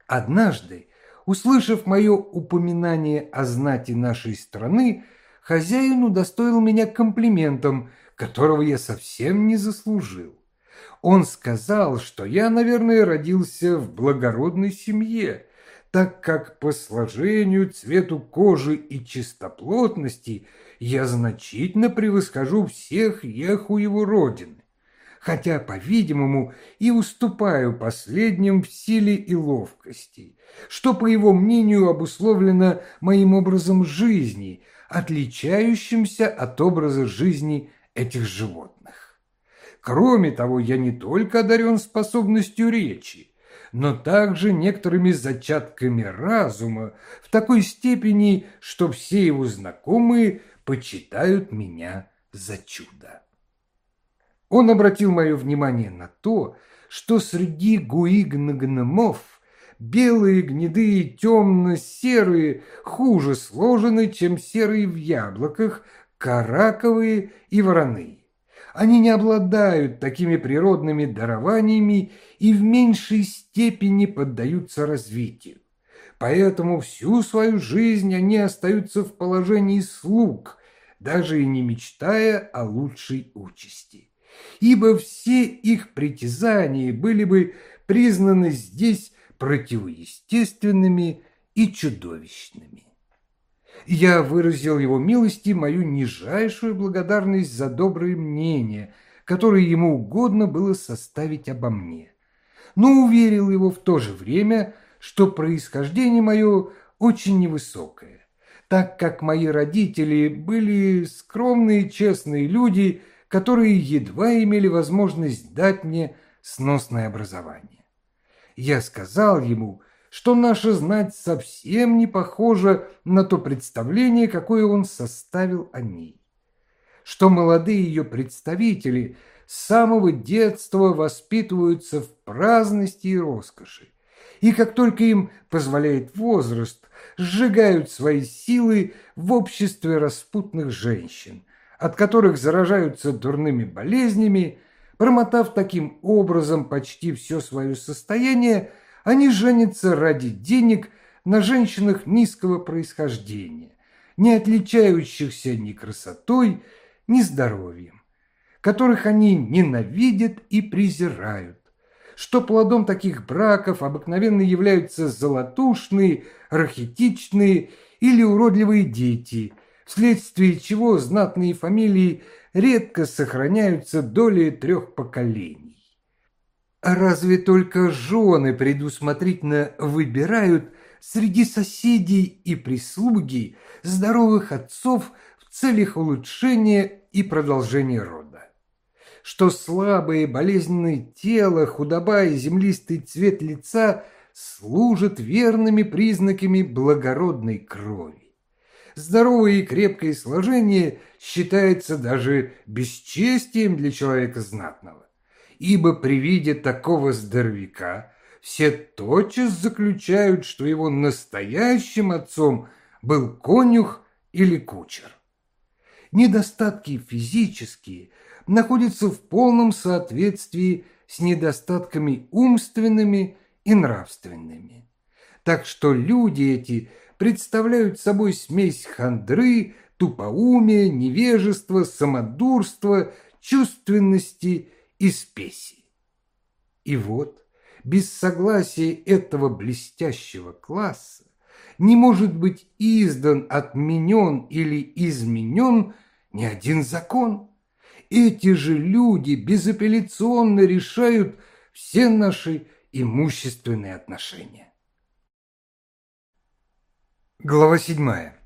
Однажды, услышав мое упоминание о знати нашей страны, хозяин удостоил меня комплиментом, которого я совсем не заслужил. Он сказал, что я, наверное, родился в благородной семье, так как по сложению, цвету кожи и чистоплотности я значительно превосхожу всех еху его родины, хотя, по-видимому, и уступаю последним в силе и ловкости, что, по его мнению, обусловлено моим образом жизни, отличающимся от образа жизни этих животных. Кроме того, я не только одарен способностью речи, но также некоторыми зачатками разума в такой степени, что все его знакомые почитают меня за чудо. Он обратил мое внимание на то, что среди гуигнагномов белые, гнедые, темно-серые хуже сложены, чем серые в яблоках, караковые и вороны. Они не обладают такими природными дарованиями и в меньшей степени поддаются развитию. Поэтому всю свою жизнь они остаются в положении слуг, даже и не мечтая о лучшей участи. Ибо все их притязания были бы признаны здесь противоестественными и чудовищными. Я выразил его милости мою нижайшую благодарность за доброе мнение, которое ему угодно было составить обо мне, но уверил его в то же время, что происхождение мое очень невысокое, так как мои родители были скромные честные люди, которые едва имели возможность дать мне сносное образование я сказал ему, что наша знать совсем не похожа на то представление, какое он составил о ней. Что молодые ее представители с самого детства воспитываются в праздности и роскоши, и как только им позволяет возраст, сжигают свои силы в обществе распутных женщин, от которых заражаются дурными болезнями, Промотав таким образом почти все свое состояние, они женятся ради денег на женщинах низкого происхождения, не отличающихся ни красотой, ни здоровьем, которых они ненавидят и презирают, что плодом таких браков обыкновенно являются золотушные, рахитичные или уродливые дети, вследствие чего знатные фамилии редко сохраняются доли трех поколений. А разве только жены предусмотрительно выбирают среди соседей и прислуги здоровых отцов в целях улучшения и продолжения рода. Что слабое болезненное тело, худоба и землистый цвет лица служат верными признаками благородной крови здоровое и крепкое сложение считается даже бесчестием для человека знатного, ибо при виде такого здоровяка все тотчас заключают, что его настоящим отцом был конюх или кучер. Недостатки физические находятся в полном соответствии с недостатками умственными и нравственными. Так что люди эти представляют собой смесь хандры, тупоумия, невежества, самодурства, чувственности и спеси. И вот, без согласия этого блестящего класса не может быть издан, отменен или изменен ни один закон. Эти же люди безапелляционно решают все наши имущественные отношения. Глава седьмая.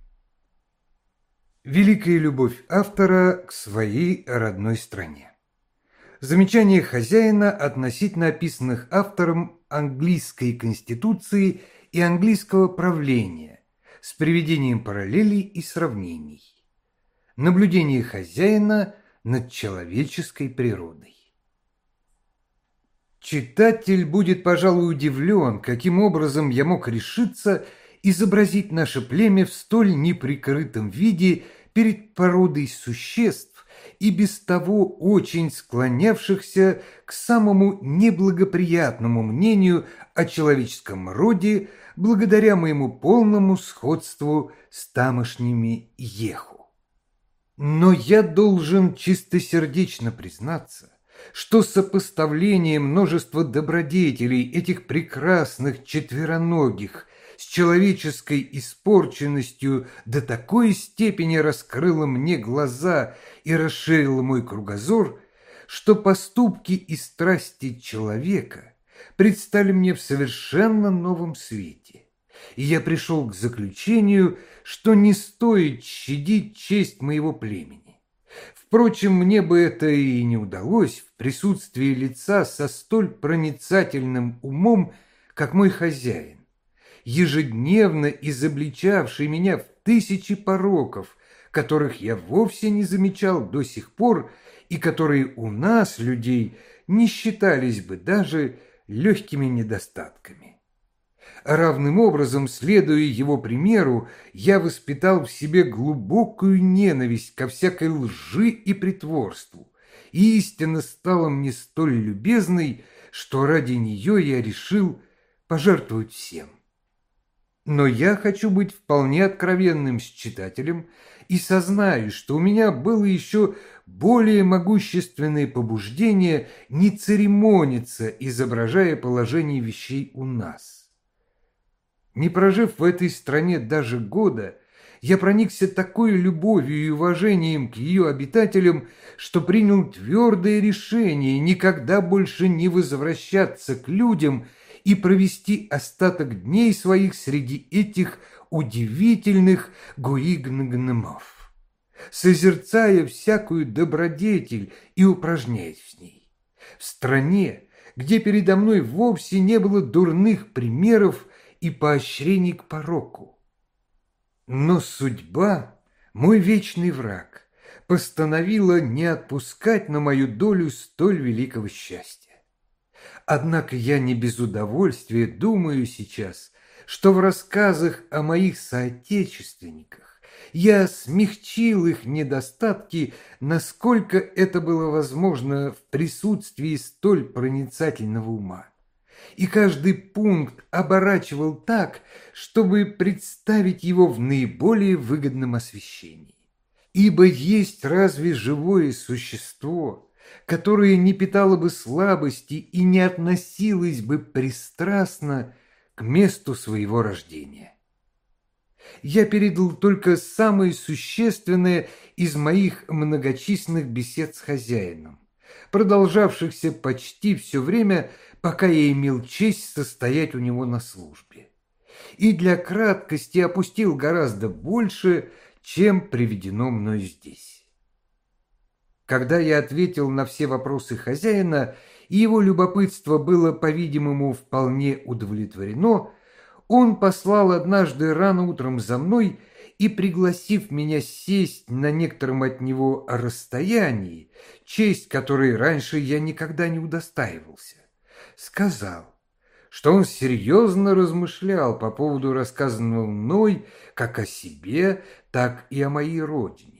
Великая любовь автора к своей родной стране. Замечание хозяина относительно описанных автором английской конституции и английского правления с приведением параллелей и сравнений. Наблюдение хозяина над человеческой природой. Читатель будет, пожалуй, удивлен, каким образом я мог решиться изобразить наше племя в столь неприкрытом виде перед породой существ и без того очень склонявшихся к самому неблагоприятному мнению о человеческом роде благодаря моему полному сходству с тамошними еху. Но я должен чистосердечно признаться, что сопоставление множества добродетелей этих прекрасных четвероногих с человеческой испорченностью до такой степени раскрыло мне глаза и расширило мой кругозор, что поступки и страсти человека предстали мне в совершенно новом свете. И я пришел к заключению, что не стоит щадить честь моего племени. Впрочем, мне бы это и не удалось в присутствии лица со столь проницательным умом, как мой хозяин, ежедневно изобличавший меня в тысячи пороков, которых я вовсе не замечал до сих пор и которые у нас, людей, не считались бы даже легкими недостатками. Равным образом, следуя его примеру, я воспитал в себе глубокую ненависть ко всякой лжи и притворству. И истина стала мне столь любезной, что ради нее я решил пожертвовать всем. Но я хочу быть вполне откровенным с читателем и сознаю, что у меня было еще более могущественное побуждение не церемониться, изображая положение вещей у нас. Не прожив в этой стране даже года, я проникся такой любовью и уважением к ее обитателям, что принял твердое решение никогда больше не возвращаться к людям и провести остаток дней своих среди этих удивительных гуигнгномов, созерцая всякую добродетель и упражняясь в ней. В стране, где передо мной вовсе не было дурных примеров, и поощрений к пороку. Но судьба, мой вечный враг, постановила не отпускать на мою долю столь великого счастья. Однако я не без удовольствия думаю сейчас, что в рассказах о моих соотечественниках я смягчил их недостатки, насколько это было возможно в присутствии столь проницательного ума и каждый пункт оборачивал так, чтобы представить его в наиболее выгодном освещении. Ибо есть разве живое существо, которое не питало бы слабости и не относилось бы пристрастно к месту своего рождения. Я передал только самое существенное из моих многочисленных бесед с хозяином, продолжавшихся почти все время, пока я имел честь состоять у него на службе. И для краткости опустил гораздо больше, чем приведено мной здесь. Когда я ответил на все вопросы хозяина, и его любопытство было, по-видимому, вполне удовлетворено, он послал однажды рано утром за мной и, пригласив меня сесть на некотором от него расстоянии, честь которой раньше я никогда не удостаивался, сказал, что он серьезно размышлял по поводу рассказанного мной как о себе, так и о моей родине,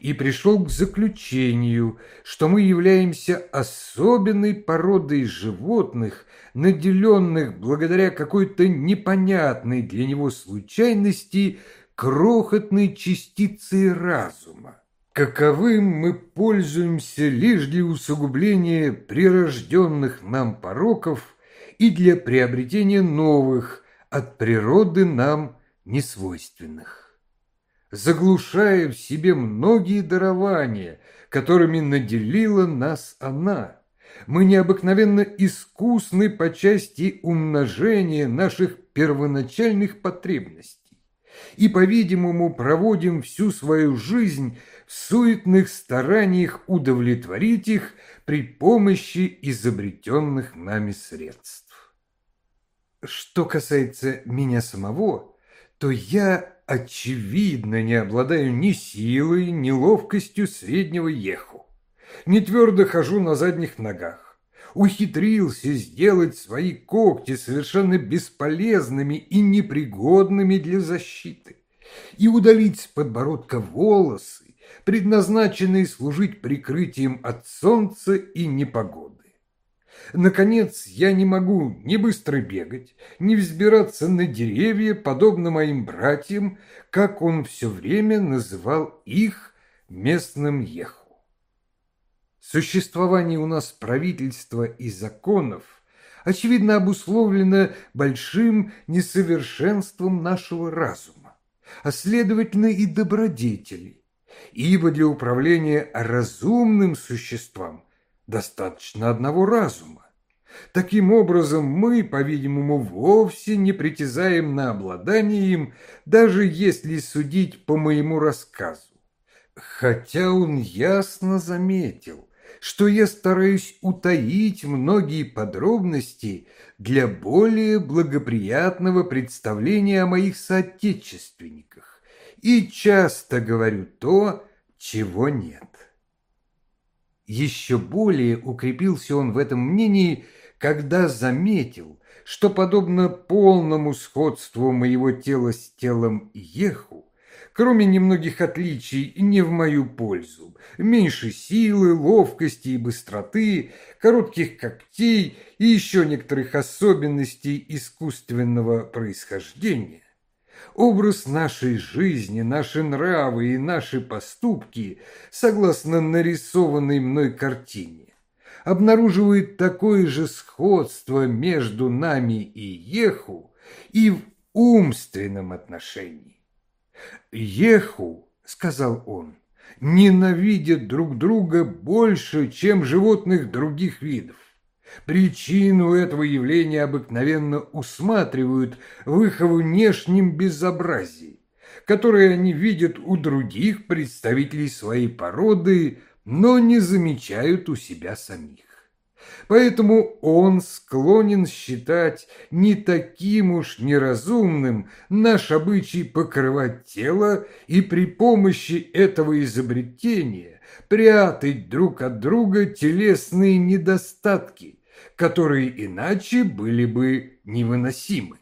и пришел к заключению, что мы являемся особенной породой животных, наделенных благодаря какой-то непонятной для него случайности крохотной частицей разума. Каковым мы пользуемся лишь для усугубления прирожденных нам пороков и для приобретения новых, от природы нам несвойственных. Заглушая в себе многие дарования, которыми наделила нас она, мы необыкновенно искусны по части умножения наших первоначальных потребностей и, по-видимому, проводим всю свою жизнь в суетных стараниях удовлетворить их при помощи изобретенных нами средств. Что касается меня самого, то я, очевидно, не обладаю ни силой, ни ловкостью среднего еху. Не твердо хожу на задних ногах ухитрился сделать свои когти совершенно бесполезными и непригодными для защиты, и удалить с подбородка волосы, предназначенные служить прикрытием от солнца и непогоды. Наконец, я не могу ни быстро бегать, ни взбираться на деревья, подобно моим братьям, как он все время называл их местным ехом. Существование у нас правительства и законов очевидно обусловлено большим несовершенством нашего разума, а следовательно и добродетелей, ибо для управления разумным существам достаточно одного разума. Таким образом, мы, по-видимому, вовсе не притязаем на обладание им, даже если судить по моему рассказу. Хотя он ясно заметил, что я стараюсь утаить многие подробности для более благоприятного представления о моих соотечественниках и часто говорю то, чего нет. Еще более укрепился он в этом мнении, когда заметил, что, подобно полному сходству моего тела с телом Еху, кроме немногих отличий, не в мою пользу. Меньше силы, ловкости и быстроты, коротких когтей и еще некоторых особенностей искусственного происхождения. Образ нашей жизни, наши нравы и наши поступки, согласно нарисованной мной картине, обнаруживает такое же сходство между нами и Еху и в умственном отношении. «Еху», — сказал он, — «ненавидят друг друга больше, чем животных других видов. Причину этого явления обыкновенно усматривают в их внешнем безобразии, которое они видят у других представителей своей породы, но не замечают у себя самих. Поэтому он склонен считать не таким уж неразумным наш обычай покрывать тело и при помощи этого изобретения прятать друг от друга телесные недостатки, которые иначе были бы невыносимы.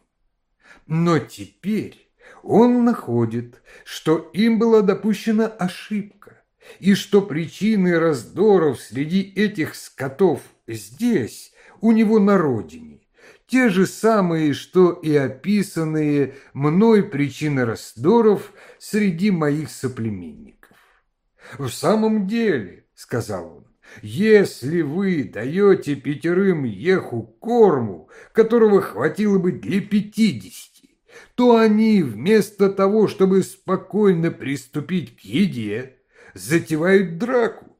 Но теперь он находит, что им была допущена ошибка, и что причины раздоров среди этих скотов здесь, у него на родине, те же самые, что и описанные мной причины раздоров среди моих соплеменников. «В самом деле», — сказал он, — «если вы даете пятерым еху корму, которого хватило бы для пятидесяти, то они вместо того, чтобы спокойно приступить к еде, затевают драку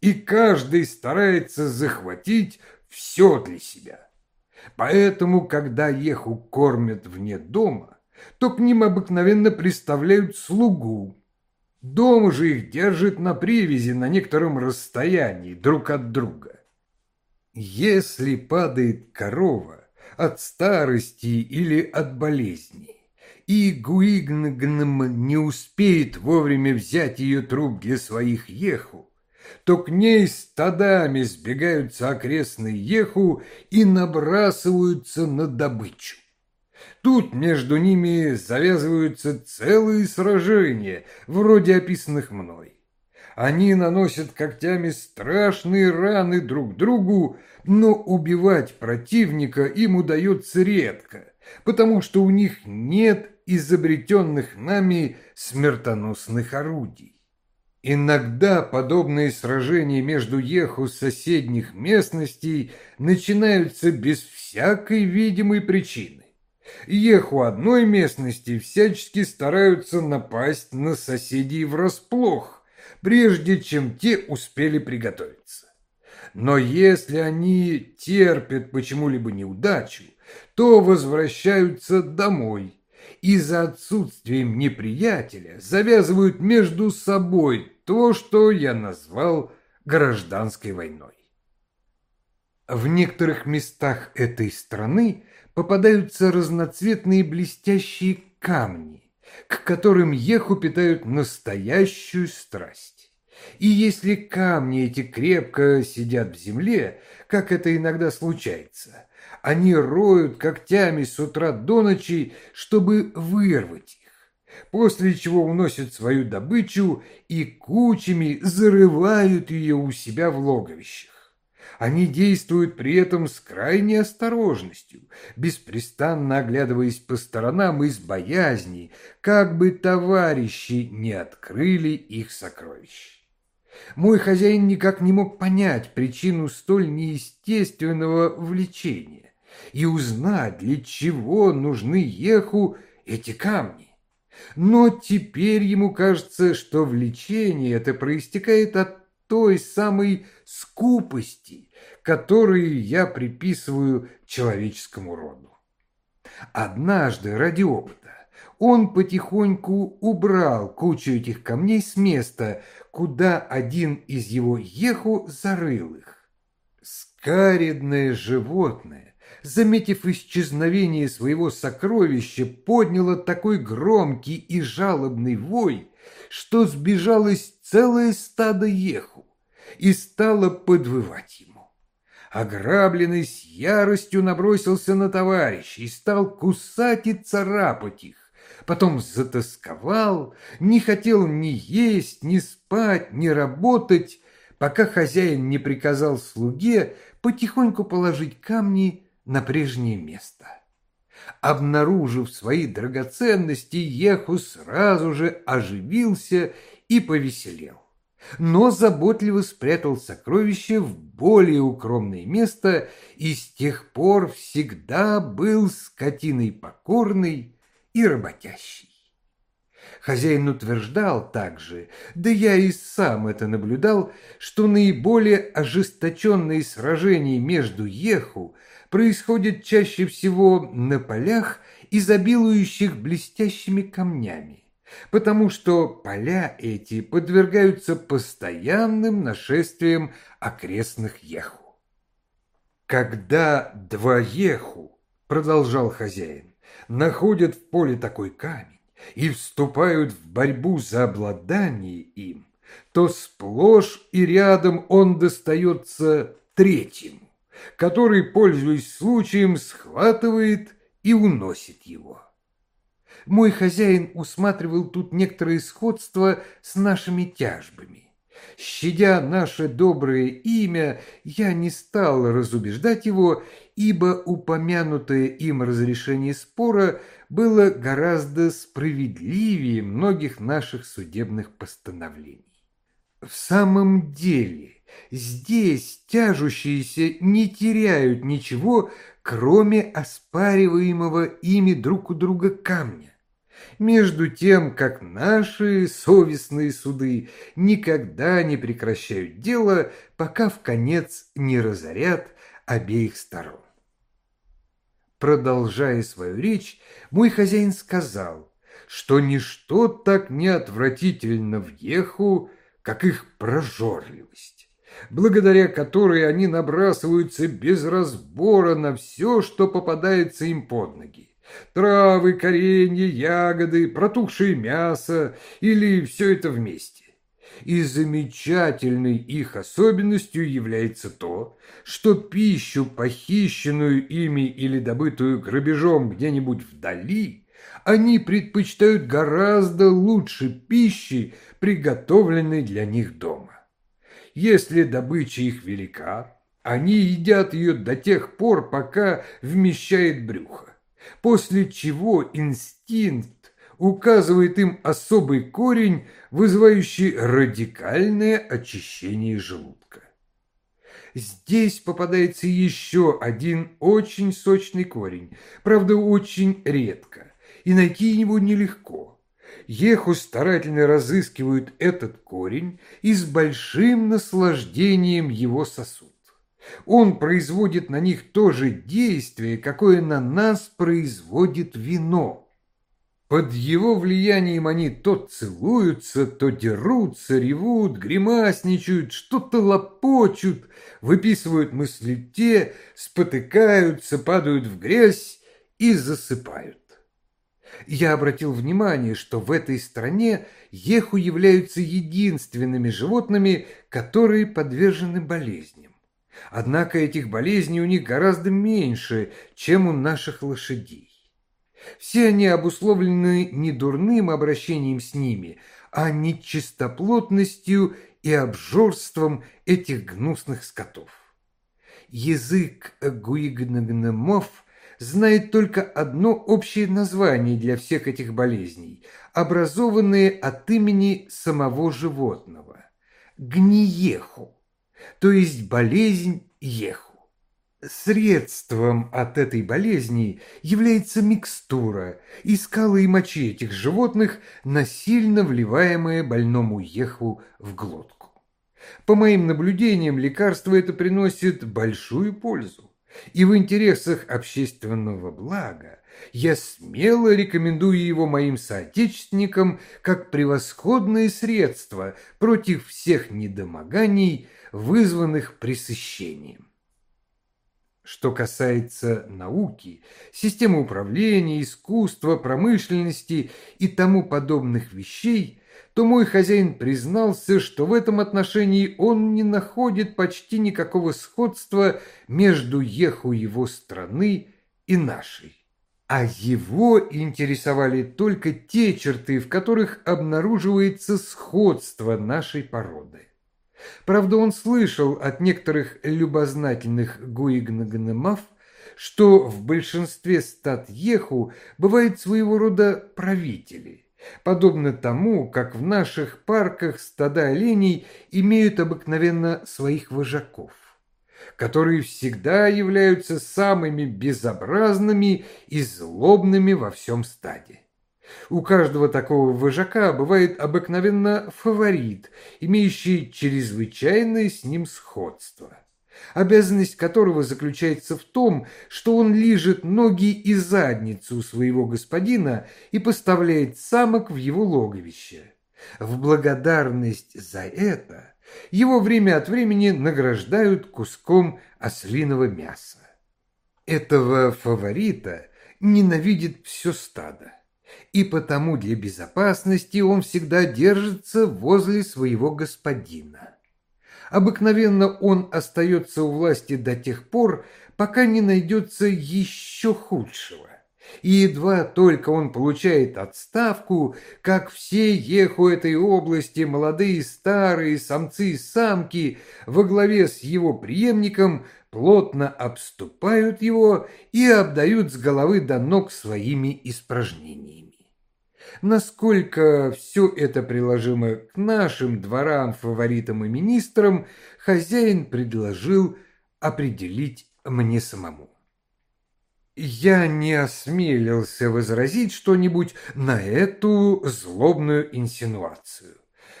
и каждый старается захватить все для себя. Поэтому, когда еху кормят вне дома, то к ним обыкновенно представляют слугу. Дома же их держат на привязи на некотором расстоянии друг от друга. Если падает корова от старости или от болезни, и Гуигнгнм не успеет вовремя взять ее труп для своих еху, то к ней стадами сбегаются окрестные еху и набрасываются на добычу. Тут между ними завязываются целые сражения, вроде описанных мной. Они наносят когтями страшные раны друг другу, но убивать противника им удается редко, потому что у них нет изобретенных нами смертоносных орудий. Иногда подобные сражения между еху соседних местностей начинаются без всякой видимой причины. Еху одной местности всячески стараются напасть на соседей врасплох, прежде чем те успели приготовиться. Но если они терпят почему-либо неудачу, то возвращаются домой и за отсутствием неприятеля завязывают между собой то, что я назвал гражданской войной. В некоторых местах этой страны попадаются разноцветные блестящие камни, к которым еху питают настоящую страсть. И если камни эти крепко сидят в земле, как это иногда случается, они роют когтями с утра до ночи, чтобы вырвать их, после чего уносят свою добычу и кучами зарывают ее у себя в логовищах. Они действуют при этом с крайней осторожностью, беспрестанно оглядываясь по сторонам из боязни, как бы товарищи не открыли их сокровищ. Мой хозяин никак не мог понять причину столь неестественного влечения и узнать, для чего нужны еху эти камни. Но теперь ему кажется, что влечение это проистекает от той самой скупости, которую я приписываю человеческому роду. Однажды ради опыта он потихоньку убрал кучу этих камней с места, куда один из его еху зарыл их. Скаридное животное, заметив исчезновение своего сокровища, подняло такой громкий и жалобный вой, что сбежалось целое стадо еху и стало подвывать ему. Ограбленный с яростью набросился на товарища и стал кусать и царапать их. Потом затасковал, не хотел ни есть, ни спать, ни работать, пока хозяин не приказал слуге потихоньку положить камни на прежнее место. Обнаружив свои драгоценности, Еху сразу же оживился и повеселел. Но заботливо спрятал сокровище в более укромное место и с тех пор всегда был скотиной покорной и работящей. Хозяин утверждал также, да я и сам это наблюдал, что наиболее ожесточенные сражения между Еху происходят чаще всего на полях, изобилующих блестящими камнями потому что поля эти подвергаются постоянным нашествиям окрестных еху. Когда два еху, продолжал хозяин, находят в поле такой камень и вступают в борьбу за обладание им, то сплошь и рядом он достается третьему, который, пользуясь случаем, схватывает и уносит его мой хозяин усматривал тут некоторое сходство с нашими тяжбами. Щадя наше доброе имя, я не стал разубеждать его, ибо упомянутое им разрешение спора было гораздо справедливее многих наших судебных постановлений. В самом деле, здесь тяжущиеся не теряют ничего, кроме оспариваемого ими друг у друга камня между тем, как наши совестные суды никогда не прекращают дело, пока в конец не разорят обеих сторон. Продолжая свою речь, мой хозяин сказал, что ничто так не отвратительно в Еху, как их прожорливость, благодаря которой они набрасываются без разбора на все, что попадается им под ноги Травы, коренья, ягоды, протухшее мясо или все это вместе. и замечательной их особенностью является то, что пищу, похищенную ими или добытую грабежом где-нибудь вдали, они предпочитают гораздо лучше пищи, приготовленной для них дома. Если добыча их велика, они едят ее до тех пор, пока вмещает брюхо, после чего инстинкт указывает им особый корень, вызывающий радикальное очищение желудка. Здесь попадается еще один очень сочный корень, правда, очень редко, и найти его нелегко. Еху старательно разыскивают этот корень и с большим наслаждением его сосут. Он производит на них то же действие, какое на нас производит вино – под его влиянием они то целуются, то дерутся, ревут, гримасничают, что-то лопочут, выписывают мысли те, спотыкаются, падают в грязь и засыпают. Я обратил внимание, что в этой стране еху являются единственными животными, которые подвержены болезням. Однако этих болезней у них гораздо меньше, чем у наших лошадей. Все они обусловлены не дурным обращением с ними, а нечистоплотностью и обжорством этих гнусных скотов. Язык гуигнагномов знает только одно общее название для всех этих болезней, образованные от имени самого животного – гниеху, то есть болезнь еху. Средством от этой болезни является микстура из кала и мочи этих животных, насильно вливаемая больному еху в глотку. По моим наблюдениям, лекарство это приносит большую пользу. И в интересах общественного блага я смело рекомендую его моим соотечественникам как превосходное средство против всех недомоганий, вызванных пресыщением. Что касается науки, системы управления, искусства, промышленности и тому подобных вещей, то мой хозяин признался, что в этом отношении он не находит почти никакого сходства между еху его страны и нашей. А его интересовали только те черты, в которых обнаруживается сходство нашей породы. Правда, он слышал от некоторых любознательных гуигнагнемав, что в большинстве стад Еху бывают своего рода правители, подобно тому, как в наших парках стада оленей имеют обыкновенно своих вожаков, которые всегда являются самыми безобразными и злобными во всем стаде. У каждого такого вожака бывает обыкновенно фаворит, имеющий чрезвычайное с ним сходство, обязанность которого заключается в том, что он лижет ноги и задницу своего господина и поставляет самок в его логовище. В благодарность за это его время от времени награждают куском ослиного мяса. Этого фаворита ненавидит все стадо и потому для безопасности он всегда держится возле своего господина. Обыкновенно он остается у власти до тех пор, пока не найдется еще худшего. И едва только он получает отставку, как все еху этой области, молодые, старые, самцы и самки, во главе с его преемником, плотно обступают его и обдают с головы до ног своими испражнениями. Насколько все это приложимо к нашим дворам, фаворитам и министрам, хозяин предложил определить мне самому. Я не осмелился возразить что-нибудь на эту злобную инсинуацию,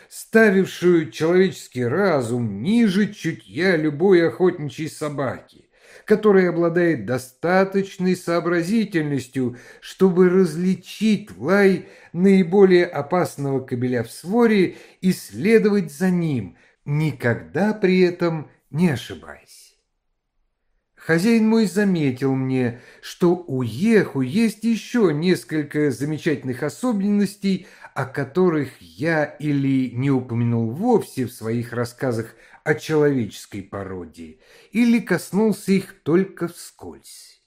ставившую человеческий разум ниже чутья любой охотничьей собаки который обладает достаточной сообразительностью, чтобы различить лай наиболее опасного кобеля в своре и следовать за ним, никогда при этом не ошибаясь. Хозяин мой заметил мне, что у Еху есть еще несколько замечательных особенностей, о которых я или не упомянул вовсе в своих рассказах о человеческой породе, или коснулся их только вскользь.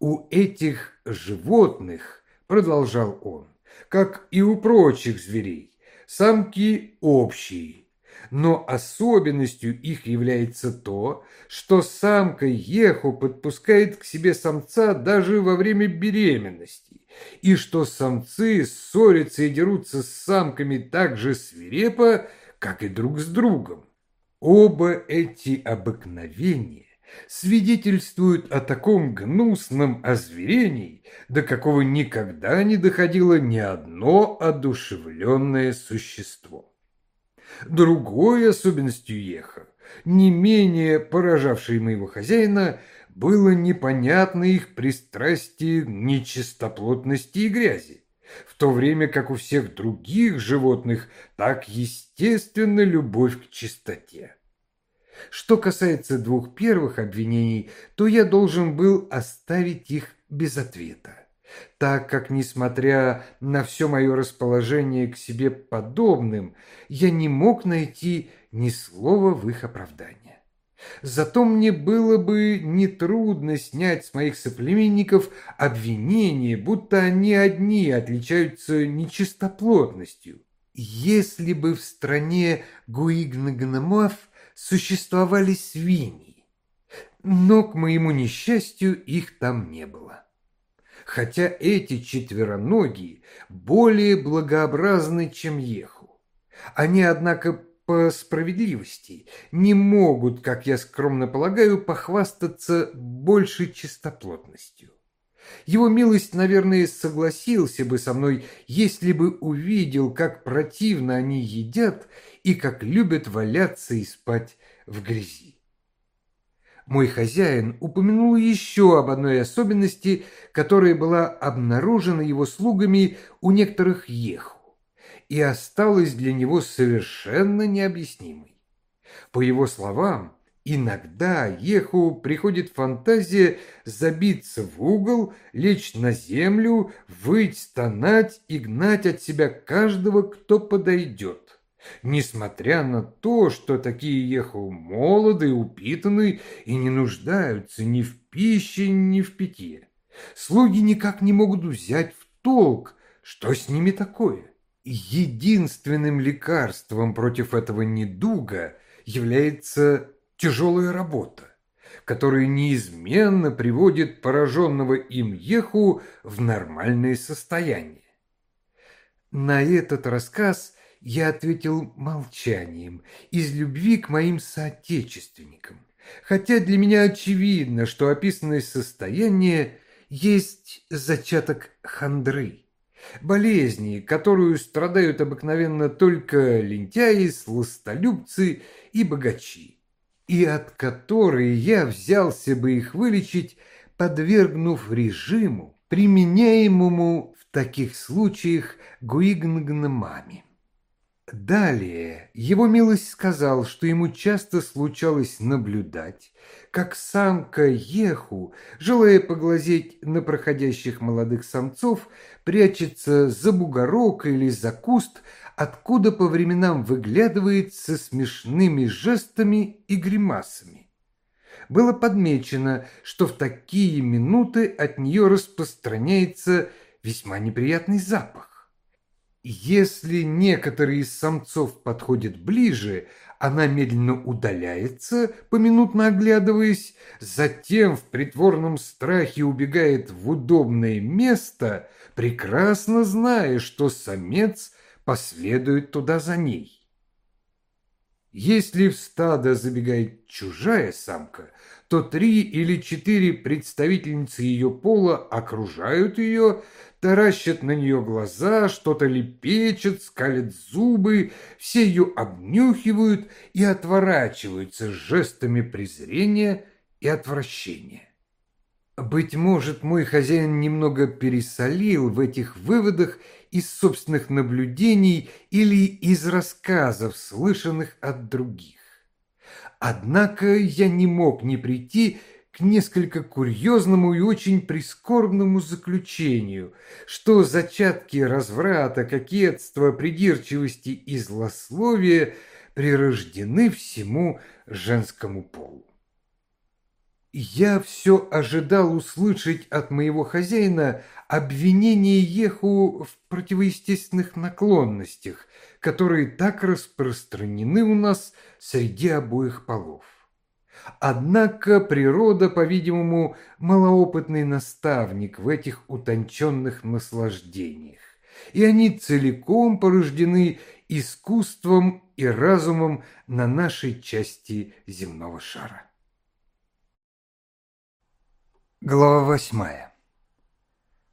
У этих животных, продолжал он, как и у прочих зверей, самки общие, но особенностью их является то, что самка еху подпускает к себе самца даже во время беременности, и что самцы ссорятся и дерутся с самками так же свирепо, как и друг с другом. Оба эти обыкновения свидетельствуют о таком гнусном озверении, до какого никогда не доходило ни одно одушевленное существо. Другой особенностью Еха, не менее поражавшей моего хозяина, было непонятно их пристрастие нечистоплотности и грязи, в то время как у всех других животных так естественна любовь к чистоте. Что касается двух первых обвинений, то я должен был оставить их без ответа так как, несмотря на все мое расположение к себе подобным, я не мог найти ни слова в их оправдание. Зато мне было бы нетрудно снять с моих соплеменников обвинение, будто они одни отличаются нечистоплотностью. Если бы в стране Гуигнагномов существовали свиньи, но, к моему несчастью, их там не было хотя эти четвероногие более благообразны, чем еху. Они, однако, по справедливости. Не могут, как я скромно полагаю, похвастаться большей чистоплотностью. Его милость, наверное, согласился бы со мной, если бы увидел, как противно они едят и как любят валяться и спать в грязи. Мой хозяин упомянул еще об одной особенности, которая была обнаружена его слугами у некоторых еху и осталась для него совершенно необъяснимой. По его словам, иногда еху приходит фантазия забиться в угол, лечь на землю, выть, стонать и гнать от себя каждого, кто подойдет несмотря на то, что такие ехал молоды, упитаны и не нуждаются ни в пище, ни в питье. Слуги никак не могут взять в толк, что с ними такое. Единственным лекарством против этого недуга является тяжелая работа, которая неизменно приводит пораженного им еху в нормальное состояние. На этот рассказ я ответил молчанием из любви к моим соотечественникам, хотя для меня очевидно, что описанное состояние есть зачаток хандры, болезни, которую страдают обыкновенно только лентяи, сластолюбцы и богачи, и от которой я взялся бы их вылечить, подвергнув режиму, применяемому в таких случаях гуигнгномами. Далее его милость сказал, что ему часто случалось наблюдать, как самка Еху, желая поглазеть на проходящих молодых самцов, прячется за бугорок или за куст, откуда по временам выглядывает со смешными жестами и гримасами. Было подмечено, что в такие минуты от нее распространяется весьма неприятный запах. Если некоторые из самцов подходят ближе, она медленно удаляется, поминутно оглядываясь, затем в притворном страхе убегает в удобное место, прекрасно зная, что самец последует туда за ней. Если в стадо забегает чужая самка, то три или четыре представительницы ее пола окружают ее, таращат на нее глаза, что-то лепечет, скалят зубы, все ее обнюхивают и отворачиваются жестами презрения и отвращения. Быть может, мой хозяин немного пересолил в этих выводах из собственных наблюдений или из рассказов, слышанных от других. Однако я не мог не прийти к несколько курьезному и очень прискорбному заключению, что зачатки разврата, кокетства, придирчивости и злословия прирождены всему женскому полу. Я все ожидал услышать от моего хозяина обвинение Еху в противоестественных наклонностях, которые так распространены у нас среди обоих полов. Однако природа, по-видимому, малоопытный наставник в этих утонченных наслаждениях, и они целиком порождены искусством и разумом на нашей части земного шара. Глава восьмая.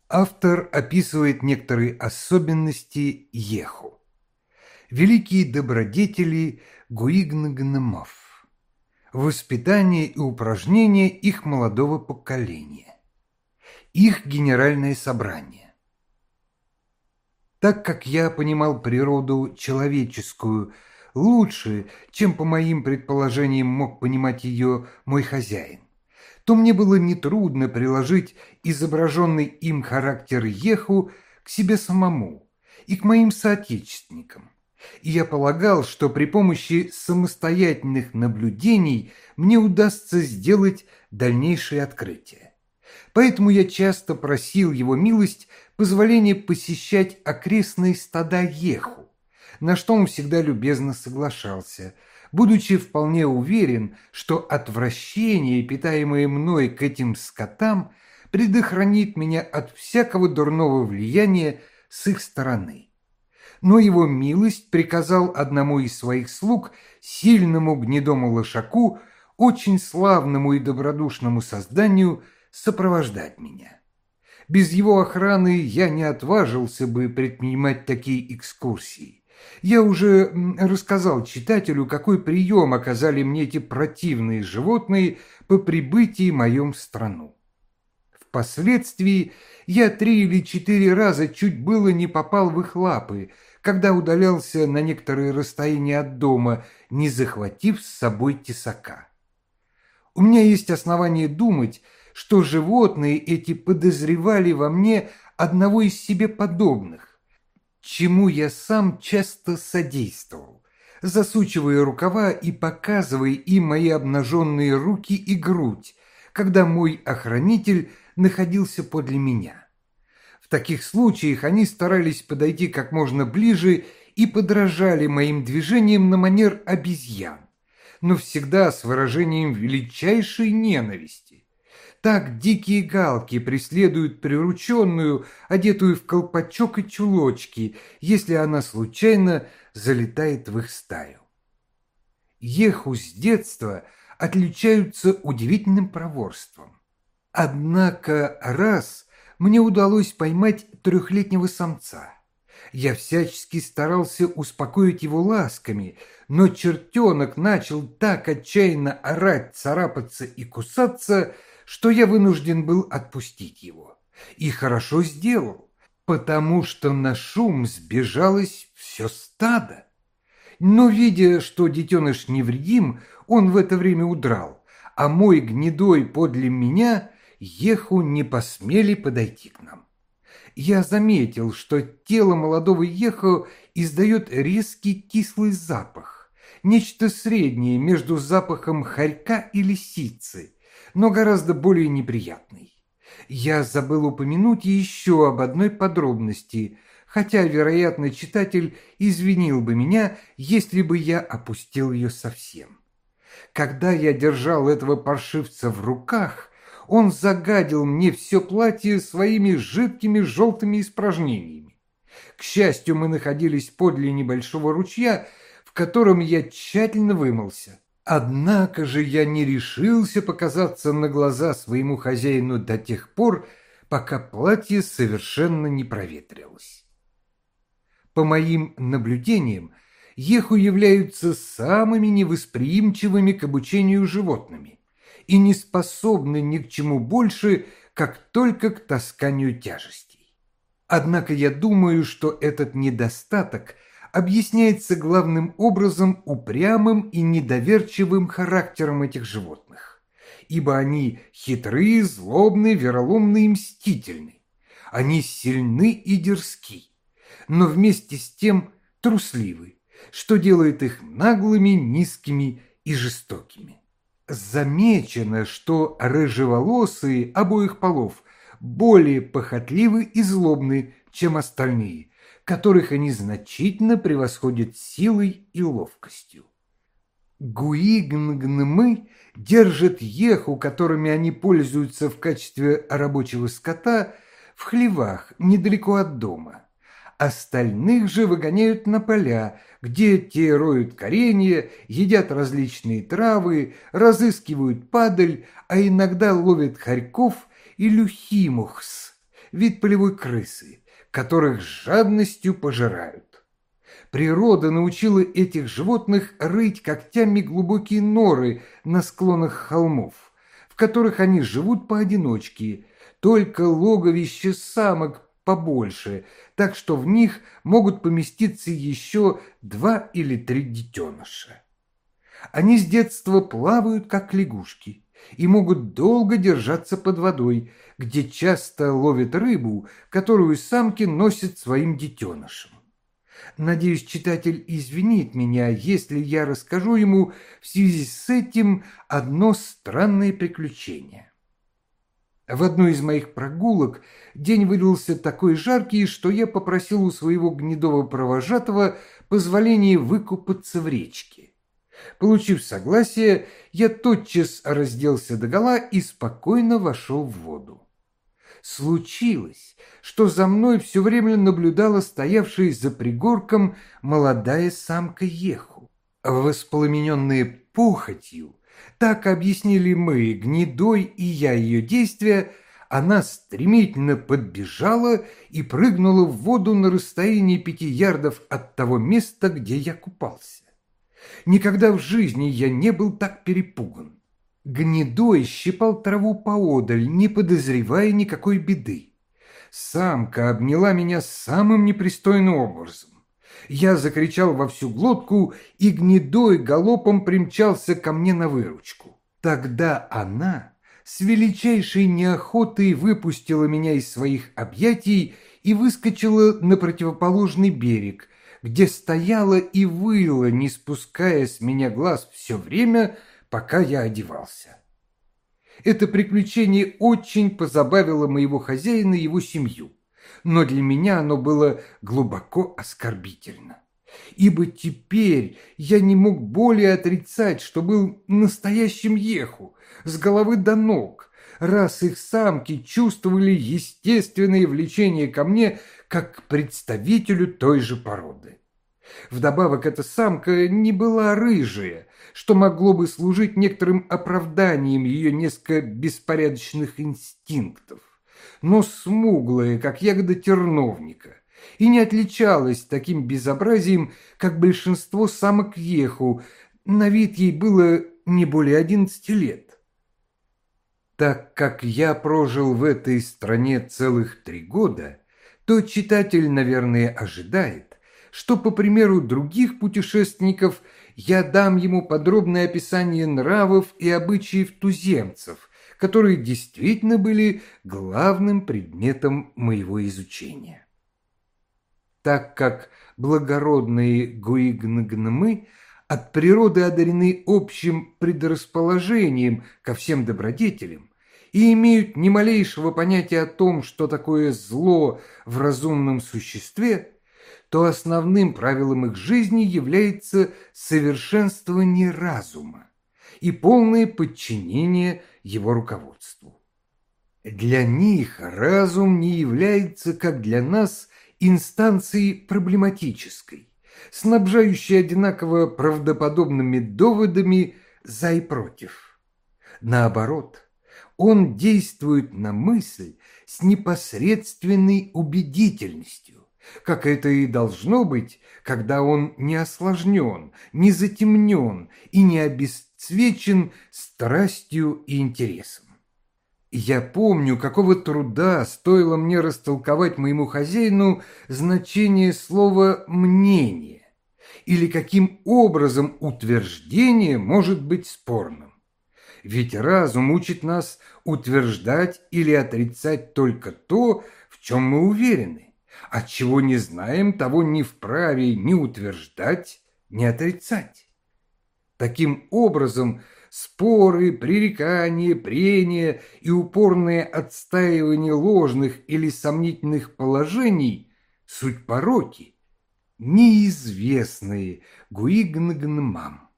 Автор описывает некоторые особенности Еху. Великие добродетели Гуигнагномов воспитание и упражнение их молодого поколения, их генеральное собрание. Так как я понимал природу человеческую лучше, чем по моим предположениям мог понимать ее мой хозяин, то мне было нетрудно приложить изображенный им характер Еху к себе самому и к моим соотечественникам и я полагал, что при помощи самостоятельных наблюдений мне удастся сделать дальнейшие открытия. Поэтому я часто просил его милость позволения посещать окрестные стада Еху, на что он всегда любезно соглашался, будучи вполне уверен, что отвращение, питаемое мной к этим скотам, предохранит меня от всякого дурного влияния с их стороны но его милость приказал одному из своих слуг, сильному гнедому лошаку, очень славному и добродушному созданию, сопровождать меня. Без его охраны я не отважился бы предпринимать такие экскурсии. Я уже рассказал читателю, какой прием оказали мне эти противные животные по прибытии в моем страну. Впоследствии я три или четыре раза чуть было не попал в их лапы, когда удалялся на некоторое расстояние от дома, не захватив с собой тесака. У меня есть основания думать, что животные эти подозревали во мне одного из себе подобных, чему я сам часто содействовал, засучивая рукава и показывая им мои обнаженные руки и грудь, когда мой охранитель находился подле меня таких случаях они старались подойти как можно ближе и подражали моим движениям на манер обезьян, но всегда с выражением величайшей ненависти. Так дикие галки преследуют прирученную, одетую в колпачок и чулочки, если она случайно залетает в их стаю. Еху с детства отличаются удивительным проворством. Однако раз – мне удалось поймать трехлетнего самца. Я всячески старался успокоить его ласками, но чертенок начал так отчаянно орать, царапаться и кусаться, что я вынужден был отпустить его. И хорошо сделал, потому что на шум сбежалось все стадо. Но, видя, что детеныш невредим, он в это время удрал, а мой гнедой подле меня Еху не посмели подойти к нам. Я заметил, что тело молодого Еху издает резкий кислый запах, нечто среднее между запахом хорька и лисицы, но гораздо более неприятный. Я забыл упомянуть еще об одной подробности, хотя, вероятно, читатель извинил бы меня, если бы я опустил ее совсем. Когда я держал этого паршивца в руках, он загадил мне все платье своими жидкими желтыми испражнениями. К счастью, мы находились подле небольшого ручья, в котором я тщательно вымылся. Однако же я не решился показаться на глаза своему хозяину до тех пор, пока платье совершенно не проветрилось. По моим наблюдениям, еху являются самыми невосприимчивыми к обучению животными и не способны ни к чему больше, как только к тасканию тяжестей. Однако я думаю, что этот недостаток объясняется главным образом упрямым и недоверчивым характером этих животных. ибо они хитрые, злобны, вероломны и мстительны. Они сильны и дерзки, но вместе с тем трусливы, что делает их наглыми, низкими и жестокими. Замечено, что рыжеволосые обоих полов более похотливы и злобны, чем остальные, которых они значительно превосходят силой и ловкостью. Гуигнгнмы держат еху, которыми они пользуются в качестве рабочего скота, в хлевах недалеко от дома. Остальных же выгоняют на поля, где те роют коренья, едят различные травы, разыскивают падаль, а иногда ловят хорьков и люхимухс, вид полевой крысы, которых жадностью пожирают. Природа научила этих животных рыть когтями глубокие норы на склонах холмов, в которых они живут поодиночке, только логовище самок побольше, так что в них могут поместиться еще два или три детеныша. Они с детства плавают, как лягушки, и могут долго держаться под водой, где часто ловят рыбу, которую самки носят своим детенышам. Надеюсь, читатель извинит меня, если я расскажу ему в связи с этим одно странное приключение. В одной из моих прогулок день выдался такой жаркий, что я попросил у своего гнедого провожатого позволения выкупаться в речке. Получив согласие, я тотчас разделся догола и спокойно вошел в воду. Случилось, что за мной все время наблюдала стоявшая за пригорком молодая самка Еху. Воспламененная похотью, так объяснили мы, Гнедой и я ее действия, она стремительно подбежала и прыгнула в воду на расстоянии пяти ярдов от того места, где я купался. Никогда в жизни я не был так перепуган. Гнедой щипал траву поодаль, не подозревая никакой беды. Самка обняла меня самым непристойным образом. Я закричал во всю глотку, и гнедой галопом примчался ко мне на выручку. Тогда она с величайшей неохотой выпустила меня из своих объятий и выскочила на противоположный берег, где стояла и выла, не спуская с меня глаз все время, пока я одевался. Это приключение очень позабавило моего хозяина и его семью но для меня оно было глубоко оскорбительно. Ибо теперь я не мог более отрицать, что был настоящим еху, с головы до ног, раз их самки чувствовали естественное влечение ко мне, как к представителю той же породы. Вдобавок эта самка не была рыжая, что могло бы служить некоторым оправданием ее несколько беспорядочных инстинктов но смуглая, как ягода терновника, и не отличалась таким безобразием, как большинство самок еху, на вид ей было не более одиннадцати лет. Так как я прожил в этой стране целых три года, то читатель, наверное, ожидает, что, по примеру других путешественников, я дам ему подробное описание нравов и обычаев туземцев, которые действительно были главным предметом моего изучения. Так как благородные гуигнгнмы от природы одарены общим предрасположением ко всем добродетелям и имеют ни малейшего понятия о том, что такое зло в разумном существе, то основным правилом их жизни является совершенствование разума и полное подчинение его руководству. Для них разум не является, как для нас, инстанцией проблематической, снабжающей одинаково правдоподобными доводами за и против. Наоборот, он действует на мысль с непосредственной убедительностью, как это и должно быть, когда он не осложнен, не затемнен и не обесценен свечен страстью и интересом. Я помню, какого труда стоило мне растолковать моему хозяину значение слова «мнение» или каким образом утверждение может быть спорным. Ведь разум учит нас утверждать или отрицать только то, в чем мы уверены. От чего не знаем, того не вправе ни утверждать, ни отрицать. Таким образом, споры, пререкания, прения и упорное отстаивание ложных или сомнительных положений – суть пороки, неизвестные гуигнгнмам.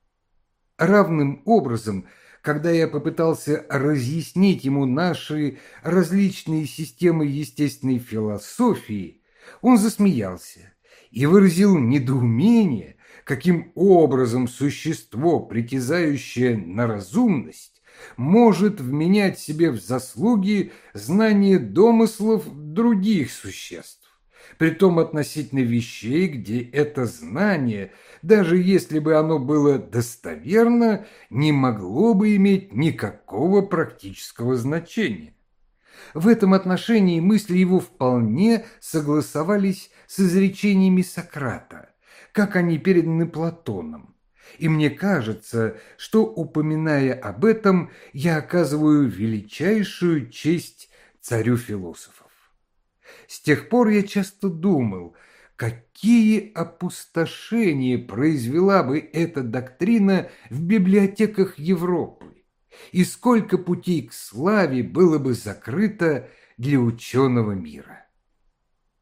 Равным образом, когда я попытался разъяснить ему наши различные системы естественной философии, он засмеялся и выразил недоумение, каким образом существо, притязающее на разумность, может вменять себе в заслуги знание домыслов других существ притом относительно вещей, где это знание, даже если бы оно было достоверно, не могло бы иметь никакого практического значения. В этом отношении мысли его вполне согласовались с изречениями Сократа, как они переданы Платоном. И мне кажется, что, упоминая об этом, я оказываю величайшую честь царю философов. С тех пор я часто думал, какие опустошения произвела бы эта доктрина в библиотеках Европы, и сколько путей к славе было бы закрыто для ученого мира.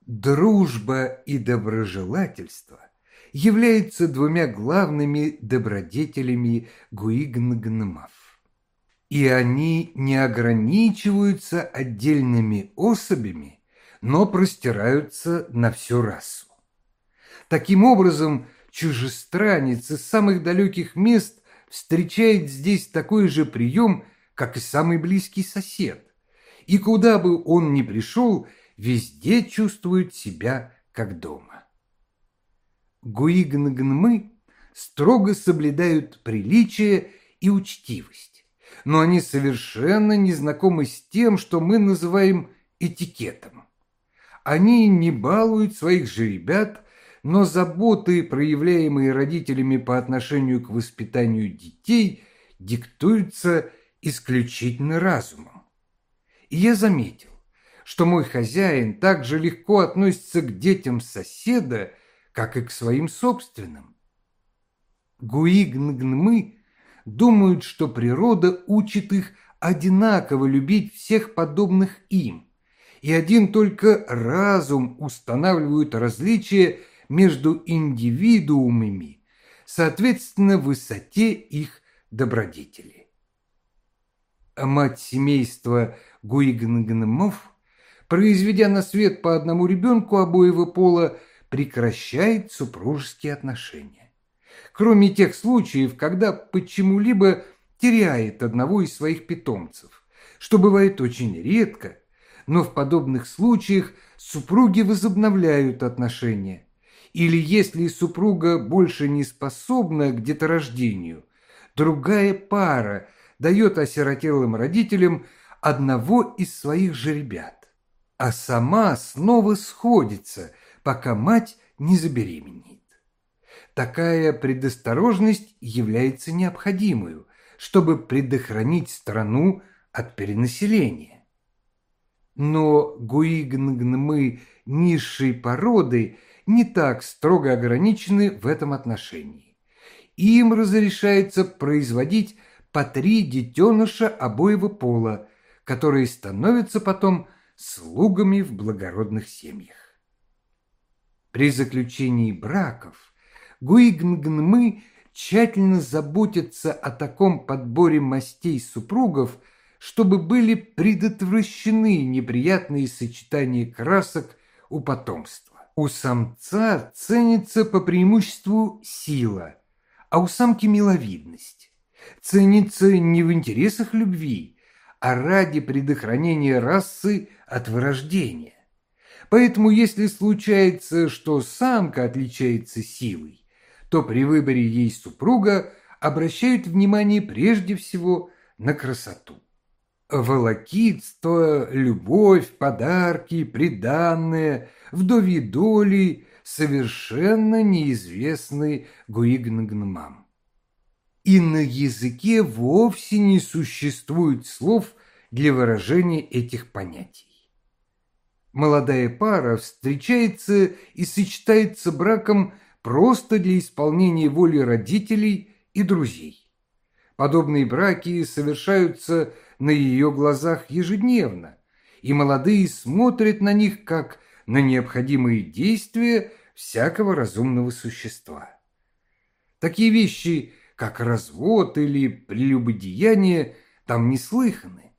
Дружба и доброжелательство являются двумя главными добродетелями Гуигнгнмав. И они не ограничиваются отдельными особями, но простираются на всю расу. Таким образом, чужестранец из самых далеких мест встречает здесь такой же прием, как и самый близкий сосед. И куда бы он ни пришел, везде чувствует себя как дома. Гуигнгнмы строго соблюдают приличие и учтивость, но они совершенно не знакомы с тем, что мы называем этикетом. Они не балуют своих же ребят, но заботы, проявляемые родителями по отношению к воспитанию детей, диктуются исключительно разумом. И я заметил, что мой хозяин так же легко относится к детям соседа, как и к своим собственным. Гуигнгнмы думают, что природа учит их одинаково любить всех подобных им – и один только разум устанавливает различия между индивидуумами, соответственно, высоте их добродетели. А мать семейства Гуигнгнмов, произведя на свет по одному ребенку обоего пола, прекращает супружеские отношения. Кроме тех случаев, когда почему-либо теряет одного из своих питомцев, что бывает очень редко, но в подобных случаях супруги возобновляют отношения. Или если супруга больше не способна к деторождению, другая пара дает осиротелым родителям одного из своих же ребят, а сама снова сходится, пока мать не забеременеет. Такая предосторожность является необходимой, чтобы предохранить страну от перенаселения. Но гуигнгнмы низшей породы не так строго ограничены в этом отношении. Им разрешается производить по три детеныша обоего пола, которые становятся потом слугами в благородных семьях. При заключении браков гуигнгнмы тщательно заботятся о таком подборе мастей супругов – чтобы были предотвращены неприятные сочетания красок у потомства. У самца ценится по преимуществу сила, а у самки миловидность. Ценится не в интересах любви, а ради предохранения расы от вырождения. Поэтому если случается, что самка отличается силой, то при выборе ей супруга обращают внимание прежде всего на красоту волокитство, любовь, подарки, приданные, вдовьи доли совершенно неизвестны Гуигнгнмам. И на языке вовсе не существует слов для выражения этих понятий. Молодая пара встречается и сочетается браком просто для исполнения воли родителей и друзей. Подобные браки совершаются на ее глазах ежедневно, и молодые смотрят на них как на необходимые действия всякого разумного существа. Такие вещи, как развод или прелюбодеяние, там не слыханы,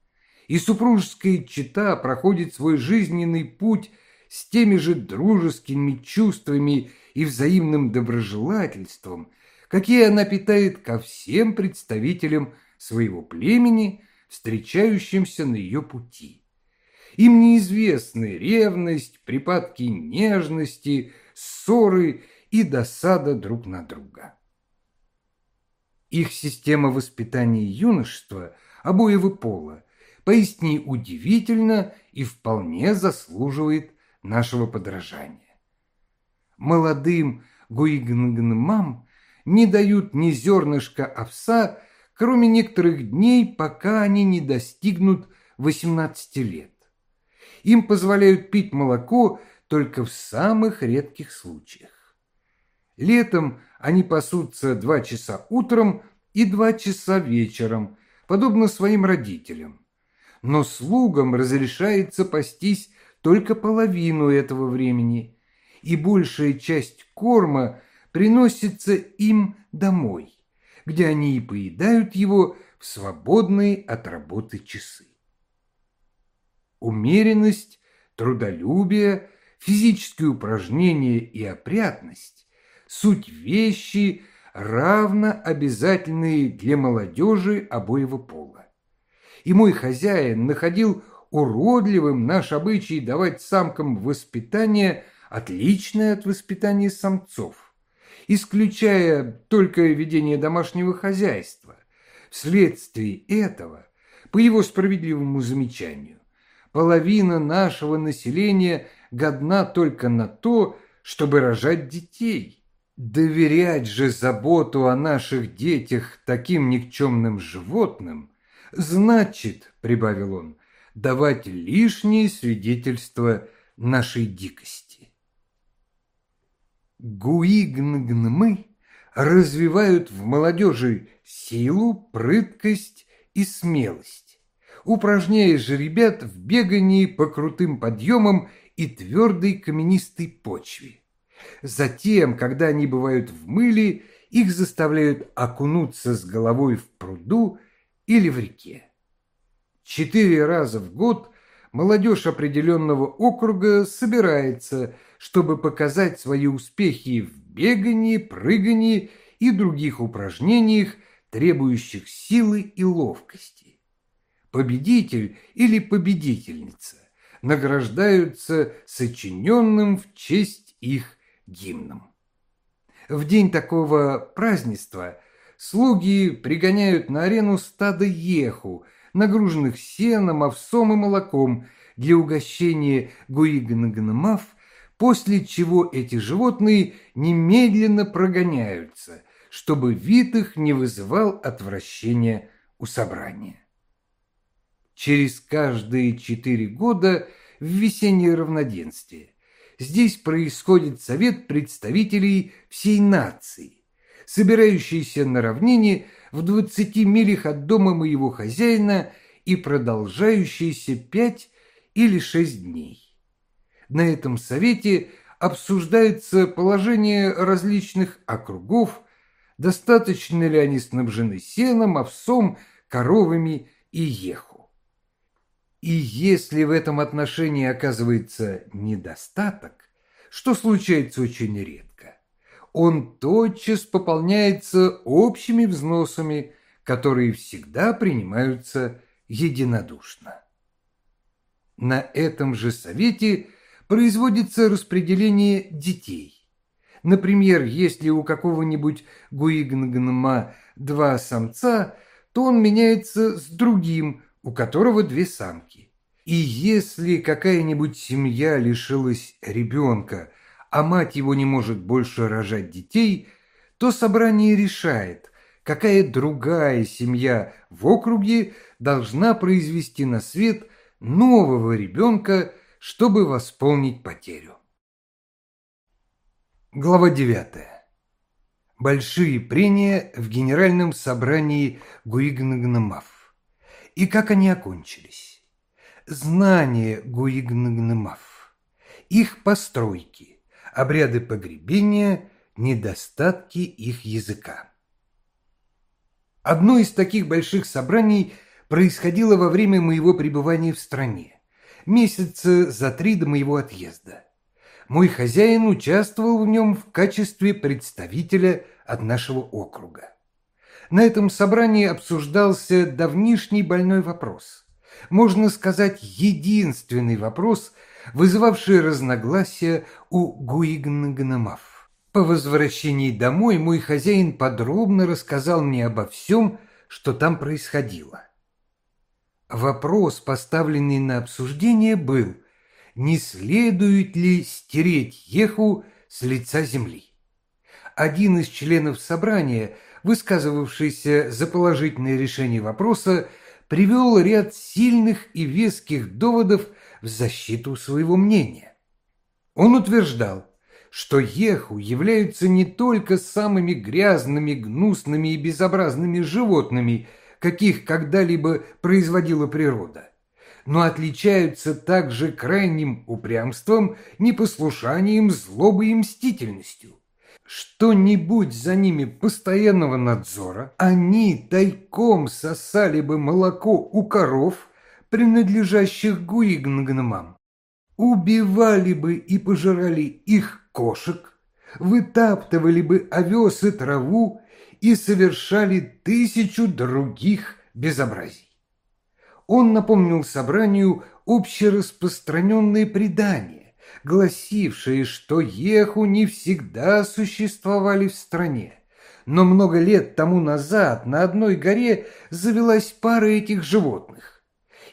и супружеская чета проходит свой жизненный путь с теми же дружескими чувствами и взаимным доброжелательством, какие она питает ко всем представителям своего племени, встречающимся на ее пути. Им неизвестны ревность, припадки нежности, ссоры и досада друг на друга. Их система воспитания юношества обоего пола поистине удивительна и вполне заслуживает нашего подражания. Молодым гуигнгнмам не дают ни зернышка овса, кроме некоторых дней, пока они не достигнут 18 лет. Им позволяют пить молоко только в самых редких случаях. Летом они пасутся два часа утром и два часа вечером, подобно своим родителям. Но слугам разрешается пастись только половину этого времени, и большая часть корма приносится им домой, где они и поедают его в свободные от работы часы. Умеренность, трудолюбие, физические упражнения и опрятность – суть вещи, равно обязательные для молодежи обоего пола. И мой хозяин находил уродливым наш обычай давать самкам воспитание, отличное от воспитания самцов, исключая только ведение домашнего хозяйства. Вследствие этого, по его справедливому замечанию, половина нашего населения годна только на то, чтобы рожать детей. Доверять же заботу о наших детях таким никчемным животным значит, прибавил он, давать лишние свидетельства нашей дикости. Гуигнгнмы развивают в молодежи силу, прыткость и смелость, упражняя же ребят в бегании по крутым подъемам и твердой каменистой почве. Затем, когда они бывают в мыле, их заставляют окунуться с головой в пруду или в реке. Четыре раза в год молодежь определенного округа собирается, чтобы показать свои успехи в бегании, прыгании и других упражнениях, требующих силы и ловкости. Победитель или победительница награждаются сочиненным в честь их гимном. В день такого празднества слуги пригоняют на арену стадо еху, нагруженных сеном, овсом и молоком для угощения гуигнагнамав, после чего эти животные немедленно прогоняются, чтобы вид их не вызывал отвращения у собрания. Через каждые четыре года в весеннее равноденствие Здесь происходит совет представителей всей нации, собирающийся на равнине в 20 милях от дома моего хозяина и продолжающийся пять или шесть дней. На этом совете обсуждается положение различных округов, достаточно ли они снабжены сеном, овсом, коровами и ехом. И если в этом отношении оказывается недостаток, что случается очень редко, он тотчас пополняется общими взносами, которые всегда принимаются единодушно. На этом же совете производится распределение детей. Например, если у какого-нибудь гуигнгнма два самца, то он меняется с другим, у которого две самки. И если какая-нибудь семья лишилась ребенка, а мать его не может больше рожать детей, то собрание решает, какая другая семья в округе должна произвести на свет нового ребенка, чтобы восполнить потерю. Глава 9. Большие прения в Генеральном собрании Гуигнгнамав. И как они окончились? Знание Гуигнгнамав, их постройки, обряды погребения, недостатки их языка. Одно из таких больших собраний происходило во время моего пребывания в стране, месяца за три до моего отъезда. Мой хозяин участвовал в нем в качестве представителя от нашего округа. На этом собрании обсуждался давнишний больной вопрос. Можно сказать, единственный вопрос, вызывавший разногласия у Гуигнгнамав. По возвращении домой мой хозяин подробно рассказал мне обо всем, что там происходило. Вопрос, поставленный на обсуждение, был, не следует ли стереть Еху с лица земли. Один из членов собрания, высказывавшийся за положительное решение вопроса, привел ряд сильных и веских доводов в защиту своего мнения. Он утверждал, что еху являются не только самыми грязными, гнусными и безобразными животными, каких когда-либо производила природа, но отличаются также крайним упрямством, непослушанием, злобой и мстительностью. Что-нибудь за ними постоянного надзора, они тайком сосали бы молоко у коров, принадлежащих гуигнгнамам, убивали бы и пожирали их кошек, вытаптывали бы овес и траву и совершали тысячу других безобразий. Он напомнил собранию общераспространенные предания, гласившие, что еху не всегда существовали в стране, но много лет тому назад на одной горе завелась пара этих животных.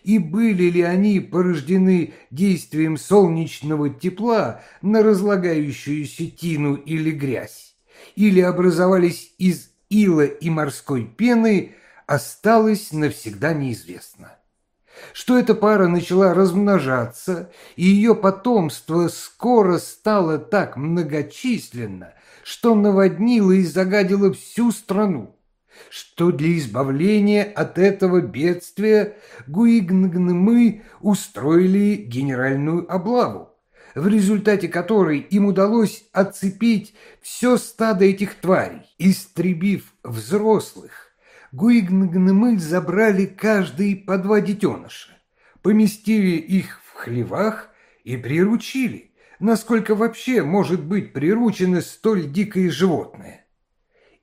И были ли они порождены действием солнечного тепла на разлагающуюся тину или грязь, или образовались из ила и морской пены, осталось навсегда неизвестно. Что эта пара начала размножаться, и ее потомство скоро стало так многочисленно, что наводнило и загадило всю страну что для избавления от этого бедствия Гуигнгнмы устроили генеральную облаву, в результате которой им удалось отцепить все стадо этих тварей. Истребив взрослых, Гуигнгнмы забрали каждый по два детеныша, поместили их в хлевах и приручили, насколько вообще может быть приручено столь дикое животное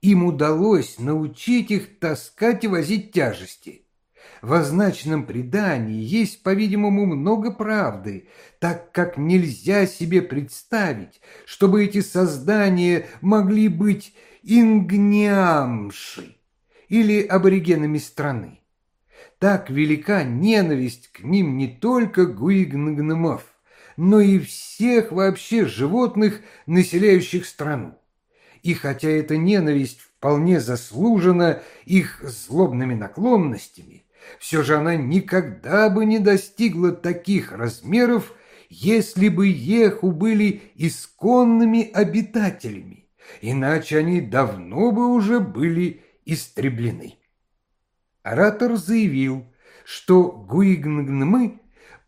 им удалось научить их таскать и возить тяжести. В означенном предании есть, по-видимому, много правды, так как нельзя себе представить, чтобы эти создания могли быть ингниамши или аборигенами страны. Так велика ненависть к ним не только гуигнгномов, но и всех вообще животных, населяющих страну. И хотя эта ненависть вполне заслужена их злобными наклонностями, все же она никогда бы не достигла таких размеров, если бы Еху были исконными обитателями, иначе они давно бы уже были истреблены. Оратор заявил, что гуигнгнмы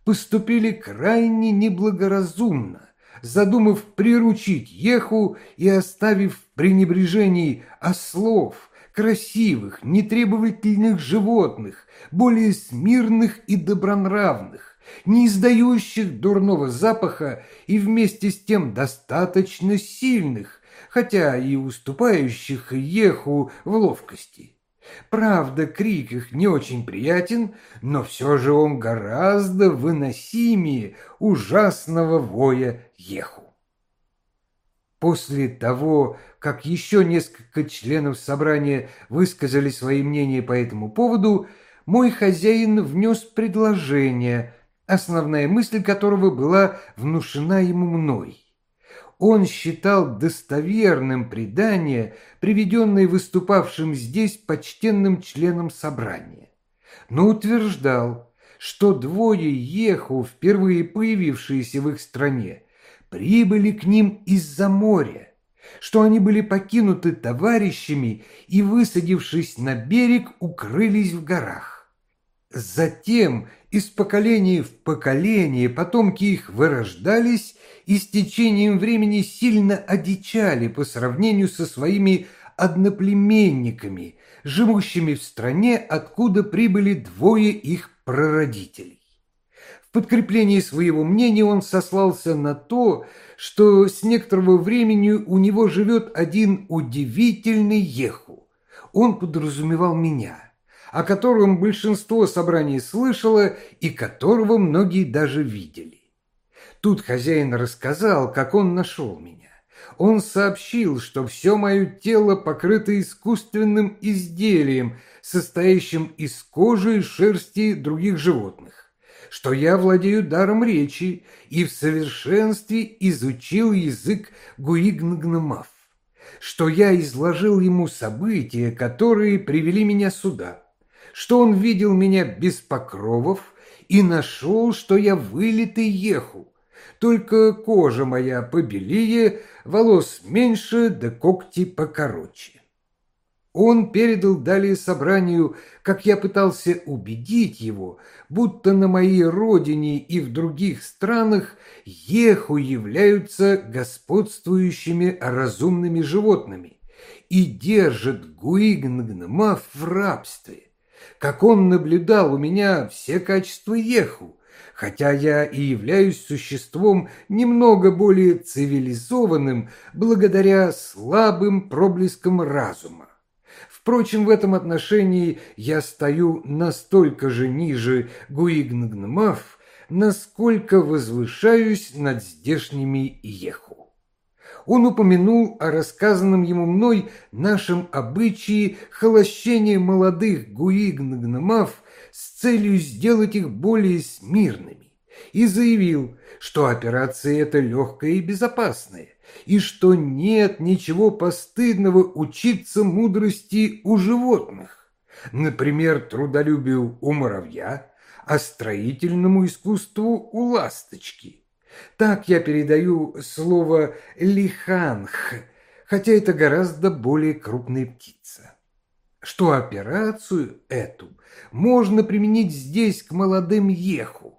поступили крайне неблагоразумно, задумав приручить Еху и оставив в пренебрежении ослов, красивых, нетребовательных животных, более смирных и добронравных, не издающих дурного запаха и вместе с тем достаточно сильных, хотя и уступающих Еху в ловкости. Правда, крик их не очень приятен, но все же он гораздо выносимее ужасного воя еху. После того, как еще несколько членов собрания высказали свои мнения по этому поводу, мой хозяин внес предложение, основная мысль которого была внушена ему мной. он считал достоверным предание, приведенное выступавшим здесь почтенным членом собрания, но утверждал, что двое еху, впервые появившиеся в их стране, прибыли к ним из-за моря, что они были покинуты товарищами и, высадившись на берег, укрылись в горах. Затем из поколения в поколение потомки их вырождались и с течением времени сильно одичали по сравнению со своими одноплеменниками, живущими в стране, откуда прибыли двое их прародителей. В подкреплении своего мнения он сослался на то, что с некоторого времени у него живет один удивительный еху. Он подразумевал меня – о котором большинство собраний слышало и которого многие даже видели. Тут хозяин рассказал, как он нашел меня. Он сообщил, что все мое тело покрыто искусственным изделием, состоящим из кожи и шерсти других животных, что я владею даром речи и в совершенстве изучил язык гуигнгномав, что я изложил ему события, которые привели меня сюда, что он видел меня без покровов и нашел, что я вылитый еху. Только кожа моя побелее, волос меньше, да когти покороче. Он передал далее собранию, как я пытался убедить его, будто на моей родине и в других странах еху являются господствующими разумными животными и держат гуигнгнмав в рабстве как он наблюдал у меня все качества еху, хотя я и являюсь существом немного более цивилизованным благодаря слабым проблескам разума. Впрочем, в этом отношении я стою настолько же ниже Гуигнгнмав, насколько возвышаюсь над здешними еху. Он упомянул о рассказанном ему мной нашем обычае холощения молодых гуигнгномав с целью сделать их более смирными и заявил, что операция эта легкая и безопасная, и что нет ничего постыдного учиться мудрости у животных, например, трудолюбию у муравья, а строительному искусству у ласточки. Так я передаю слово «лиханх», хотя это гораздо более крупная птица. Что операцию эту можно применить здесь к молодым еху,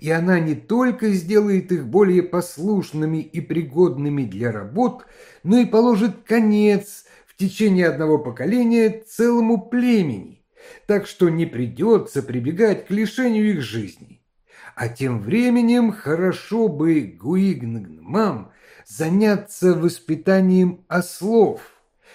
и она не только сделает их более послушными и пригодными для работ, но и положит конец в течение одного поколения целому племени, так что не придется прибегать к лишению их жизни. А тем временем хорошо бы Гуигнгмам заняться воспитанием ослов,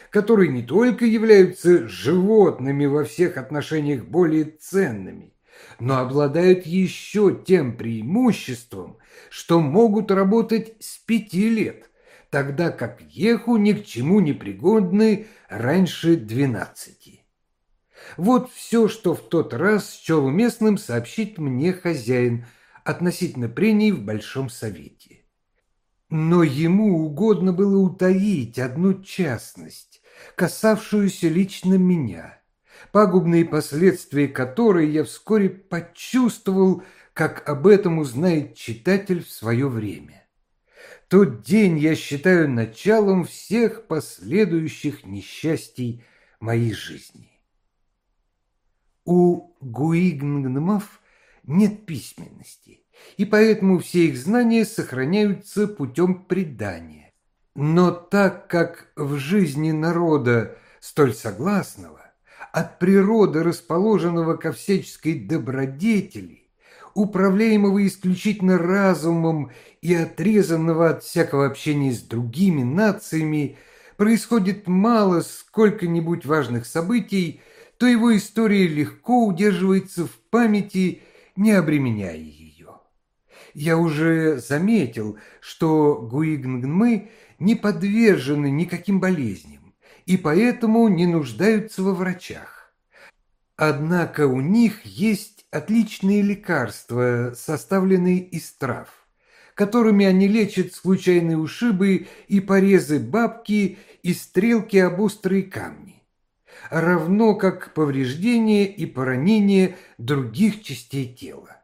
которые не только являются животными во всех отношениях более ценными, но обладают еще тем преимуществом, что могут работать с пяти лет, тогда как еху ни к чему не пригодны раньше двенадцати. Вот все, что в тот раз счел уместным сообщить мне хозяин относительно прений в Большом Совете. Но ему угодно было утаить одну частность, касавшуюся лично меня, пагубные последствия которой я вскоре почувствовал, как об этом узнает читатель в свое время. Тот день я считаю началом всех последующих несчастий моей жизни. У Гуигнгнмов нет письменности, и поэтому все их знания сохраняются путем предания. Но так как в жизни народа столь согласного, от природы расположенного ко всяческой добродетели, управляемого исключительно разумом и отрезанного от всякого общения с другими нациями, происходит мало сколько-нибудь важных событий, то его история легко удерживается в памяти, не обременяя ее. Я уже заметил, что гуигнгмы не подвержены никаким болезням и поэтому не нуждаются во врачах. Однако у них есть отличные лекарства, составленные из трав, которыми они лечат случайные ушибы и порезы бабки и стрелки об острые камни, равно как повреждения и поранения других частей тела.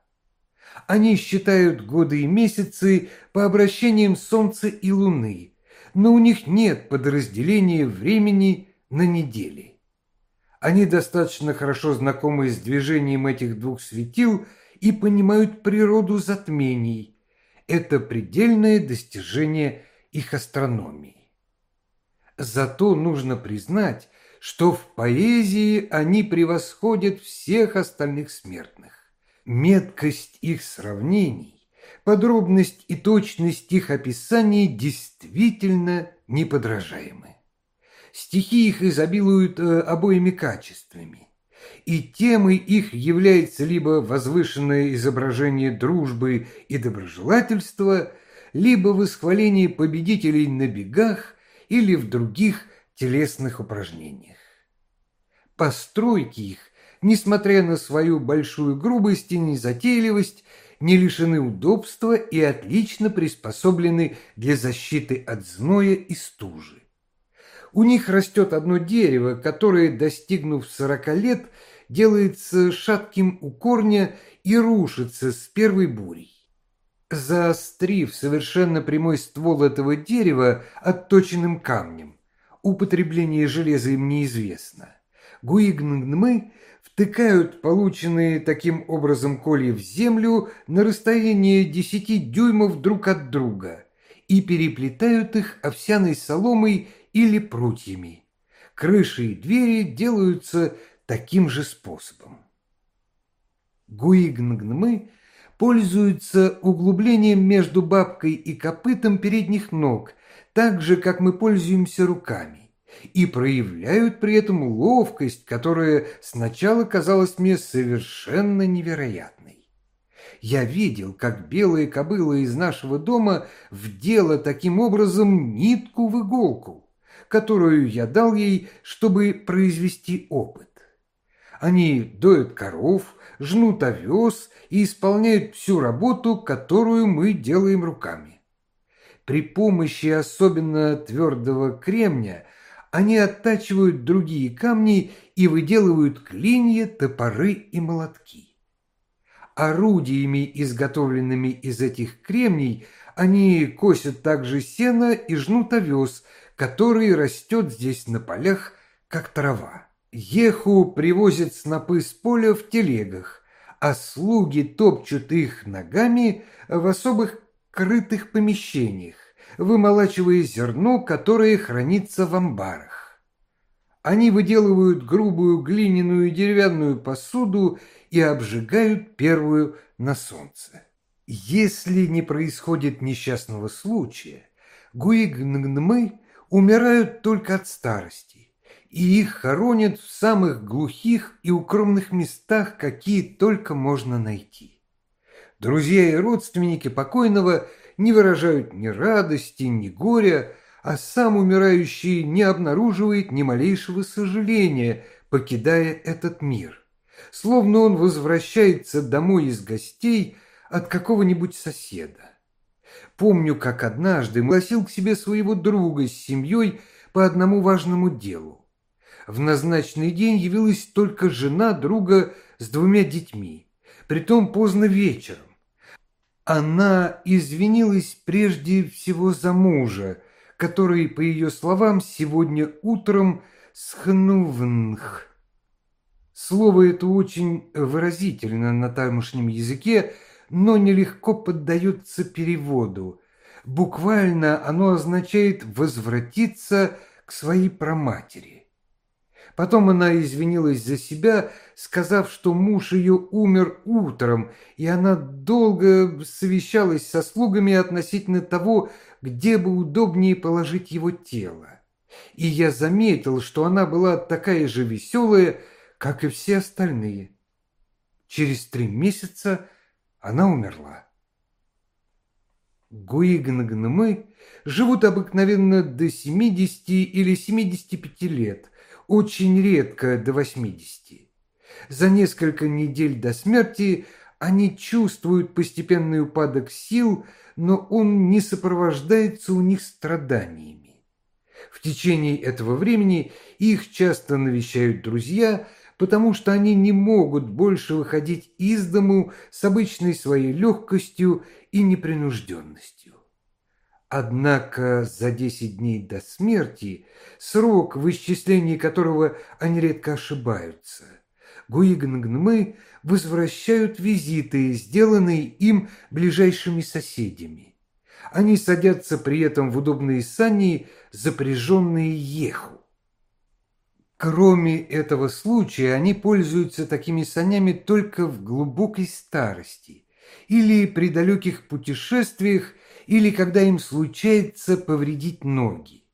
Они считают годы и месяцы по обращениям Солнца и Луны, но у них нет подразделения времени на недели. Они достаточно хорошо знакомы с движением этих двух светил и понимают природу затмений. Это предельное достижение их астрономии. Зато нужно признать, что в поэзии они превосходят всех остальных смертных. Меткость их сравнений, подробность и точность их описаний действительно неподражаемы. Стихи их изобилуют э, обоими качествами. И темой их является либо возвышенное изображение дружбы и доброжелательства, либо восхваление победителей на бегах или в других телесных упражнениях. Постройки их, несмотря на свою большую грубость и незатейливость, не лишены удобства и отлично приспособлены для защиты от зноя и стужи. У них растет одно дерево, которое, достигнув сорока лет, делается шатким у корня и рушится с первой бурей. Заострив совершенно прямой ствол этого дерева отточенным камнем, употребление железа им неизвестно, гуигнгмы втыкают полученные таким образом колья в землю на расстояние десяти дюймов друг от друга и переплетают их овсяной соломой или прутьями. Крыши и двери делаются таким же способом. Гуигнгнмы пользуются углублением между бабкой и копытом передних ног, так же, как мы пользуемся руками, и проявляют при этом ловкость, которая сначала казалась мне совершенно невероятной. Я видел, как белая кобыла из нашего дома вдела таким образом нитку в иголку которую я дал ей, чтобы произвести опыт. Они доят коров, жнут овес и исполняют всю работу, которую мы делаем руками. При помощи особенно твердого кремня они оттачивают другие камни и выделывают клинья, топоры и молотки. Орудиями, изготовленными из этих кремний, они косят также сено и жнут овес – который растет здесь на полях, как трава. Еху привозят снопы с поля в телегах, а слуги топчут их ногами в особых крытых помещениях, вымолачивая зерно, которое хранится в амбарах. Они выделывают грубую глиняную деревянную посуду и обжигают первую на солнце. Если не происходит несчастного случая, гуигнгмы умирают только от старости, и их хоронят в самых глухих и укромных местах, какие только можно найти. Друзья и родственники покойного не выражают ни радости, ни горя, а сам умирающий не обнаруживает ни малейшего сожаления, покидая этот мир, словно он возвращается домой из гостей от какого-нибудь соседа. Помню, как однажды пригласил к себе своего друга с семьей по одному важному делу. В назначенный день явилась только жена друга с двумя детьми, притом поздно вечером. Она извинилась прежде всего за мужа, который, по ее словам, сегодня утром схнувнх. Слово это очень выразительно на тамошнем языке, но нелегко поддается переводу. Буквально оно означает «возвратиться к своей проматери». Потом она извинилась за себя, сказав, что муж ее умер утром, и она долго совещалась со слугами относительно того, где бы удобнее положить его тело. И я заметил, что она была такая же веселая, как и все остальные. Через три месяца она умерла. Гуигнгнмы живут обыкновенно до 70 или 75 лет, очень редко до 80. За несколько недель до смерти они чувствуют постепенный упадок сил, но он не сопровождается у них страданиями. В течение этого времени их часто навещают друзья, потому что они не могут больше выходить из дому с обычной своей легкостью и непринужденностью. Однако за десять дней до смерти, срок, в исчислении которого они редко ошибаются, Гуигнгнмы возвращают визиты, сделанные им ближайшими соседями. Они садятся при этом в удобные сани, запряженные еху. Кроме этого случая, они пользуются такими санями только в глубокой старости или при далеких путешествиях или когда им случается повредить ноги.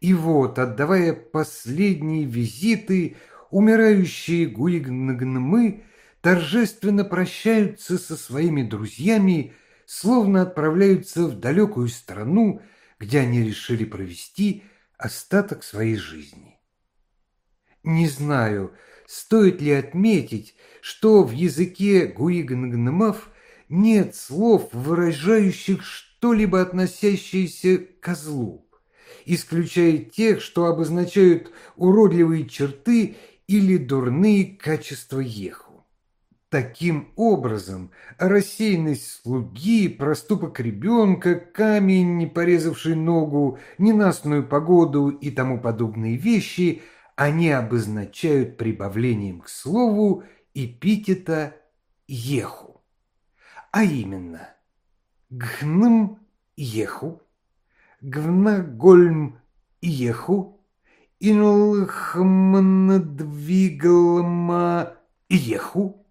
И вот, отдавая последние визиты, умирающие гуигнгнмы торжественно прощаются со своими друзьями, словно отправляются в далекую страну, где они решили провести остаток своей жизни. Не знаю, стоит ли отметить, что в языке гуигнгнмов нет слов, выражающих что-либо относящееся к козлу, исключая тех, что обозначают уродливые черты или дурные качества еху. Таким образом, рассеянность слуги, проступок ребенка, камень, не порезавший ногу, ненастную погоду и тому подобные вещи они обозначают прибавлением к слову эпитета «еху» а именно Гхным Еху, Гвнагольм Еху, Инлхмндвигалма Еху,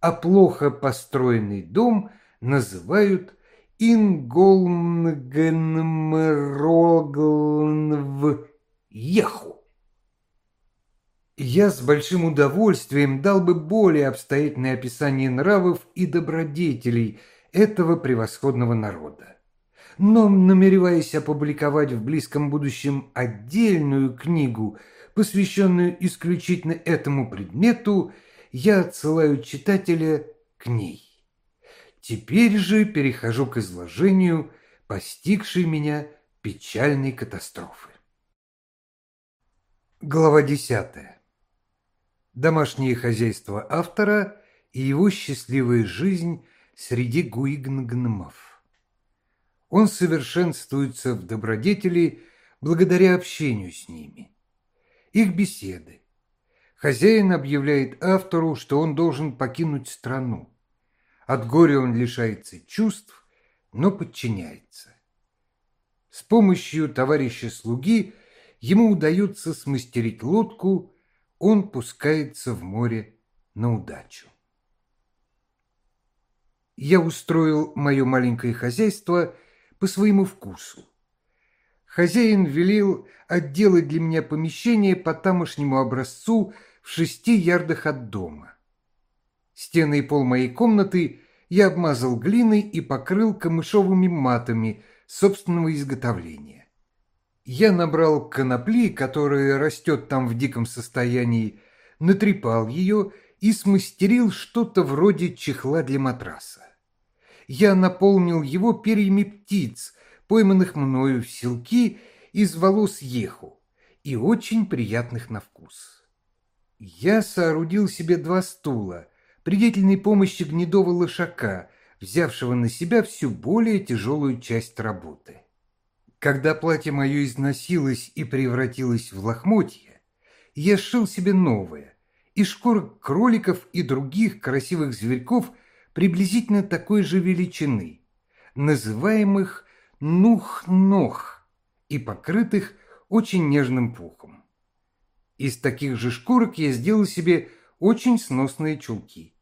а плохо построенный дом называют Инголмгенмроглнв Еху. Я с большим удовольствием дал бы более обстоятельное описание нравов и добродетелей этого превосходного народа. Но, намереваясь опубликовать в близком будущем отдельную книгу, посвященную исключительно этому предмету, я отсылаю читателя к ней. Теперь же перехожу к изложению постигшей меня печальной катастрофы. Глава десятая домашнее хозяйство автора и его счастливая жизнь среди гуигнгнмов. Он совершенствуется в добродетели благодаря общению с ними. Их беседы. Хозяин объявляет автору, что он должен покинуть страну. От горя он лишается чувств, но подчиняется. С помощью товарища-слуги ему удается смастерить лодку он пускается в море на удачу. Я устроил мое маленькое хозяйство по своему вкусу. Хозяин велел отделать для меня помещение по тамошнему образцу в шести ярдах от дома. Стены и пол моей комнаты я обмазал глиной и покрыл камышовыми матами собственного изготовления. Я набрал конопли, которая растет там в диком состоянии, натрепал ее и смастерил что-то вроде чехла для матраса. Я наполнил его перьями птиц, пойманных мною в селки из волос еху и очень приятных на вкус. Я соорудил себе два стула при деятельной помощи гнедого лошака, взявшего на себя всю более тяжелую часть работы. Когда платье мое износилось и превратилось в лохмотье, я сшил себе новое, из шкур кроликов и других красивых зверьков приблизительно такой же величины, называемых нух-нох и покрытых очень нежным пухом. Из таких же шкурок я сделал себе очень сносные чулки.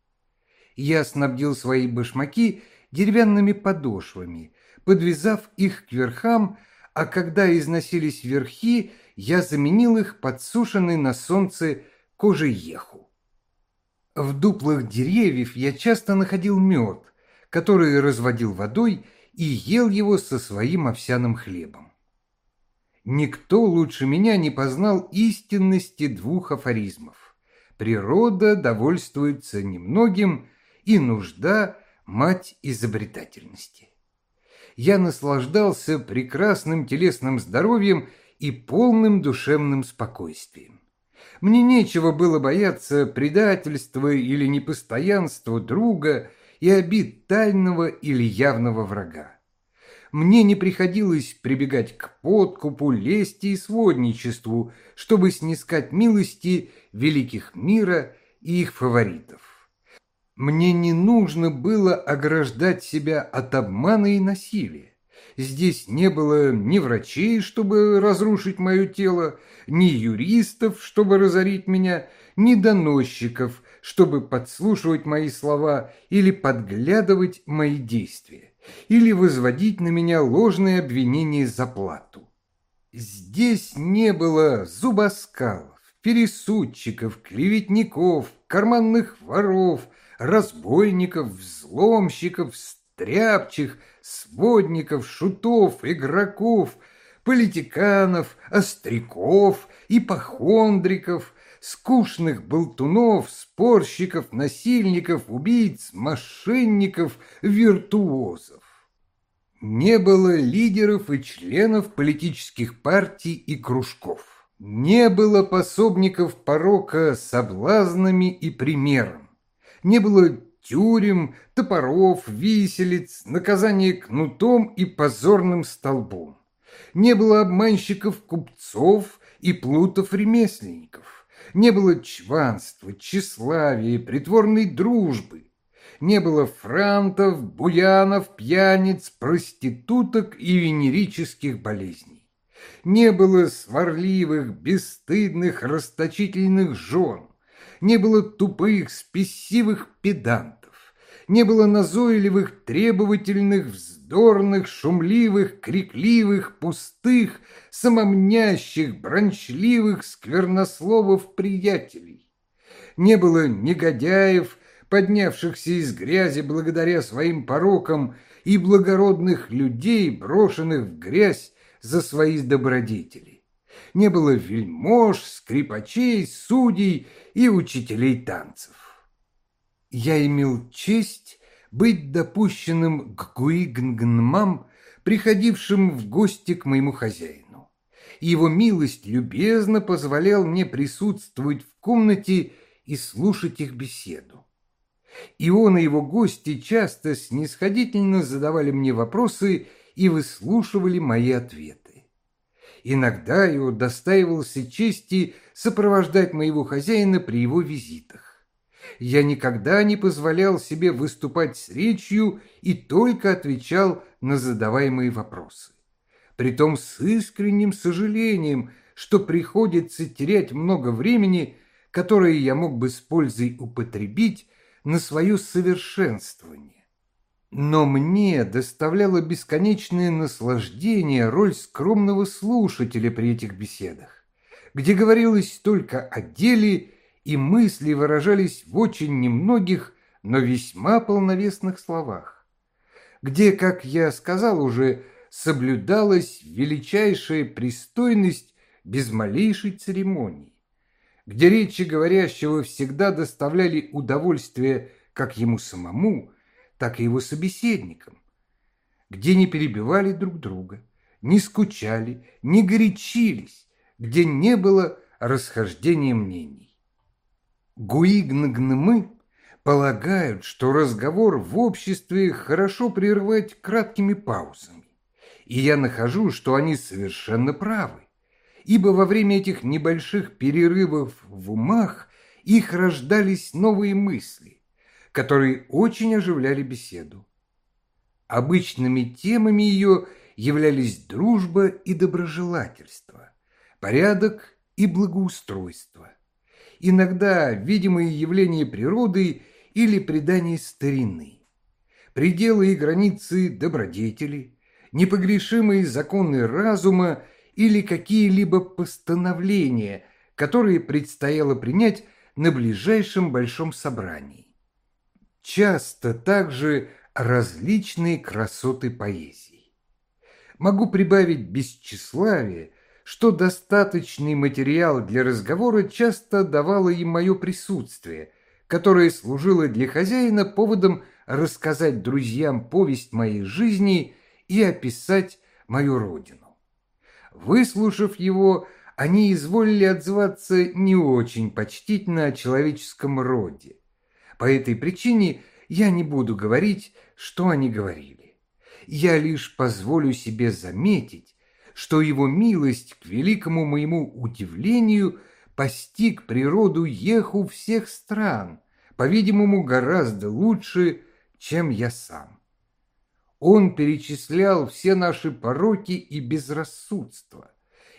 Я снабдил свои башмаки деревянными подошвами, подвязав их к верхам а когда износились верхи, я заменил их подсушенной на солнце кожей еху. В дуплах деревьев я часто находил мед, который разводил водой и ел его со своим овсяным хлебом. Никто лучше меня не познал истинности двух афоризмов. Природа довольствуется немногим, и нужда – мать изобретательности. я наслаждался прекрасным телесным здоровьем и полным душевным спокойствием. Мне нечего было бояться предательства или непостоянства друга и обид тайного или явного врага. Мне не приходилось прибегать к подкупу, лести и сводничеству, чтобы снискать милости великих мира и их фаворитов. Мне не нужно было ограждать себя от обмана и насилия. Здесь не было ни врачей, чтобы разрушить мое тело, ни юристов, чтобы разорить меня, ни доносчиков, чтобы подслушивать мои слова или подглядывать мои действия, или возводить на меня ложные обвинения за плату. Здесь не было зубоскалов, пересудчиков, клеветников, карманных воров, разбойников, взломщиков, стряпчих, сводников, шутов, игроков, политиканов, остряков, ипохондриков, скучных болтунов, спорщиков, насильников, убийц, мошенников, виртуозов. Не было лидеров и членов политических партий и кружков. Не было пособников порока соблазнами и примером. Не было тюрем, топоров, виселиц, наказание кнутом и позорным столбом. Не было обманщиков-купцов и плутов-ремесленников. Не было чванства, тщеславия, притворной дружбы. Не было франтов, буянов, пьяниц, проституток и венерических болезней. Не было сварливых, бесстыдных, расточительных жен. Не было тупых, спесивых педантов не было назойливых, требовательных, вздорных, шумливых, крикливых, пустых, самомнящих, брончливых, сквернословов-приятелей. Не было негодяев, поднявшихся из грязи благодаря своим порокам, и благородных людей, брошенных в грязь за свои добродетели. Не было вельмож, скрипачей, судей и учителей танцев я имел честь быть допущенным к Гуигнгнмам, приходившим в гости к моему хозяину. Его милость любезно позволял мне присутствовать в комнате и слушать их беседу. И он и его гости часто снисходительно задавали мне вопросы и выслушивали мои ответы. Иногда его достаивался чести сопровождать моего хозяина при его визитах я никогда не позволял себе выступать с речью и только отвечал на задаваемые вопросы. Притом с искренним сожалением, что приходится терять много времени, которое я мог бы с пользой употребить на свое совершенствование. Но мне доставляло бесконечное наслаждение роль скромного слушателя при этих беседах, где говорилось только о деле и мысли выражались в очень немногих, но весьма полновесных словах, где, как я сказал уже, соблюдалась величайшая пристойность без малейшей церемонии, где речи говорящего всегда доставляли удовольствие как ему самому, так и его собеседникам, где не перебивали друг друга, не скучали, не горячились, где не было расхождения мнений. Гуигнгнмы полагают, что разговор в обществе хорошо прервать краткими паузами. И я нахожу, что они совершенно правы, ибо во время этих небольших перерывов в умах их рождались новые мысли, которые очень оживляли беседу. Обычными темами ее являлись дружба и доброжелательство, порядок и благоустройство иногда видимые явления природы или предания старины. Пределы и границы добродетели, непогрешимые законы разума или какие-либо постановления, которые предстояло принять на ближайшем большом собрании. Часто также различные красоты поэзии. Могу прибавить бесчиславие, что достаточный материал для разговора часто давало им мое присутствие, которое служило для хозяина поводом рассказать друзьям повесть моей жизни и описать мою родину. Выслушав его, они изволили отзываться не очень почтительно о человеческом роде. По этой причине я не буду говорить, что они говорили. Я лишь позволю себе заметить, что его милость, к великому моему удивлению, постиг природу еху всех стран, по-видимому, гораздо лучше, чем я сам. Он перечислял все наши пороки и безрассудства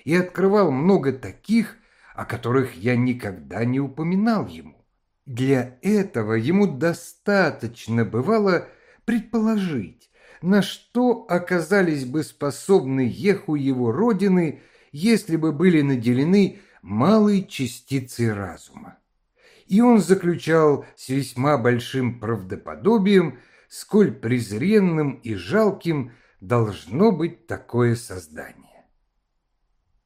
и открывал много таких, о которых я никогда не упоминал ему. Для этого ему достаточно бывало предположить, на что оказались бы способны еху его родины, если бы были наделены малой частицей разума. И он заключал с весьма большим правдоподобием, сколь презренным и жалким должно быть такое создание.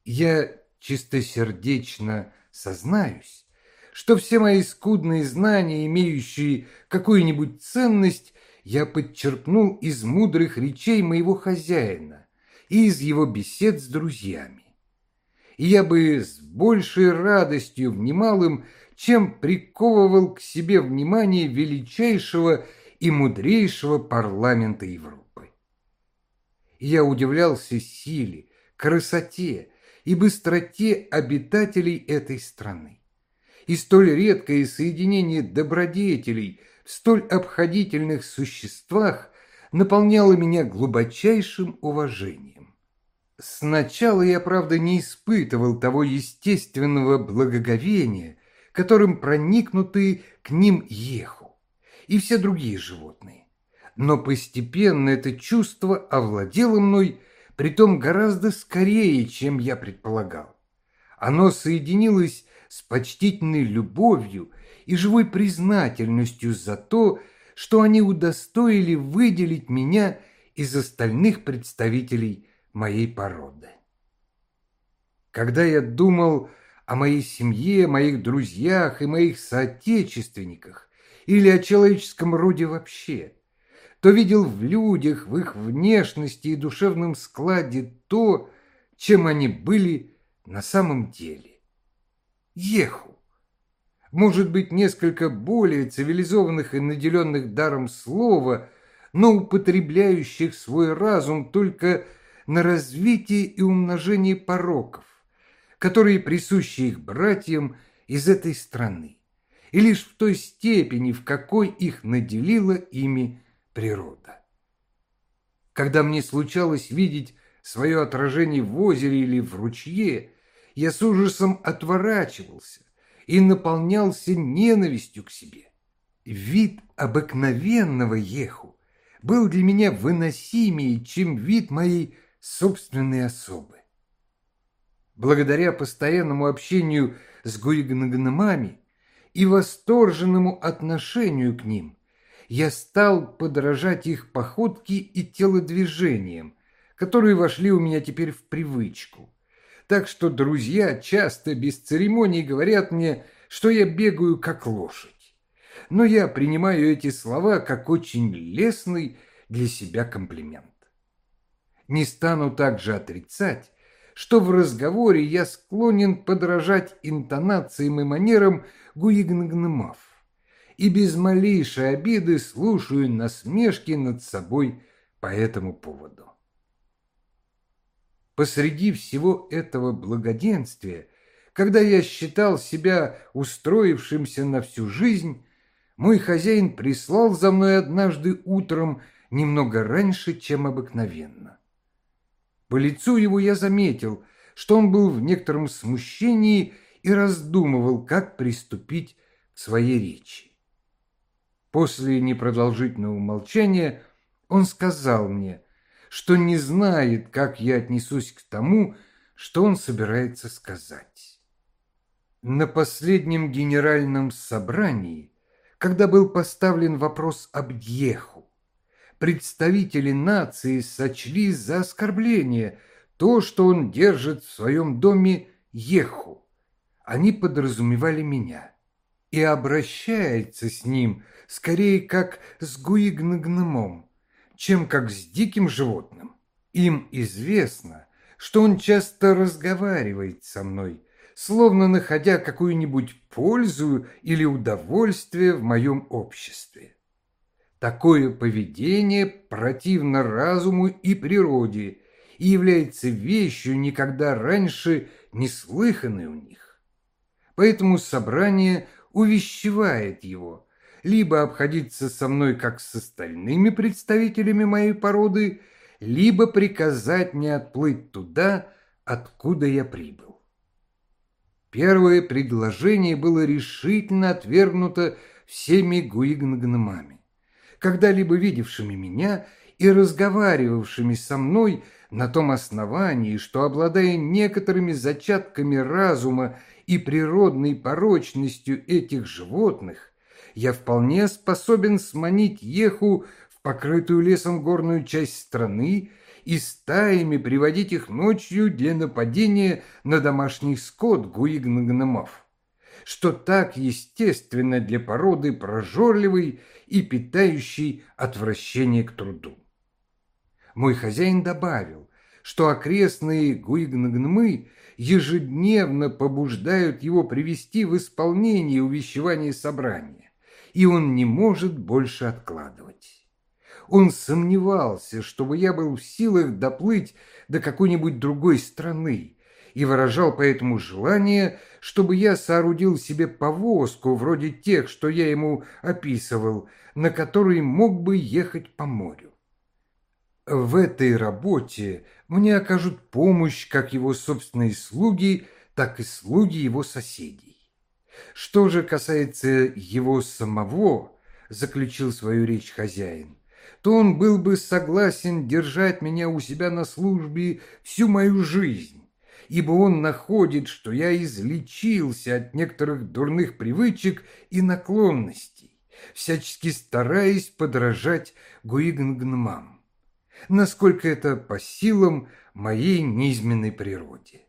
Я чистосердечно сознаюсь, что все мои скудные знания, имеющие какую-нибудь ценность, я подчерпнул из мудрых речей моего хозяина и из его бесед с друзьями. И я бы с большей радостью внимал им, чем приковывал к себе внимание величайшего и мудрейшего парламента Европы. я удивлялся силе, красоте и быстроте обитателей этой страны. И столь редкое соединение добродетелей в столь обходительных существах наполняло меня глубочайшим уважением. Сначала я, правда, не испытывал того естественного благоговения, которым проникнуты к ним еху и все другие животные. Но постепенно это чувство овладело мной, притом гораздо скорее, чем я предполагал. Оно соединилось с почтительной любовью и живой признательностью за то, что они удостоили выделить меня из остальных представителей моей породы. Когда я думал о моей семье, моих друзьях и моих соотечественниках, или о человеческом роде вообще, то видел в людях, в их внешности и душевном складе то, чем они были на самом деле. Еху. Может быть, несколько более цивилизованных и наделенных даром слова, но употребляющих свой разум только на развитие и умножение пороков, которые присущи их братьям из этой страны и лишь в той степени, в какой их наделила ими природа. Когда мне случалось видеть свое отражение в озере или в ручье, я с ужасом отворачивался и наполнялся ненавистью к себе. Вид обыкновенного еху был для меня выносимее, чем вид моей собственной особы. Благодаря постоянному общению с гуигнагномами и восторженному отношению к ним, я стал подражать их походке и телодвижениям, которые вошли у меня теперь в привычку. Так что друзья часто без церемоний говорят мне, что я бегаю как лошадь. Но я принимаю эти слова как очень лестный для себя комплимент. Не стану также отрицать, что в разговоре я склонен подражать интонациям и манерам Гуигнгнмав и без малейшей обиды слушаю насмешки над собой по этому поводу. Посреди всего этого благоденствия, когда я считал себя устроившимся на всю жизнь, мой хозяин прислал за мной однажды утром немного раньше, чем обыкновенно. По лицу его я заметил, что он был в некотором смущении и раздумывал, как приступить к своей речи. После непродолжительного молчания он сказал мне, что не знает, как я отнесусь к тому, что он собирается сказать. На последнем генеральном собрании, когда был поставлен вопрос об Еху, представители нации сочли за оскорбление то, что он держит в своем доме еху. Они подразумевали меня. И обращается с ним скорее как с гуигнагномом, чем как с диким животным. Им известно, что он часто разговаривает со мной, словно находя какую-нибудь пользу или удовольствие в моем обществе. Такое поведение противно разуму и природе и является вещью, никогда раньше не слыханной у них. Поэтому собрание увещевает его либо обходиться со мной как с остальными представителями моей породы, либо приказать мне отплыть туда, откуда я прибыл. Первое предложение было решительно отвергнуто всеми гуигнгномами, когда-либо видевшими меня и разговаривавшими со мной на том основании, что, обладая некоторыми зачатками разума и природной порочностью этих животных, я вполне способен сманить еху в покрытую лесом горную часть страны и стаями приводить их ночью для нападения на домашний скот гуигнгномов, что так естественно для породы прожорливой и питающей отвращение к труду. Мой хозяин добавил, что окрестные гуигнгнмы ежедневно побуждают его привести в исполнение увещевание собрания, и он не может больше откладывать. Он сомневался, чтобы я был в силах доплыть до какой-нибудь другой страны, и выражал поэтому желание, чтобы я соорудил себе повозку вроде тех, что я ему описывал, на которой мог бы ехать по морю. В этой работе мне окажут помощь как его собственные слуги, так и слуги его соседей. Что же касается его самого, заключил свою речь хозяин, то он был бы согласен держать меня у себя на службе всю мою жизнь, ибо он находит, что я излечился от некоторых дурных привычек и наклонностей, всячески стараясь подражать Гуигнгнмам насколько это по силам моей низменной природе.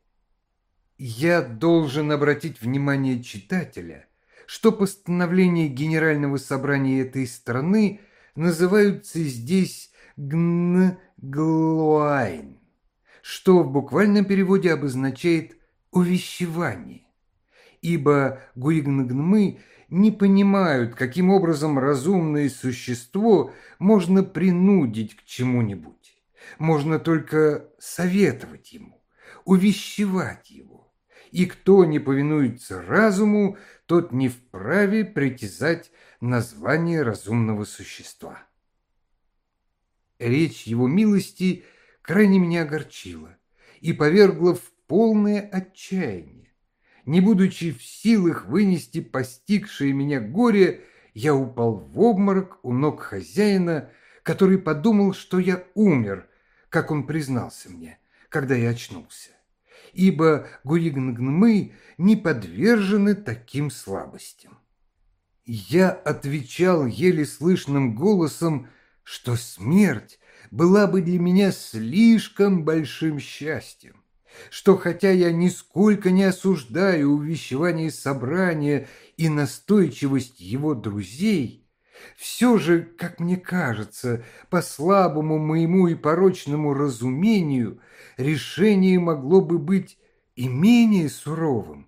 Я должен обратить внимание читателя, что постановления Генерального собрания этой страны называются здесь «гнглуайн», что в буквальном переводе обозначает «увещевание», ибо гуигнгнмы – не понимают, каким образом разумное существо можно принудить к чему-нибудь. Можно только советовать ему, увещевать его. И кто не повинуется разуму, тот не вправе притязать на звание разумного существа. Речь его милости крайне меня огорчила и повергла в полное отчаяние. Не будучи в силах вынести постигшее меня горе, я упал в обморок у ног хозяина, который подумал, что я умер, как он признался мне, когда я очнулся. Ибо гуигнгнмы не подвержены таким слабостям. Я отвечал еле слышным голосом, что смерть была бы для меня слишком большим счастьем что хотя я нисколько не осуждаю увещевание собрания и настойчивость его друзей, все же, как мне кажется, по слабому моему и порочному разумению, решение могло бы быть и менее суровым,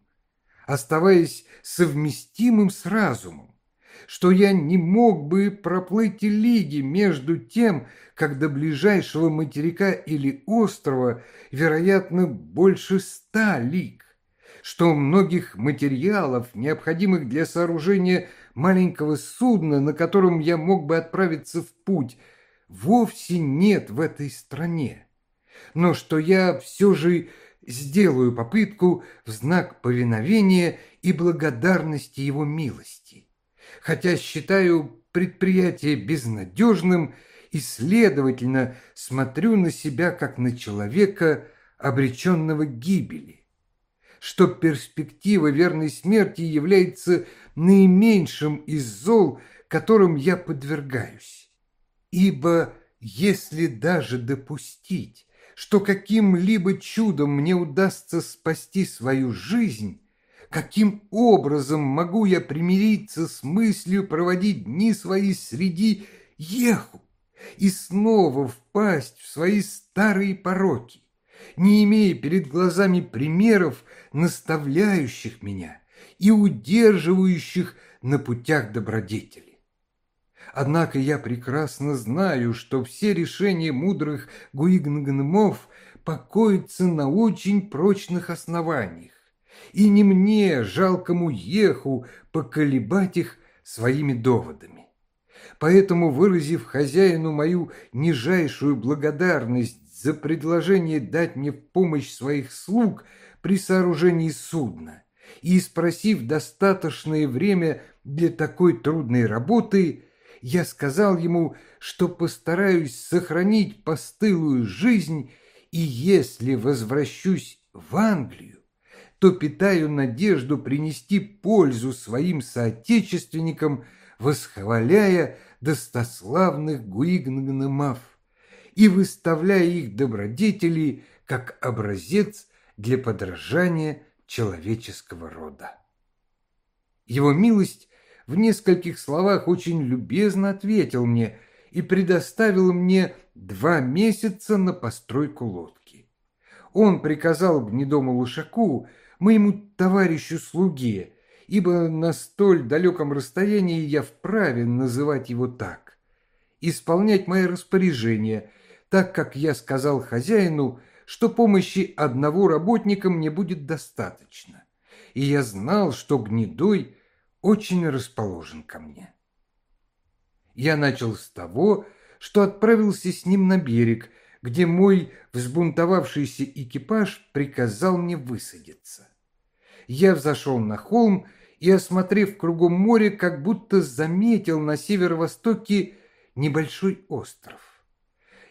оставаясь совместимым с разумом что я не мог бы проплыть и лиги между тем, как до ближайшего материка или острова, вероятно, больше ста лиг, что многих материалов, необходимых для сооружения маленького судна, на котором я мог бы отправиться в путь, вовсе нет в этой стране, но что я все же сделаю попытку в знак повиновения и благодарности его милости. Хотя считаю предприятие безнадежным и, следовательно, смотрю на себя как на человека, обреченного гибели, что перспектива верной смерти является наименьшим из зол, которым я подвергаюсь. Ибо если даже допустить, что каким-либо чудом мне удастся спасти свою жизнь, Каким образом могу я примириться с мыслью проводить дни свои среди еху, и снова впасть в свои старые пороки, не имея перед глазами примеров, наставляющих меня и удерживающих на путях добродетели. Однако я прекрасно знаю, что все решения мудрых гуигнгнмов покоятся на очень прочных основаниях, и не мне, жалкому еху, поколебать их своими доводами. Поэтому, выразив хозяину мою нижайшую благодарность за предложение дать мне в помощь своих слуг при сооружении судна и спросив достаточное время для такой трудной работы, я сказал ему, что постараюсь сохранить постылую жизнь и если возвращусь в Англию, то питаю надежду принести пользу своим соотечественникам, восхваляя достославных гуигнгномав и выставляя их добродетели как образец для подражания человеческого рода. Его милость в нескольких словах очень любезно ответил мне и предоставил мне два месяца на постройку лодки. Он приказал гнедому лошаку, моему товарищу-слуге, ибо на столь далеком расстоянии я вправе называть его так, исполнять мои распоряжения, так как я сказал хозяину, что помощи одного работника мне будет достаточно, и я знал, что гнедой очень расположен ко мне. Я начал с того, что отправился с ним на берег, где мой взбунтовавшийся экипаж приказал мне высадиться. Я взошел на холм и, осмотрев кругом море, как будто заметил на северо-востоке небольшой остров.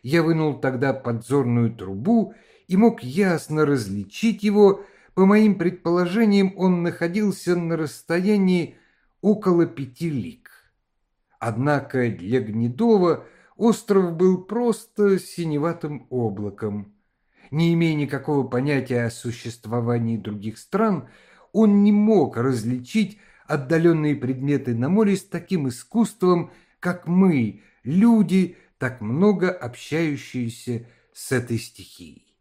Я вынул тогда подзорную трубу и мог ясно различить его. По моим предположениям, он находился на расстоянии около пяти лиг. Однако для Гнедова остров был просто синеватым облаком. Не имея никакого понятия о существовании других стран, он не мог различить отдаленные предметы на море с таким искусством, как мы, люди, так много общающиеся с этой стихией.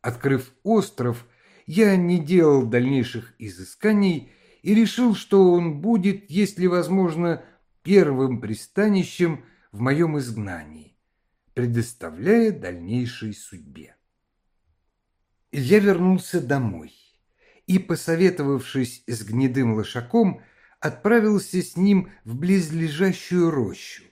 Открыв остров, я не делал дальнейших изысканий и решил, что он будет, если возможно, первым пристанищем в моем изгнании, предоставляя дальнейшей судьбе. Я вернулся домой и, посоветовавшись с гнедым лошаком, отправился с ним в близлежащую рощу,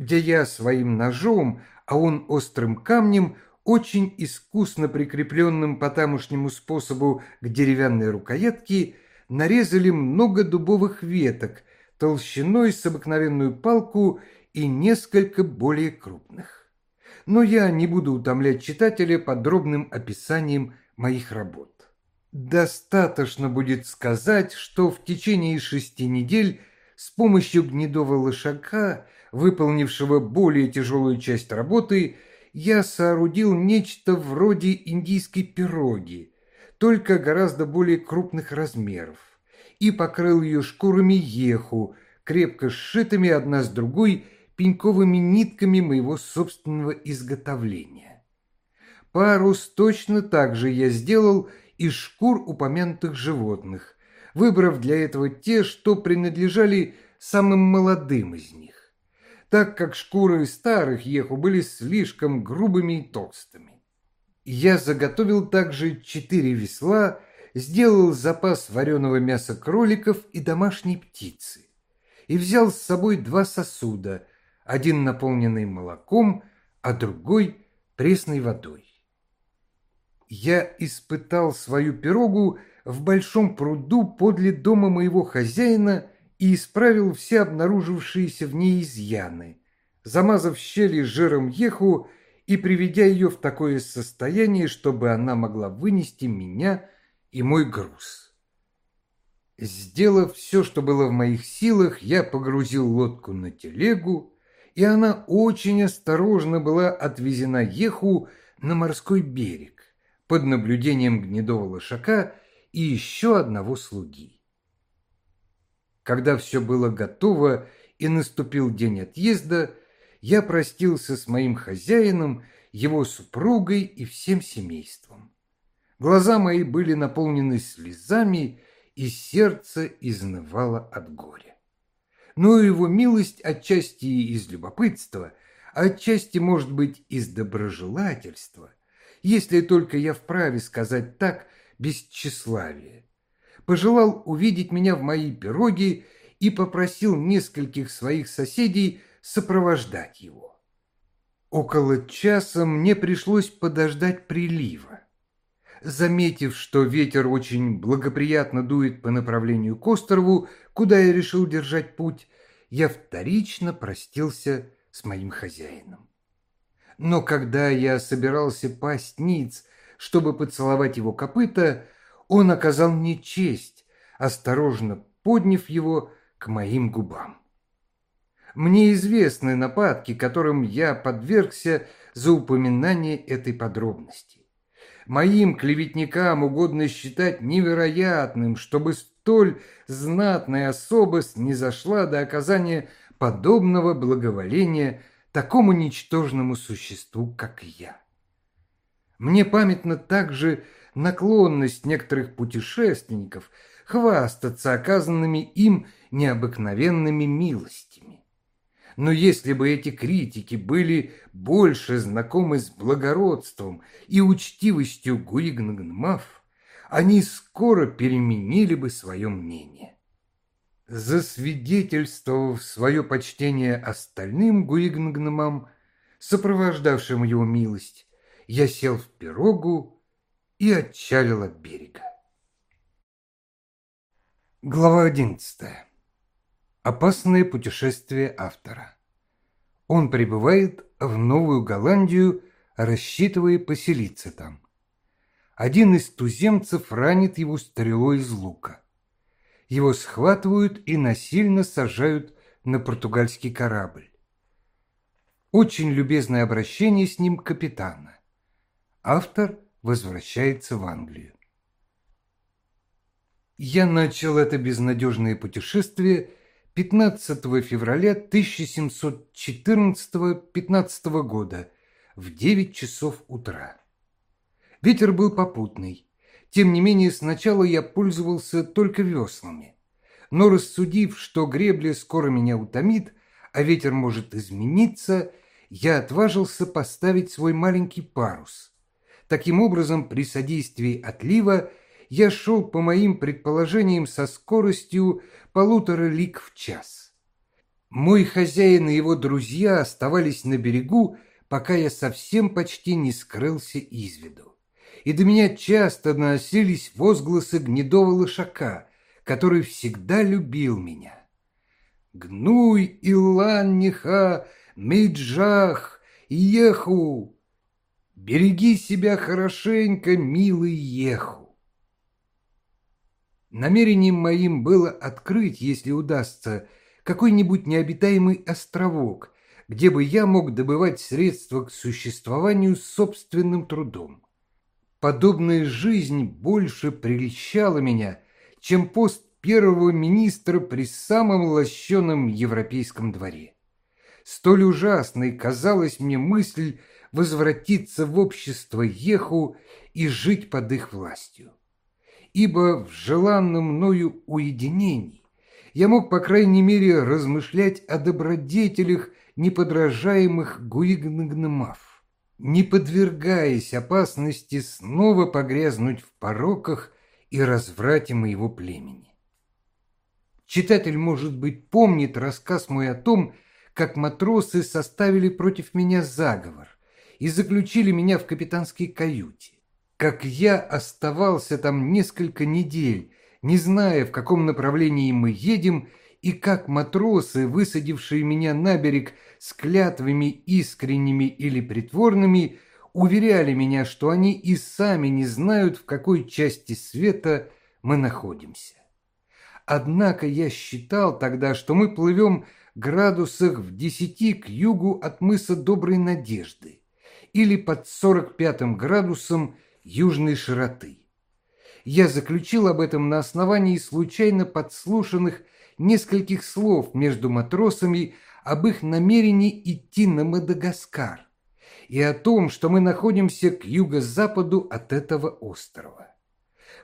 где я своим ножом, а он острым камнем, очень искусно прикрепленным по тамошнему способу к деревянной рукоятке, нарезали много дубовых веток, толщиной с обыкновенную палку и несколько более крупных. Но я не буду утомлять читателя подробным описанием моих работ. Достаточно будет сказать, что в течение шести недель с помощью гнедого лошака выполнившего более тяжелую часть работы, я соорудил нечто вроде индийской пироги, только гораздо более крупных размеров, и покрыл ее шкурами еху, крепко сшитыми одна с другой пеньковыми нитками моего собственного изготовления. Парус точно так же я сделал из шкур упомянутых животных, выбрав для этого те, что принадлежали самым молодым из них так как шкуры старых еху были слишком грубыми и толстыми. Я заготовил также четыре весла, сделал запас вареного мяса кроликов и домашней птицы и взял с собой два сосуда, один наполненный молоком, а другой пресной водой. Я испытал свою пирогу в большом пруду подле дома моего хозяина и исправил все обнаружившиеся в ней изъяны, замазав щели жиром еху и приведя ее в такое состояние, чтобы она могла вынести меня и мой груз. Сделав все, что было в моих силах, я погрузил лодку на телегу, и она очень осторожно была отвезена еху на морской берег под наблюдением гнедого лошака и еще одного слуги. Когда все было готово и наступил день отъезда, я простился с моим хозяином, его супругой и всем семейством. Глаза мои были наполнены слезами, и сердце изнывало от горя. Но его милость отчасти из любопытства, а отчасти, может быть, из доброжелательства, если только я вправе сказать так, без тщеславия, пожелал увидеть меня в моей пироге и попросил нескольких своих соседей сопровождать его. Около часа мне пришлось подождать прилива. Заметив, что ветер очень благоприятно дует по направлению к острову, куда я решил держать путь, я вторично простился с моим хозяином. Но когда я собирался пасть ниц, чтобы поцеловать его копыта, он оказал мне честь, осторожно подняв его к моим губам. Мне известны нападки, которым я подвергся за упоминание этой подробности. Моим клеветникам угодно считать невероятным, чтобы столь знатная особа снизошла до оказания подобного благоволения такому ничтожному существу, как я. Мне памятна также наклонность некоторых путешественников хвастаться оказанными им необыкновенными милостями. Но если бы эти критики были больше знакомы с благородством и учтивостью Гуигнгнмав, они скоро переменили бы свое мнение. Засвидетельствовав свое почтение остальным Гуигнгнмам, сопровождавшим его милость, я сел в пирогу и отчалил от берега. Глава одиннадцатая. Опасное путешествие автора. Он прибывает в Новую Голландию, рассчитывая поселиться там. Один из туземцев ранит его стрелой из лука. Его схватывают и насильно сажают на португальский корабль. Очень любезное обращение с ним капитана. Автор возвращается в Англию. Я начал это безнадежное путешествие 15 февраля 1714-15 года в 9 часов утра. Ветер был попутный. Тем не менее, сначала я пользовался только веслами. Но рассудив, что гребля скоро меня утомит, а ветер может измениться, я отважился поставить свой маленький парус. Таким образом, при содействии отлива я шел по моим предположениям со скоростью полутора лиг в час. Мой хозяин и его друзья оставались на берегу, пока я совсем почти не скрылся из виду. И до меня часто доносились возгласы гнедого лошака, который всегда любил меня. «Гнуй, Иланниха, Миджах, Еху! Береги себя хорошенько, милый Еху!» Намерением моим было открыть, если удастся, какой-нибудь необитаемый островок, где бы я мог добывать средства к существованию собственным трудом. Подобная жизнь больше прельщала меня, чем пост первого министра при самом лощеном европейском дворе. Столь ужасной казалась мне мысль возвратиться в общество Еху и жить под их властью ибо в желанном мною уединении я мог, по крайней мере, размышлять о добродетелях неподражаемых Гуигнгнмав, не подвергаясь опасности снова погрязнуть в пороках и разврате моего племени. Читатель, может быть, помнит рассказ мой о том, как матросы составили против меня заговор и заключили меня в капитанской каюте как я оставался там несколько недель, не зная, в каком направлении мы едем, и как матросы, высадившие меня на берег с клятвами искренними или притворными, уверяли меня, что они и сами не знают, в какой части света мы находимся. Однако я считал тогда, что мы плывем градусах в десяти к югу от мыса Доброй Надежды или под сорок пятым градусом южной широты. Я заключил об этом на основании случайно подслушанных нескольких слов между матросами, об их намерении идти на Мадагаскар и о том, что мы находимся к юго-западу от этого острова.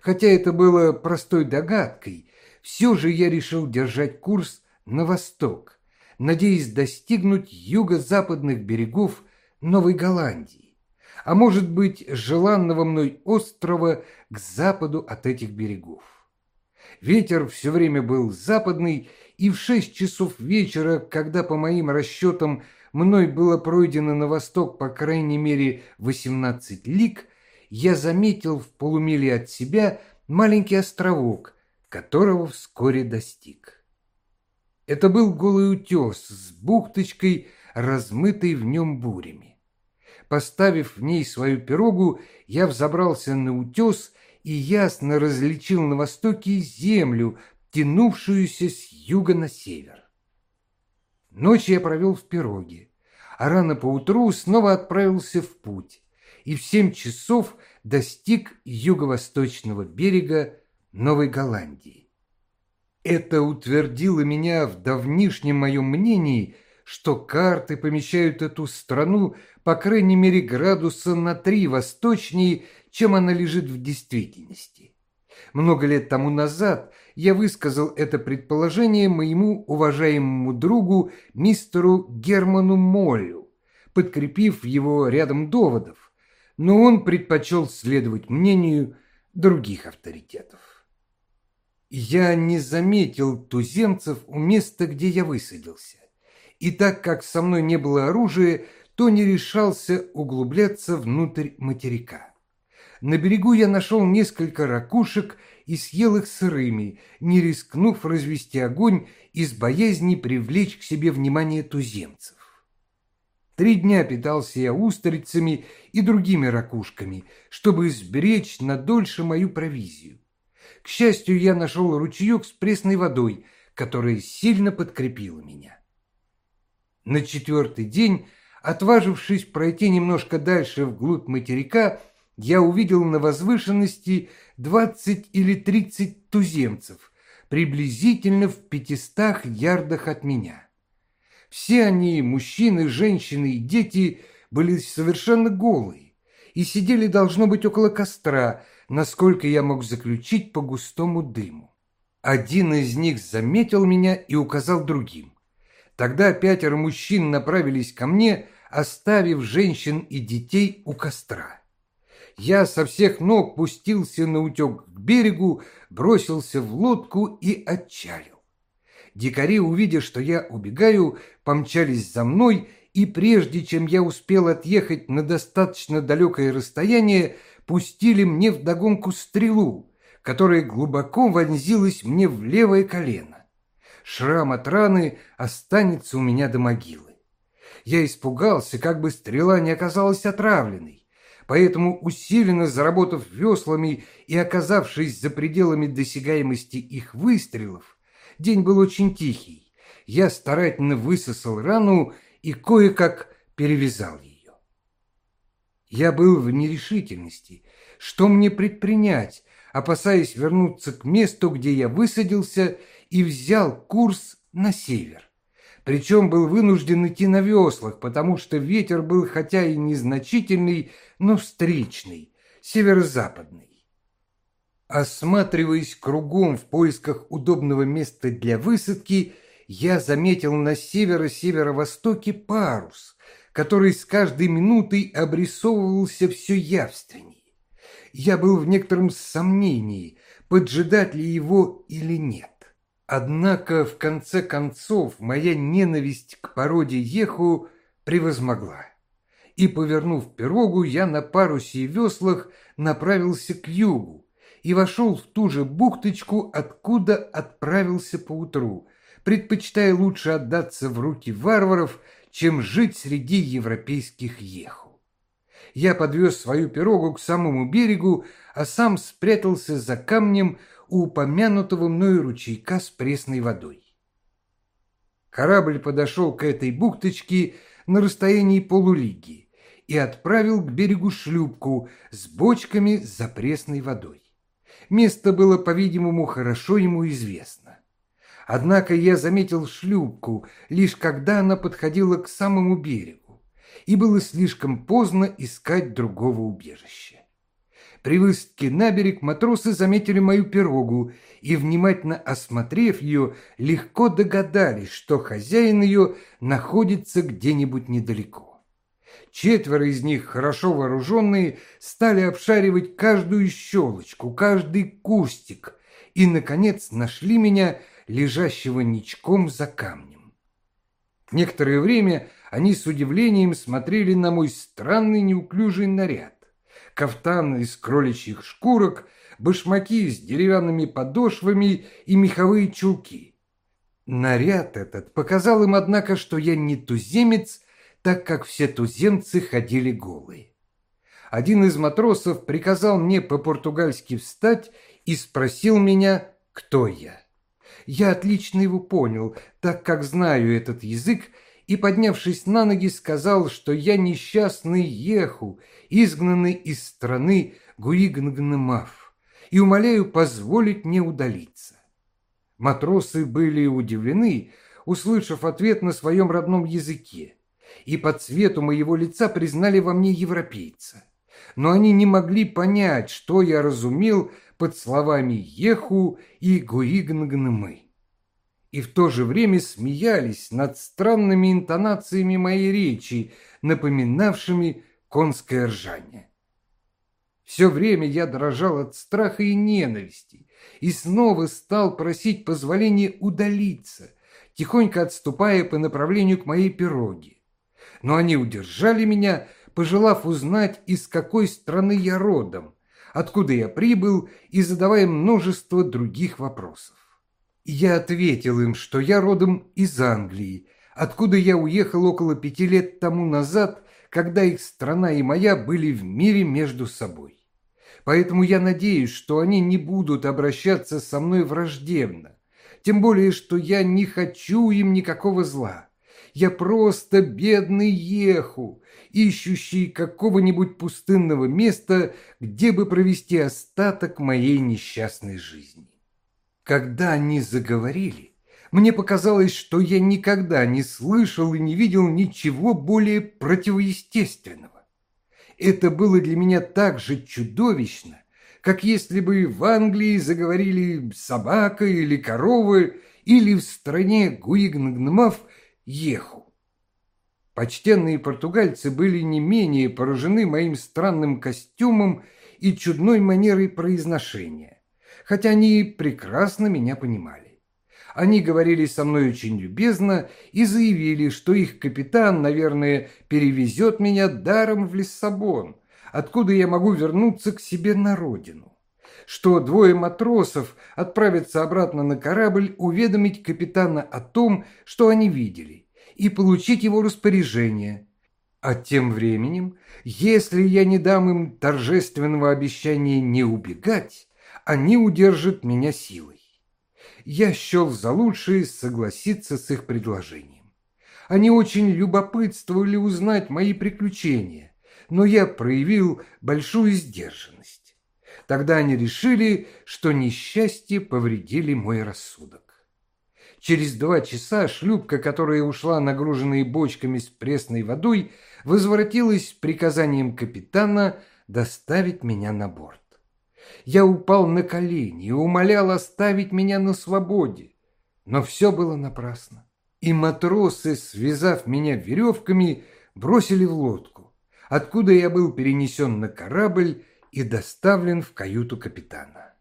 Хотя это было простой догадкой, все же я решил держать курс на восток, надеясь достигнуть юго-западных берегов Новой Голландии, а может быть желанного мной острова к западу от этих берегов. Ветер все время был западный, и в шесть часов вечера, когда, по моим расчетам, мной было пройдено на восток по крайней мере 18 лиг, я заметил в полумиле от себя маленький островок, которого вскоре достиг. Это был голый утес с бухточкой, размытой в нем бурями. Поставив в ней свою пирогу, я взобрался на утес и ясно различил на востоке землю, тянувшуюся с юга на север. Ночь я провел в пироге, а рано поутру снова отправился в путь и в семь часов достиг юго-восточного берега Новой Голландии. Это утвердило меня в давнишнем моем мнении, что карты помещают эту страну по крайней мере градуса на три восточнее, чем она лежит в действительности. Много лет тому назад я высказал это предположение моему уважаемому другу мистеру Герману Моллю, подкрепив его рядом доводов, но он предпочел следовать мнению других авторитетов. Я не заметил туземцев у места, где я высадился, и так как со мной не было оружия, то не решался углубляться внутрь материка. На берегу я нашел несколько ракушек и съел их сырыми, не рискнув развести огонь из боязни привлечь к себе внимание туземцев. Три дня питался я устрицами и другими ракушками, чтобы сберечь надольше мою провизию. К счастью, я нашел ручеек с пресной водой, которая сильно подкрепила меня. На четвертый день, отважившись пройти немножко дальше вглубь материка, я увидел на возвышенности двадцать или тридцать туземцев, приблизительно в пятистах ярдах от меня. Все они, мужчины, женщины и дети, были совершенно голые и сидели, должно быть, около костра, насколько я мог заключить по густому дыму. Один из них заметил меня и указал другим. Тогда пятеро мужчин направились ко мне, оставив женщин и детей у костра. Я со всех ног пустился на утек к берегу, бросился в лодку и отчалил. Дикари, увидя, что я убегаю, помчались за мной, и прежде чем я успел отъехать на достаточно далекое расстояние, пустили мне вдогонку стрелу, которая глубоко вонзилась мне в левое колено. Шрам от раны останется у меня до могилы. Я испугался, как бы стрела не оказалась отравленной, поэтому, усиленно заработав веслами и оказавшись за пределами досягаемости их выстрелов, День был очень тихий. Я старательно высосал рану и кое-как перевязал ее. Я был в нерешительности. Что мне предпринять, опасаясь вернуться к месту, где я высадился, и взял курс на север. Причем был вынужден идти на веслах, потому что ветер был хотя и незначительный, но встречный, северо-западный. Осматриваясь кругом в поисках удобного места для высадки, я заметил на северо-северо-востоке парус, который с каждой минутой обрисовывался все явственнее. Я был в некотором сомнении, поджидать ли его или нет. Однако, в конце концов, моя ненависть к породе еху превозмогла. И, повернув пирогу, я на парусе и веслах направился к югу, и вошел в ту же бухточку, откуда отправился поутру, предпочитая лучше отдаться в руки варваров, чем жить среди европейских еху. Я подвез свою пирогу к самому берегу, а сам спрятался за камнем у упомянутого мною ручейка с пресной водой. Корабль подошел к этой бухточке на расстоянии полулиги и отправил к берегу шлюпку с бочками за пресной водой. Место было, по-видимому, хорошо ему известно. Однако я заметил шлюпку, лишь когда она подходила к самому берегу, и было слишком поздно искать другого убежища. При высадке на берег матросы заметили мою пирогу и, внимательно осмотрев ее, легко догадались, что хозяин ее находится где-нибудь недалеко. Четверо из них, хорошо вооруженные, стали обшаривать каждую щелочку, каждый кустик и, наконец, нашли меня, лежащего ничком за камнем. Некоторое время они с удивлением смотрели на мой странный неуклюжий наряд кафтан из кроличьих шкурок, башмаки с деревянными подошвами и меховые чулки. Наряд этот показал им, однако, что я не туземец, так как все туземцы ходили голые. Один из матросов приказал мне по-португальски встать и спросил меня, кто я. Я отлично его понял, так как знаю этот язык, и, поднявшись на ноги, сказал, что я несчастный Еху, изгнанный из страны Гуигнгнемав, и умоляю позволить мне удалиться. Матросы были удивлены, услышав ответ на своем родном языке, и по цвету моего лица признали во мне европейца. Но они не могли понять, что я разумел под словами «еху» и «гуигнгнмы» и в то же время смеялись над странными интонациями моей речи, напоминавшими конское ржание. Все время я дрожал от страха и ненависти и снова стал просить позволения удалиться, тихонько отступая по направлению к моей пироге. Но они удержали меня, пожелав узнать, из какой страны я родом, откуда я прибыл и задавая множество других вопросов. Я ответил им, что я родом из Англии, откуда я уехал около пяти лет тому назад, когда их страна и моя были в мире между собой. Поэтому я надеюсь, что они не будут обращаться со мной враждебно, тем более, что я не хочу им никакого зла. Я просто бедный еху, ищущий какого-нибудь пустынного места, где бы провести остаток моей несчастной жизни. Когда они заговорили, мне показалось, что я никогда не слышал и не видел ничего более противоестественного. Это было для меня так же чудовищно, как если бы в Англии заговорили собака или корова, или в стране Гуигнгнмав еху. Почтенные португальцы были не менее поражены моим странным костюмом и чудной манерой произношения хотя они прекрасно меня понимали. Они говорили со мной очень любезно и заявили, что их капитан, наверное, перевезет меня даром в Лиссабон, откуда я могу вернуться к себе на родину. Что двое матросов отправятся обратно на корабль уведомить капитана о том, что они видели, и получить его распоряжение. А тем временем, если я не дам им торжественного обещания не убегать, они удержат меня силой. Я счел за лучшее согласиться с их предложением. Они очень любопытствовали узнать мои приключения, но я проявил большую сдержанность. Тогда они решили, что несчастье повредили мой рассудок. Через два часа шлюпка, которая ушла нагруженной бочками с пресной водой, возвратилась приказанием капитана доставить меня на борт. Я упал на колени и умолял оставить меня на свободе. Но все было напрасно. И матросы, связав меня веревками, бросили в лодку, откуда я был перенесен на корабль и доставлен в каюту капитана.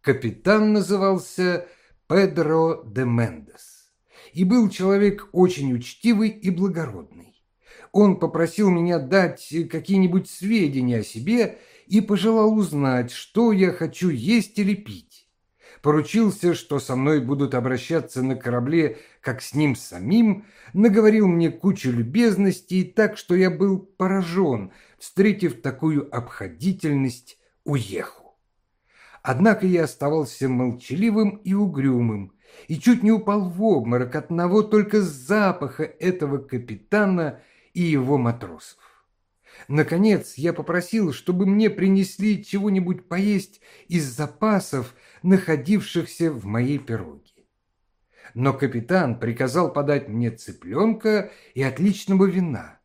Капитан назывался Педро де Мендес и был человек очень учтивый и благородный. Он попросил меня дать какие-нибудь сведения о себе и пожелал узнать, что я хочу есть или пить. Поручился, что со мной будут обращаться на корабле, как с ним самим, наговорил мне кучу любезностей так, что я был поражен, встретив такую обходительность уеху. Однако я оставался молчаливым и угрюмым, и чуть не упал в обморок от одного только запаха этого капитана и его матросов. Наконец я попросил, чтобы мне принесли чего-нибудь поесть из запасов, находившихся в моей пироге. но капитан приказал подать мне цыпленка и отличного вина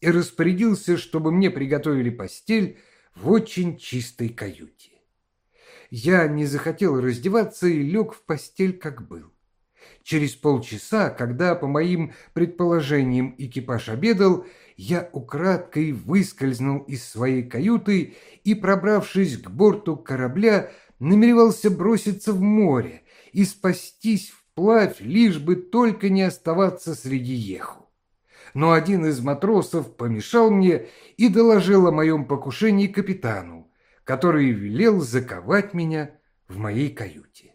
и распорядился, чтобы мне приготовили постель в очень чистой каюте. Я не захотел раздеваться и лег в постель, как был. Через полчаса, когда, по моим предположениям, экипаж обедал, я украдкой выскользнул из своей каюты и, пробравшись к борту корабля, намеревался броситься в море и спастись вплавь, лишь бы только не оставаться среди еху. Но один из матросов помешал мне и доложил о моем покушении капитану, который велел заковать меня в моей каюте.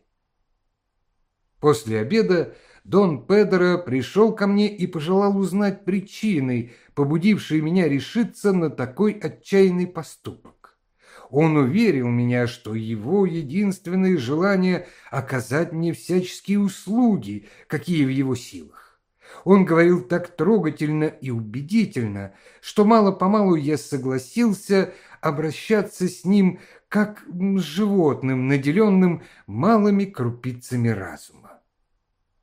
После обеда Дон Педро пришел ко мне и пожелал узнать причины, побудившие меня решиться на такой отчаянный поступок. Он уверил меня, что его единственное желание оказать мне всяческие услуги, какие в его силах. Он говорил так трогательно и убедительно, что мало-помалу я согласился обращаться с ним как с животным, наделенным малыми крупицами разума.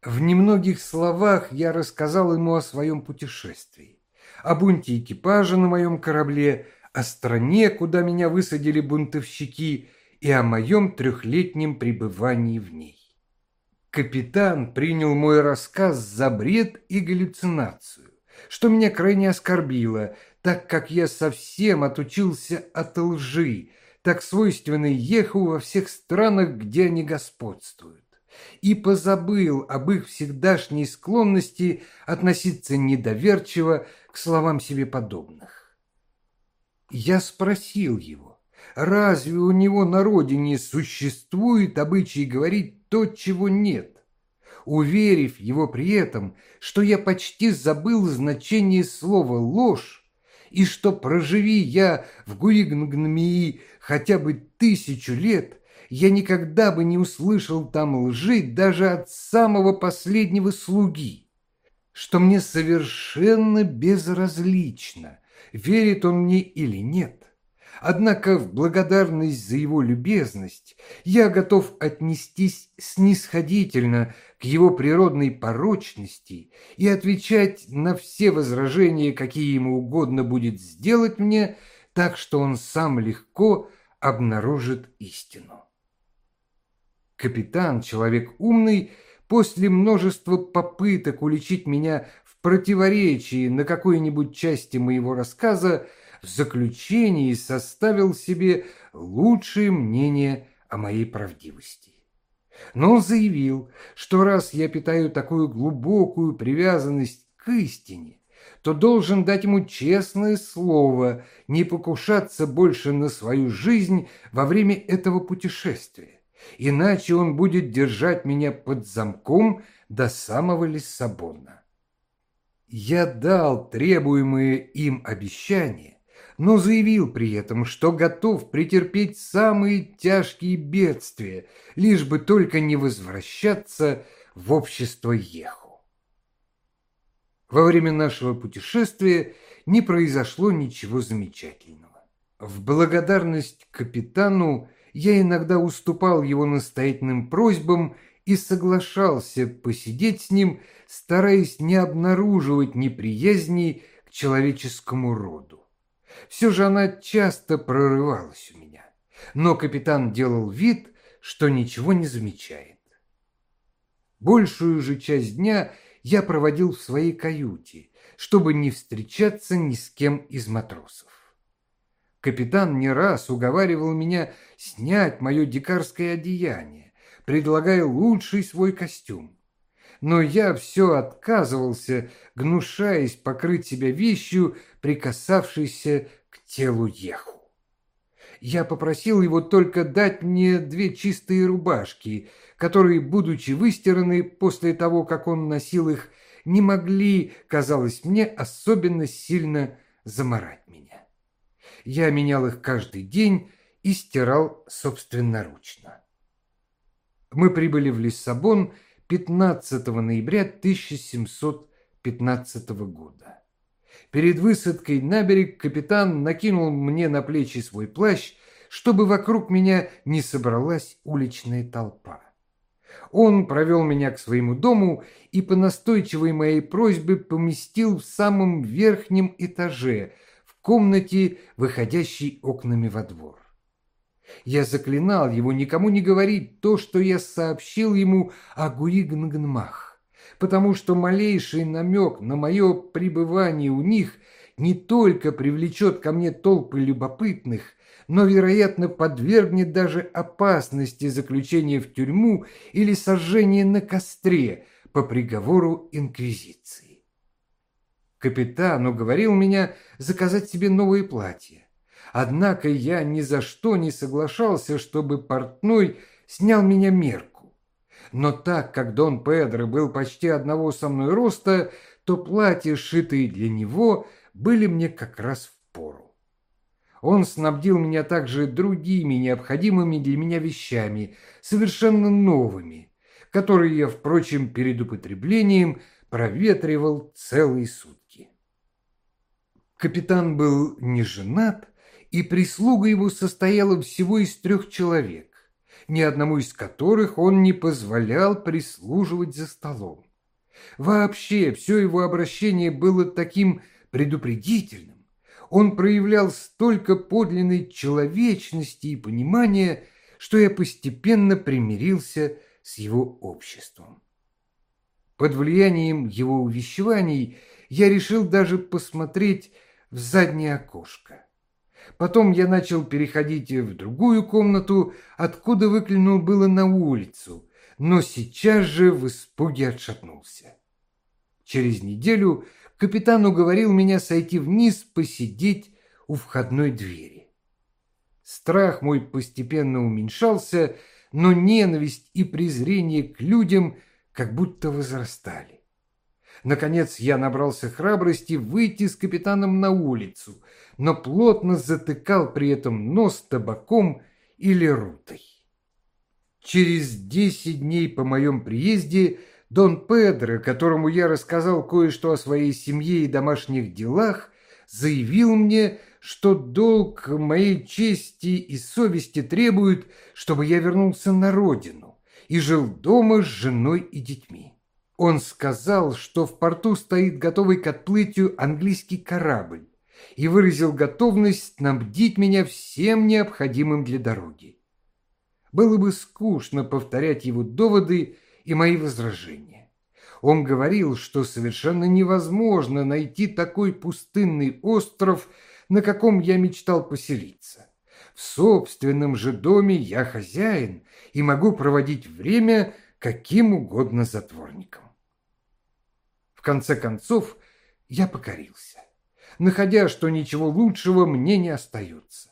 В немногих словах я рассказал ему о своем путешествии, о бунте экипажа на моем корабле, о стране, куда меня высадили бунтовщики, и о моем трехлетнем пребывании в ней. Капитан принял мой рассказ за бред и галлюцинацию, что меня крайне оскорбило, так как я совсем отучился от лжи, так свойственной еху во всех странах, где они господствуют и позабыл об их всегдашней склонности относиться недоверчиво к словам себе подобных. Я спросил его, разве у него на родине существует обычай говорить то, чего нет? Уверив его при этом, что я почти забыл значение слова «ложь», и что проживи я в Гуигнгнмии хотя бы тысячу лет, я никогда бы не услышал там лжи даже от самого последнего слуги, что мне совершенно безразлично, верит он мне или нет. Однако в благодарность за его любезность я готов отнестись снисходительно к его природной порочности и отвечать на все возражения, какие ему угодно будет сделать мне, так что он сам легко обнаружит истину. Капитан, человек умный, после множества попыток уличить меня в противоречии на какой-нибудь части моего рассказа, в заключении составил себе лучшее мнение о моей правдивости. Но он заявил, что раз я питаю такую глубокую привязанность к истине, то должен дать ему честное слово не покушаться больше на свою жизнь во время этого путешествия иначе он будет держать меня под замком до самого Лиссабона. Я дал требуемые им обещания, но заявил при этом, что готов претерпеть самые тяжкие бедствия, лишь бы только не возвращаться в общество Еху. Во время нашего путешествия не произошло ничего замечательного. В благодарность капитану я иногда уступал его настоятельным просьбам и соглашался посидеть с ним, стараясь не обнаруживать неприязни к человеческому роду. Все же она часто прорывалась у меня, но капитан делал вид, что ничего не замечает. Большую же часть дня я проводил в своей каюте, чтобы не встречаться ни с кем из матросов. Капитан не раз уговаривал меня снять мое дикарское одеяние, предлагая лучший свой костюм. Но я все отказывался, гнушаясь покрыть себя вещью, прикасавшейся к телу Еху. Я попросил его только дать мне две чистые рубашки, которые, будучи выстираны после того, как он носил их, не могли, казалось мне, особенно сильно заморать меня. Я менял их каждый день и стирал собственноручно. Мы прибыли в Лиссабон 15 ноября 1715 года. Перед высадкой на берег капитан накинул мне на плечи свой плащ, чтобы вокруг меня не собралась уличная толпа. Он провел меня к своему дому и по настойчивой моей просьбе поместил в самом верхнем этаже, комнате, выходящей окнами во двор. Я заклинал его никому не говорить то, что я сообщил ему о Гуигнгнмах, потому что малейший намек на мое пребывание у них не только привлечет ко мне толпы любопытных, но, вероятно, подвергнет даже опасности заключения в тюрьму или сожжения на костре по приговору Инквизиции. Капитан уговорил меня заказать себе новое платье. Однако я ни за что не соглашался, чтобы портной снял меня мерку. Но так как Дон Педро был почти одного со мной роста, то платья, сшитые для него, были мне как раз в пору. Он снабдил меня также другими необходимыми для меня вещами, совершенно новыми, которые я, впрочем, перед употреблением проветривал целые сутки. Капитан был не женат, и прислуга его состояла всего из трех человек, ни одному из которых он не позволял прислуживать за столом. Вообще, все его обращение было таким предупредительным. Он проявлял столько подлинной человечности и понимания, что я постепенно примирился с его обществом. Под влиянием его увещеваний я решил даже посмотреть в заднее окошко. Потом я начал переходить в другую комнату, откуда выглянул было на улицу, но сейчас же в испуге отшатнулся. Через неделю капитан уговорил меня сойти вниз посидеть у входной двери. Страх мой постепенно уменьшался, но ненависть и презрение к людям как будто возрастали. Наконец я набрался храбрости выйти с капитаном на улицу, но плотно затыкал при этом нос табаком или рутой. Через десять дней по моем приезде Дон Педро, которому я рассказал кое-что о своей семье и домашних делах, заявил мне, что долг моей чести и совести требует, чтобы я вернулся на родину и жил дома с женой и детьми. Он сказал, что в порту стоит готовый к отплытию английский корабль и выразил готовность снабдить меня всем необходимым для дороги. Было бы скучно повторять его доводы и мои возражения. Он говорил, что совершенно невозможно найти такой пустынный остров, на каком я мечтал поселиться. В собственном же доме я хозяин и могу проводить время каким угодно затворником конце концов, я покорился, находя, что ничего лучшего мне не остается.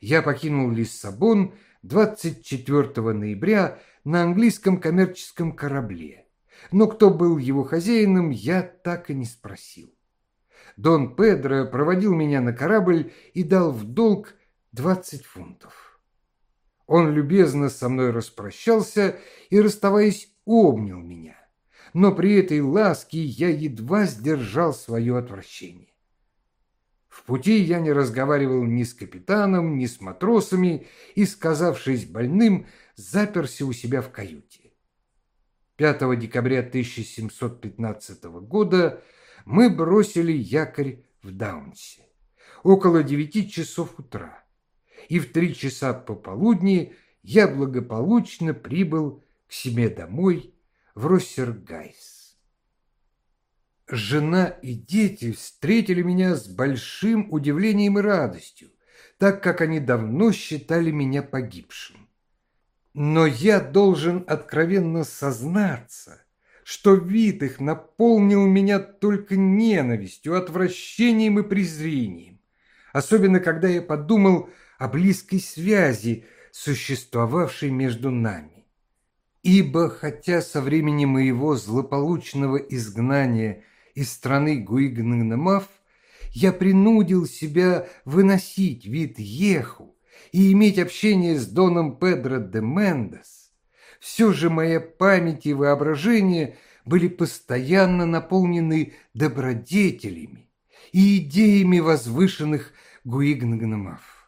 Я покинул Лиссабон 24 ноября на английском коммерческом корабле, но кто был его хозяином, я так и не спросил. Дон Педро проводил меня на корабль и дал в долг 20 фунтов. Он любезно со мной распрощался и, расставаясь, обнял меня но при этой ласке я едва сдержал свое отвращение. В пути я не разговаривал ни с капитаном, ни с матросами и, сказавшись больным, заперся у себя в каюте. 5 декабря 1715 года мы бросили якорь в Даунсе около девяти часов утра, и в три часа пополудни я благополучно прибыл к себе домой в Россергайс. Жена и дети встретили меня с большим удивлением и радостью, так как они давно считали меня погибшим. Но я должен откровенно сознаться, что вид их наполнил меня только ненавистью, отвращением и презрением, особенно когда я подумал о близкой связи, существовавшей между нами. Ибо хотя со времени моего злополучного изгнания из страны Гуигнагнамав я принудил себя выносить вид Еху и иметь общение с Доном Педро де Мендес, все же моя память и воображение были постоянно наполнены добродетелями и идеями возвышенных Гуигнагнамав.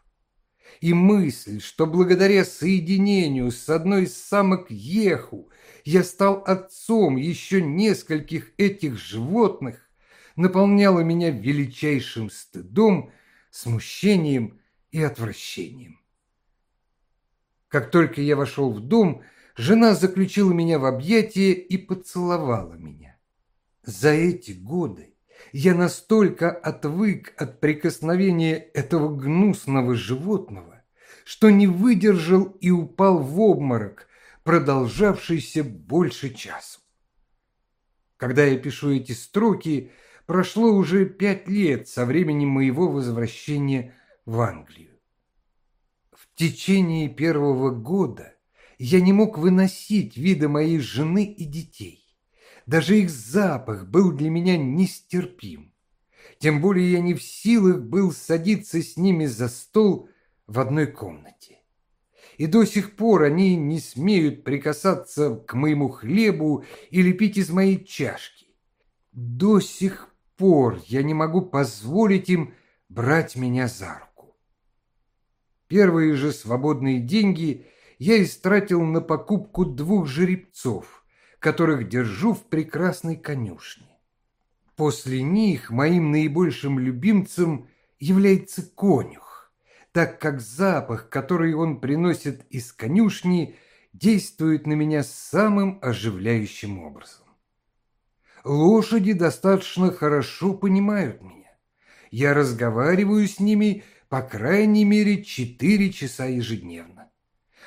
И мысль, что благодаря соединению с одной из самок Еху я стал отцом еще нескольких этих животных, наполняла меня величайшим стыдом, смущением и отвращением. Как только я вошел в дом, жена заключила меня в объятия и поцеловала меня. За эти годы я настолько отвык от прикосновения этого гнусного животного, что не выдержал и упал в обморок, продолжавшийся больше часу. Когда я пишу эти строки, прошло уже пять лет со времени моего возвращения в Англию. В течение первого года я не мог выносить вида моей жены и детей. Даже их запах был для меня нестерпим. Тем более я не в силах был садиться с ними за стол в одной комнате. И до сих пор они не смеют прикасаться к моему хлебу или пить из моей чашки. До сих пор я не могу позволить им брать меня за руку. Первые же свободные деньги я истратил на покупку двух жеребцов, которых держу в прекрасной конюшне. После них моим наибольшим любимцем является конюх, так как запах, который он приносит из конюшни, действует на меня самым оживляющим образом. Лошади достаточно хорошо понимают меня. Я разговариваю с ними по крайней мере четыре часа ежедневно.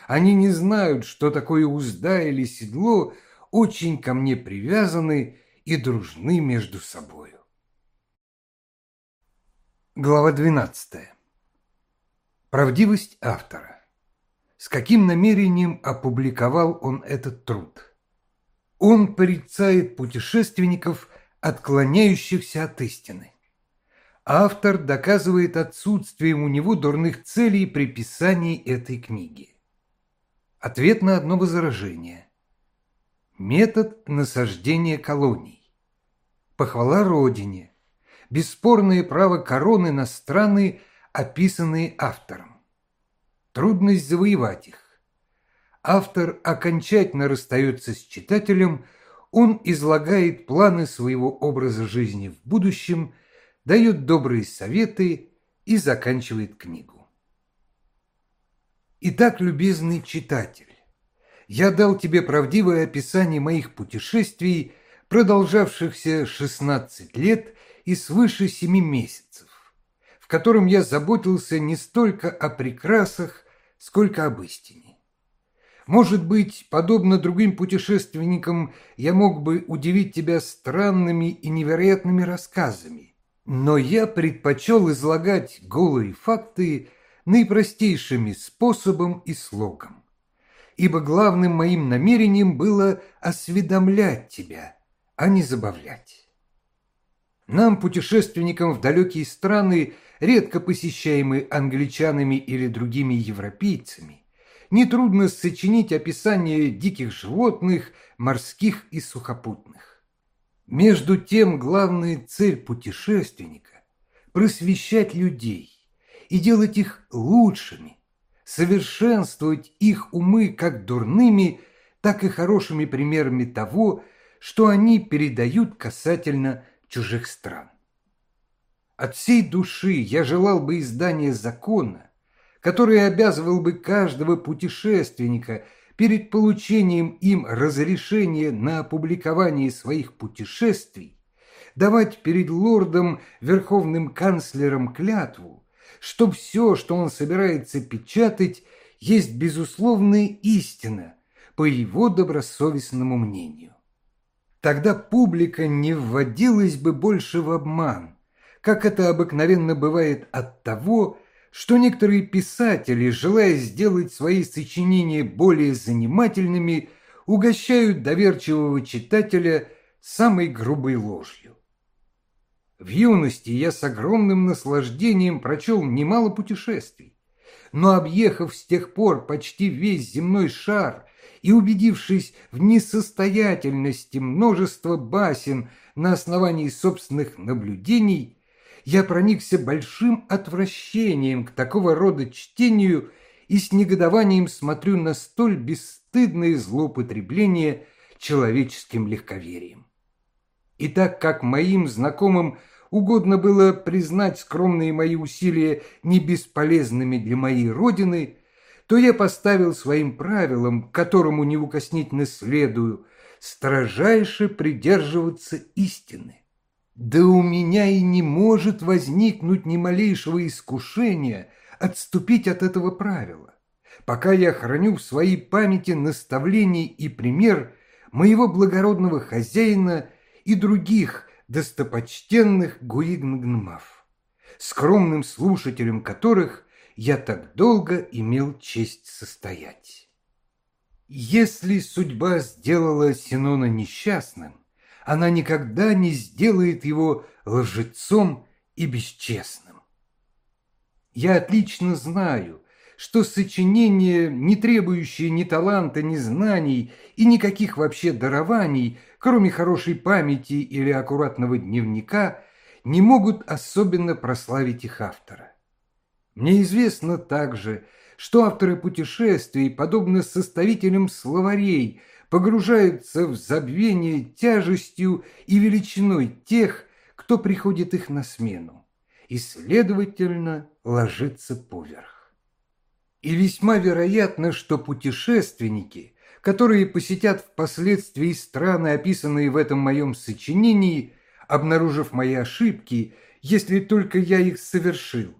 Они не знают, что такое узда или седло, очень ко мне привязаны и дружны между собою. Глава 12. Правдивость автора. С каким намерением опубликовал он этот труд? Он порицает путешественников, отклоняющихся от истины. Автор доказывает отсутствием у него дурных целей при писании этой книги. Ответ на одно возражение. Метод насаждения колоний. Похвала Родине. Бесспорное право короны на страны, описанные автором. Трудность завоевать их автор окончательно расстается с читателем, он излагает планы своего образа жизни в будущем, дает добрые советы и заканчивает книгу. Итак, любезный читатель, я дал тебе правдивое описание моих путешествий, продолжавшихся 16 лет и свыше 7 месяцев, в котором я заботился не столько о прекрасах, сколько об истине. Может быть, подобно другим путешественникам, я мог бы удивить тебя странными и невероятными рассказами. Но я предпочел излагать голые факты наипростейшими способом и слогом. Ибо главным моим намерением было осведомлять тебя, а не забавлять. Нам, путешественникам в далекие страны, редко посещаемые англичанами или другими европейцами, нетрудно сочинить описание диких животных, морских и сухопутных. Между тем, главная цель путешественника – просвещать людей и делать их лучшими, совершенствовать их умы как дурными, так и хорошими примерами того, что они передают касательно чужих стран. От всей души я желал бы издания закона, который обязывал бы каждого путешественника перед получением им разрешения на опубликование своих путешествий давать перед лордом верховным канцлером клятву, что все, что он собирается печатать, есть безусловная истина, по его добросовестному мнению. Тогда публика не вводилась бы больше в обман, как это обыкновенно бывает от того, что некоторые писатели, желая сделать свои сочинения более занимательными, угощают доверчивого читателя самой грубой ложью. В юности я с огромным наслаждением прочел немало путешествий, но объехав с тех пор почти весь земной шар и убедившись в несостоятельности множества басен на основании собственных наблюдений, я проникся большим отвращением к такого рода чтению и с негодованием смотрю на столь бесстыдное злоупотребление человеческим легковерием. И так как моим знакомым угодно было признать скромные мои усилия не бесполезными для моей родины, то я поставил своим правилам, которому неукоснительно следую, строжайше придерживаться истины. Да у меня и не может возникнуть ни малейшего искушения отступить от этого правила, пока я храню в своей памяти наставление и пример моего благородного хозяина и других достопочтенных гуигнгнмав, скромным слушателем которых я так долго имел честь состоять. Если судьба сделала Синона несчастным, она никогда не сделает его лжецом и бесчестным. Я отлично знаю, что сочинения, не требующие ни таланта, ни знаний и никаких вообще дарований, кроме хорошей памяти или аккуратного дневника, не могут особенно прославить их автора. Мне известно также, что авторы путешествий, подобно составителям словарей, погружаются в забвение тяжестью и величиной тех, кто приходит их на смену, и, следовательно, ложится поверх. И весьма вероятно, что путешественники, которые посетят впоследствии страны, описанные в этом моем сочинении, обнаружив мои ошибки, если только я их совершил,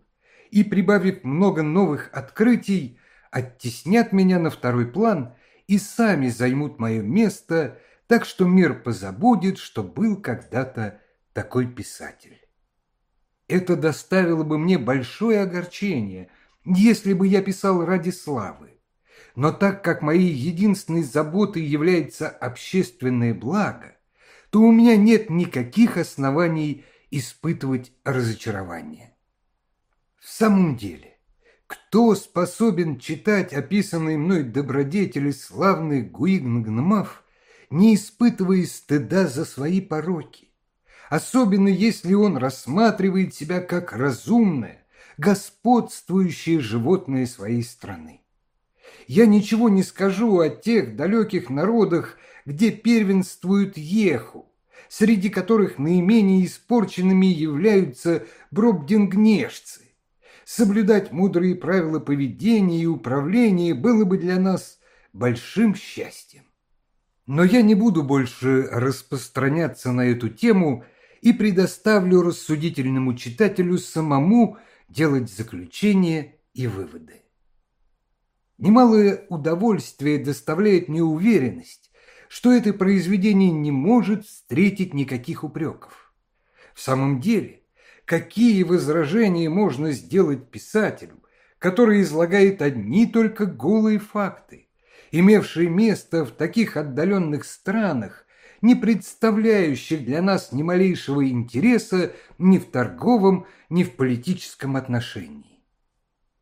и прибавив много новых открытий, оттеснят меня на второй план и сами займут мое место, так что мир позабудет, что был когда-то такой писатель. Это доставило бы мне большое огорчение, если бы я писал ради славы. Но так как моей единственной заботой является общественное благо, то у меня нет никаких оснований испытывать разочарование. В самом деле, кто способен читать описанные мной добродетели славных гуигнгномов, не испытывая стыда за свои пороки? Особенно если он рассматривает себя как разумное, господствующее животное своей страны. Я ничего не скажу о тех далеких народах, где первенствуют еху, среди которых наименее испорченными являются бробдингнежцы, соблюдать мудрые правила поведения и управления было бы для нас большим счастьем. Но я не буду больше распространяться на эту тему и предоставлю рассудительному читателю самому делать заключения и выводы. Немалое удовольствие доставляет мне уверенность, что это произведение не может встретить никаких упреков. В самом деле, какие возражения можно сделать писателю, который излагает одни только голые факты, имевшие место в таких отдаленных странах, не представляющих для нас ни малейшего интереса ни в торговом, ни в политическом отношении.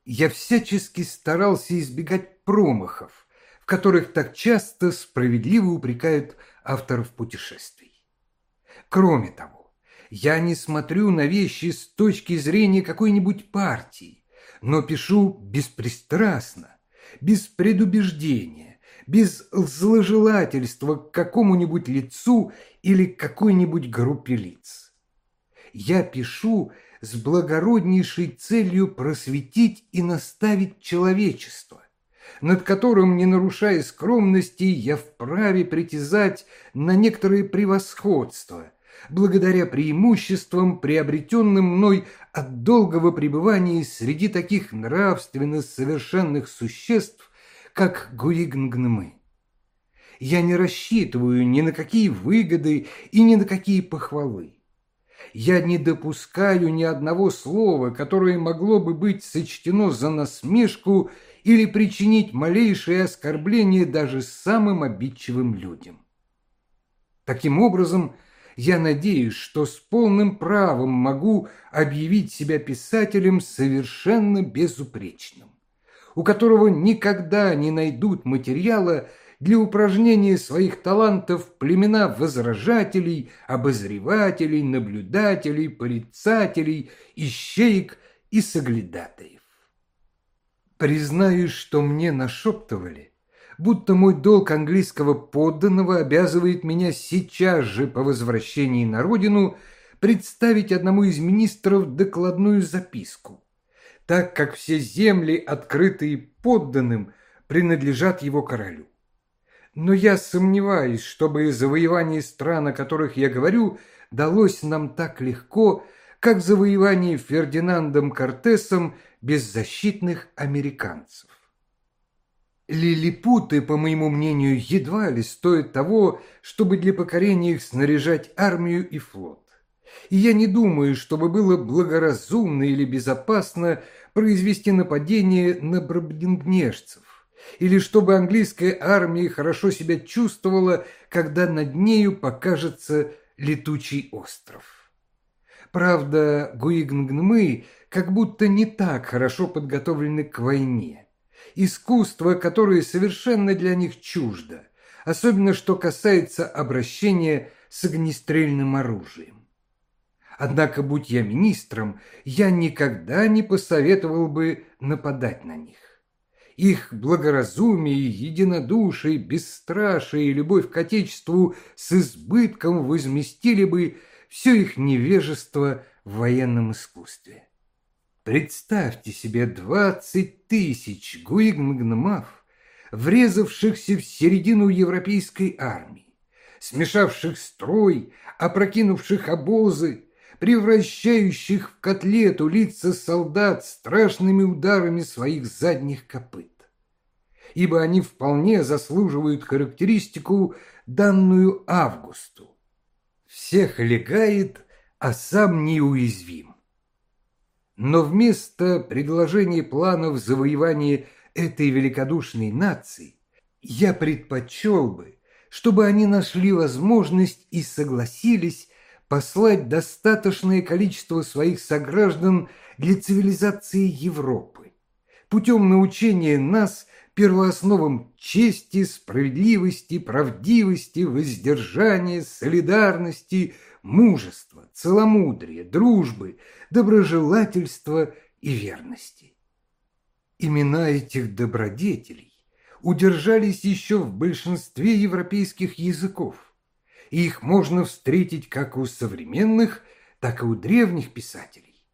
Я всячески старался избегать промахов, в которых так часто справедливо упрекают авторов путешествий. Кроме того, я не смотрю на вещи с точки зрения какой-нибудь партии, но пишу беспристрастно, без предубеждения, без зложелательства к какому-нибудь лицу или какой-нибудь группе лиц. Я пишу с благороднейшей целью просветить и наставить человечество, над которым, не нарушая скромности, я вправе притязать на некоторые превосходства – благодаря преимуществам, приобретенным мной от долгого пребывания среди таких нравственно совершенных существ, как гуигнгнмы. Я не рассчитываю ни на какие выгоды и ни на какие похвалы. Я не допускаю ни одного слова, которое могло бы быть сочтено за насмешку или причинить малейшее оскорбление даже самым обидчивым людям. Таким образом, я надеюсь, что с полным правом могу объявить себя писателем совершенно безупречным, у которого никогда не найдут материала для упражнения своих талантов племена возражателей, обозревателей, наблюдателей, порицателей, ищеек и соглядатаев. Признаюсь, что мне нашептывали, будто мой долг английского подданного обязывает меня сейчас же по возвращении на родину представить одному из министров докладную записку, так как все земли, открытые подданным, принадлежат его королю. Но я сомневаюсь, чтобы завоевание стран, о которых я говорю, далось нам так легко, как завоевание Фердинандом Кортесом беззащитных американцев. Лилипуты, по моему мнению, едва ли стоят того, чтобы для покорения их снаряжать армию и флот. И я не думаю, чтобы было благоразумно или безопасно произвести нападение на брабдингнежцев, или чтобы английская армия хорошо себя чувствовала, когда над нею покажется летучий остров. Правда, гуигнгнмы как будто не так хорошо подготовлены к войне искусство, которое совершенно для них чуждо, особенно что касается обращения с огнестрельным оружием. Однако, будь я министром, я никогда не посоветовал бы нападать на них. Их благоразумие, единодушие, бесстрашие и любовь к Отечеству с избытком возместили бы все их невежество в военном искусстве. Представьте себе двадцать тысяч гуигмгномов, врезавшихся в середину европейской армии, смешавших строй, опрокинувших обозы, превращающих в котлету лица солдат страшными ударами своих задних копыт. Ибо они вполне заслуживают характеристику, данную Августу. Всех легает, а сам неуязвим. Но вместо предложения планов завоевания этой великодушной нации я предпочел бы, чтобы они нашли возможность и согласились послать достаточное количество своих сограждан для цивилизации Европы, путем научения нас первоосновам чести, справедливости, правдивости, воздержания, солидарности, мужества, целомудрия, дружбы, доброжелательства и верности. Имена этих добродетелей удержались еще в большинстве европейских языков, и их можно встретить как у современных, так и у древних писателей.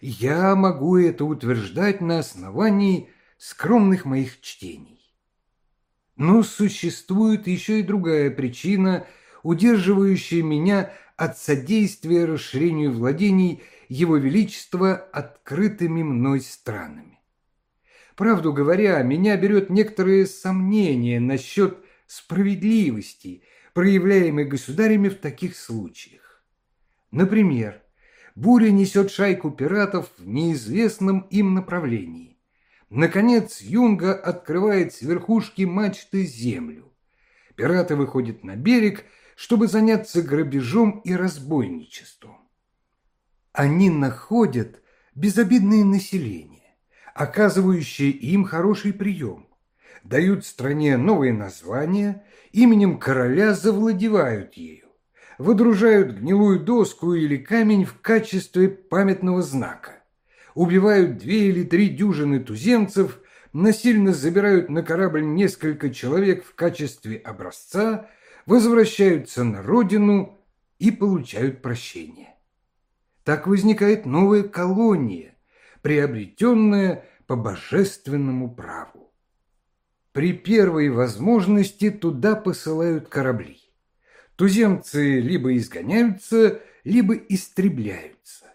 Я могу это утверждать на основании скромных моих чтений. Но существует еще и другая причина, удерживающая меня от содействия расширению владений Его Величества открытыми мной странами. Правду говоря, меня берет некоторые сомнения насчет справедливости, проявляемой государями в таких случаях. Например, буря несет шайку пиратов в неизвестном им направлении. Наконец, Юнга открывает с верхушки мачты землю. Пираты выходят на берег – чтобы заняться грабежом и разбойничеством. Они находят безобидное население, оказывающее им хороший прием, дают стране новые названия, именем короля завладевают ею, выдружают гнилую доску или камень в качестве памятного знака, убивают две или три дюжины туземцев, насильно забирают на корабль несколько человек в качестве образца – возвращаются на родину и получают прощение. Так возникает новая колония, приобретенная по божественному праву. При первой возможности туда посылают корабли. Туземцы либо изгоняются, либо истребляются.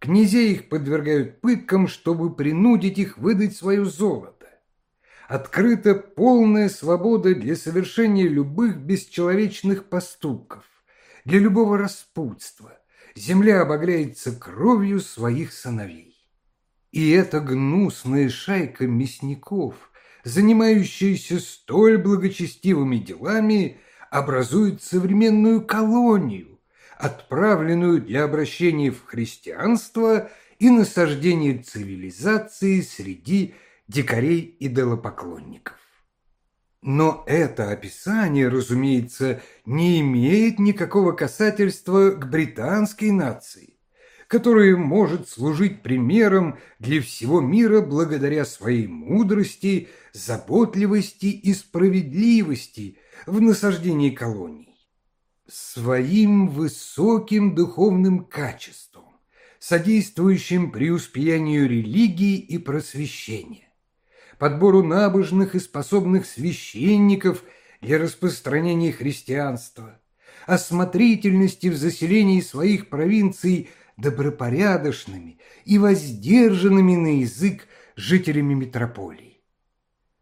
Князей их подвергают пыткам, чтобы принудить их выдать свое золото открыта полная свобода для совершения любых бесчеловечных поступков, для любого распутства. Земля обогляется кровью своих сыновей. И эта гнусная шайка мясников, занимающаяся столь благочестивыми делами, образует современную колонию, отправленную для обращения в христианство и насаждения цивилизации среди дикарей и делопоклонников. Но это описание, разумеется, не имеет никакого касательства к британской нации, которая может служить примером для всего мира благодаря своей мудрости, заботливости и справедливости в насаждении колоний. Своим высоким духовным качеством, содействующим преуспеянию религии и просвещения подбору набожных и способных священников для распространения христианства, осмотрительности в заселении своих провинций добропорядочными и воздержанными на язык жителями метрополии,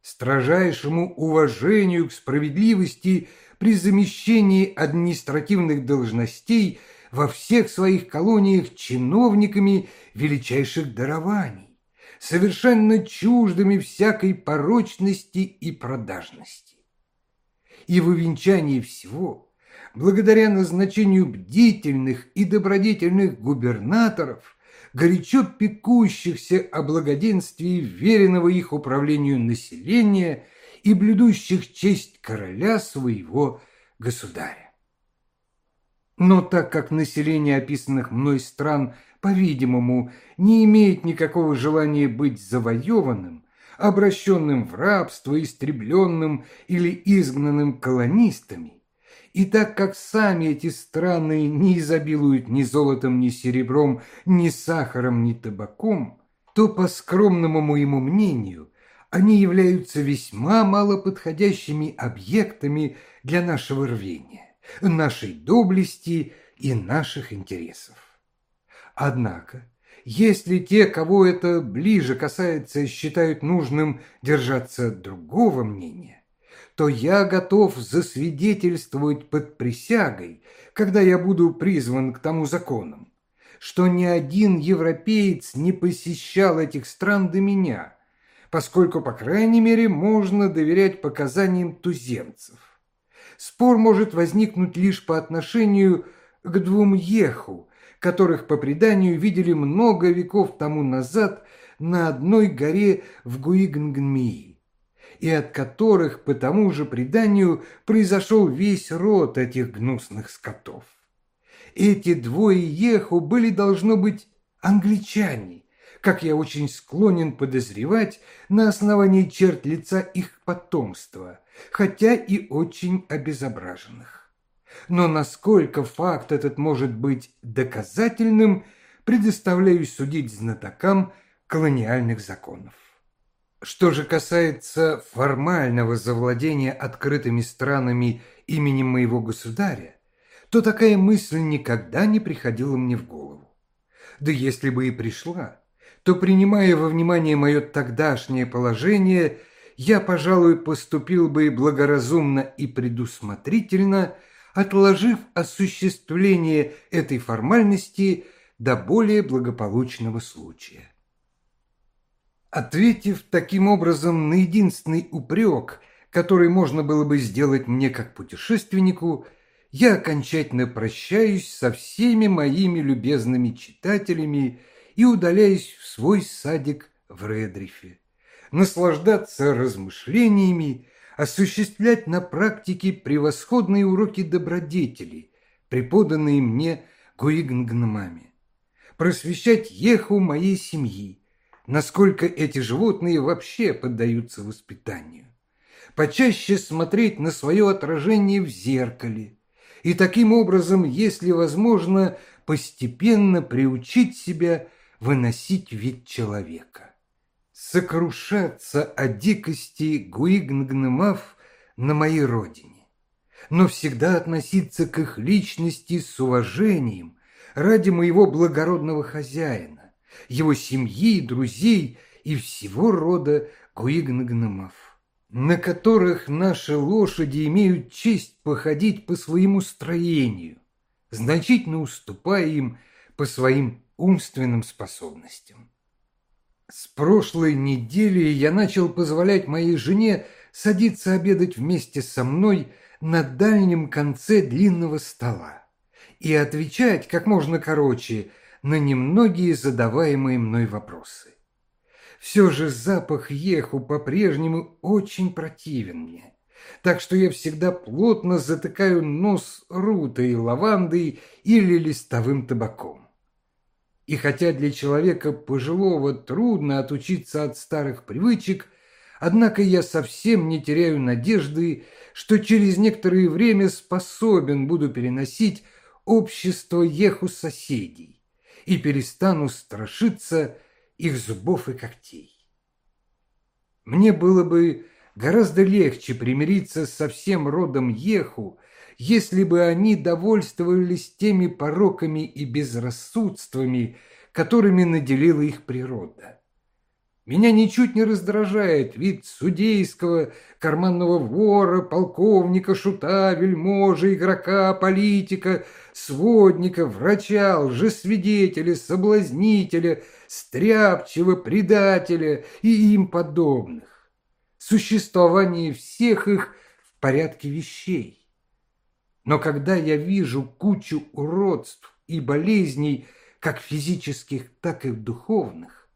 строжайшему уважению к справедливости при замещении административных должностей во всех своих колониях чиновниками величайших дарований, совершенно чуждыми всякой порочности и продажности. И в увенчании всего, благодаря назначению бдительных и добродетельных губернаторов, горячо пекущихся о благоденствии веренного их управлению населения и блюдущих честь короля своего государя. Но так как население описанных мной стран – по-видимому, не имеет никакого желания быть завоеванным, обращенным в рабство, истребленным или изгнанным колонистами, и так как сами эти страны не изобилуют ни золотом, ни серебром, ни сахаром, ни табаком, то, по скромному моему мнению, они являются весьма малоподходящими объектами для нашего рвения, нашей доблести и наших интересов. Однако, если те, кого это ближе касается, считают нужным держаться другого мнения, то я готов засвидетельствовать под присягой, когда я буду призван к тому законам, что ни один европеец не посещал этих стран до меня, поскольку, по крайней мере, можно доверять показаниям туземцев. Спор может возникнуть лишь по отношению к двум еху, которых по преданию видели много веков тому назад на одной горе в Гуигнгнмии, и от которых по тому же преданию произошел весь род этих гнусных скотов. Эти двое еху были, должно быть, англичане, как я очень склонен подозревать на основании черт лица их потомства, хотя и очень обезображенных. Но насколько факт этот может быть доказательным, предоставляюсь судить знатокам колониальных законов. Что же касается формального завладения открытыми странами именем моего государя, то такая мысль никогда не приходила мне в голову. Да если бы и пришла, то, принимая во внимание мое тогдашнее положение, я, пожалуй, поступил бы благоразумно и предусмотрительно – отложив осуществление этой формальности до более благополучного случая. Ответив таким образом на единственный упрек, который можно было бы сделать мне как путешественнику, я окончательно прощаюсь со всеми моими любезными читателями и удаляюсь в свой садик в Редрифе, наслаждаться размышлениями осуществлять на практике превосходные уроки добродетели, преподанные мне гуигнгномами, просвещать еху моей семьи, насколько эти животные вообще поддаются воспитанию, почаще смотреть на свое отражение в зеркале. И таким образом, если возможно, постепенно приучить себя выносить вид человека сокрушаться о дикости Гуигнгнемав на моей родине, но всегда относиться к их личности с уважением ради моего благородного хозяина, его семьи, друзей и всего рода Гуигнгнемав, на которых наши лошади имеют честь походить по своему строению, значительно уступая им по своим умственным способностям. С прошлой недели я начал позволять моей жене садиться обедать вместе со мной на дальнем конце длинного стола и отвечать как можно короче на немногие задаваемые мной вопросы. все же запах еху по-прежнему очень противен мне. Так что я всегда плотно затыкаю нос рутой, лавандой или листовым табаком. И хотя для человека пожилого трудно отучиться от старых привычек, однако я совсем не теряю надежды, что через некоторое время способен буду переносить общество еху соседей и перестану страшиться их зубов и когтей. Мне было бы гораздо легче примириться со всем родом еху, если бы они довольствовались теми пороками и безрассудствами, которыми наделила их природа. Меня ничуть не раздражает вид судейского, карманного вора, полковника, шута, вельможи, игрока, политика, сводника, врача, лжесвидетеля, соблазнителя, стряпчего, предателя и им подобных. Существование всех их в порядке вещей. Но когда я вижу кучу уродств и болезней, как физических, так и духовных,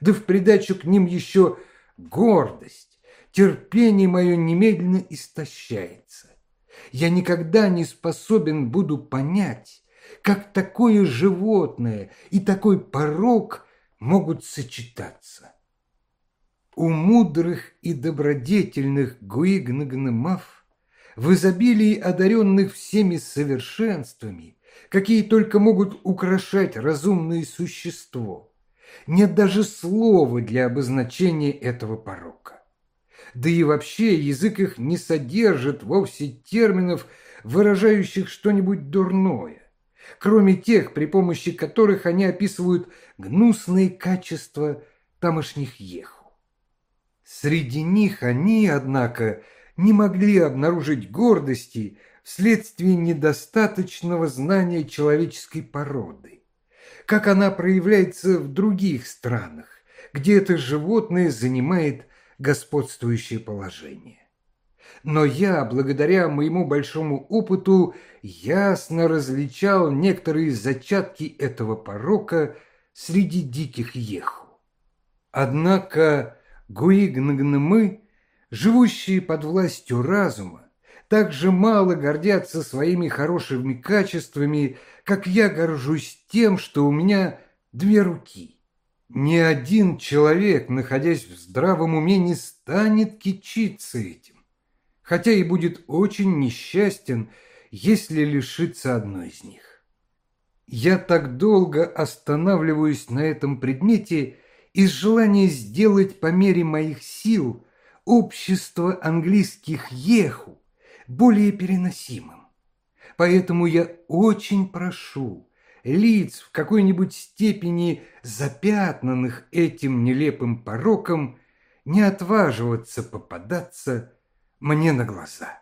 да в придачу к ним еще гордость, терпение мое немедленно истощается. Я никогда не способен буду понять, как такое животное и такой порог могут сочетаться. У мудрых и добродетельных гуигнагнемав в изобилии одаренных всеми совершенствами, какие только могут украшать разумное существо. Нет даже слова для обозначения этого порока. Да и вообще язык их не содержит вовсе терминов, выражающих что-нибудь дурное, кроме тех, при помощи которых они описывают гнусные качества тамошних еху. Среди них они, однако, не могли обнаружить гордости вследствие недостаточного знания человеческой породы, как она проявляется в других странах, где это животное занимает господствующее положение. Но я, благодаря моему большому опыту, ясно различал некоторые зачатки этого порока среди диких еху. Однако гуигнгнмы живущие под властью разума, так же мало гордятся своими хорошими качествами, как я горжусь тем, что у меня две руки. Ни один человек, находясь в здравом уме, не станет кичиться этим, хотя и будет очень несчастен, если лишится одной из них. Я так долго останавливаюсь на этом предмете из желания сделать по мере моих сил – общество английских еху более переносимым. Поэтому я очень прошу лиц в какой-нибудь степени запятнанных этим нелепым пороком не отваживаться попадаться мне на глаза.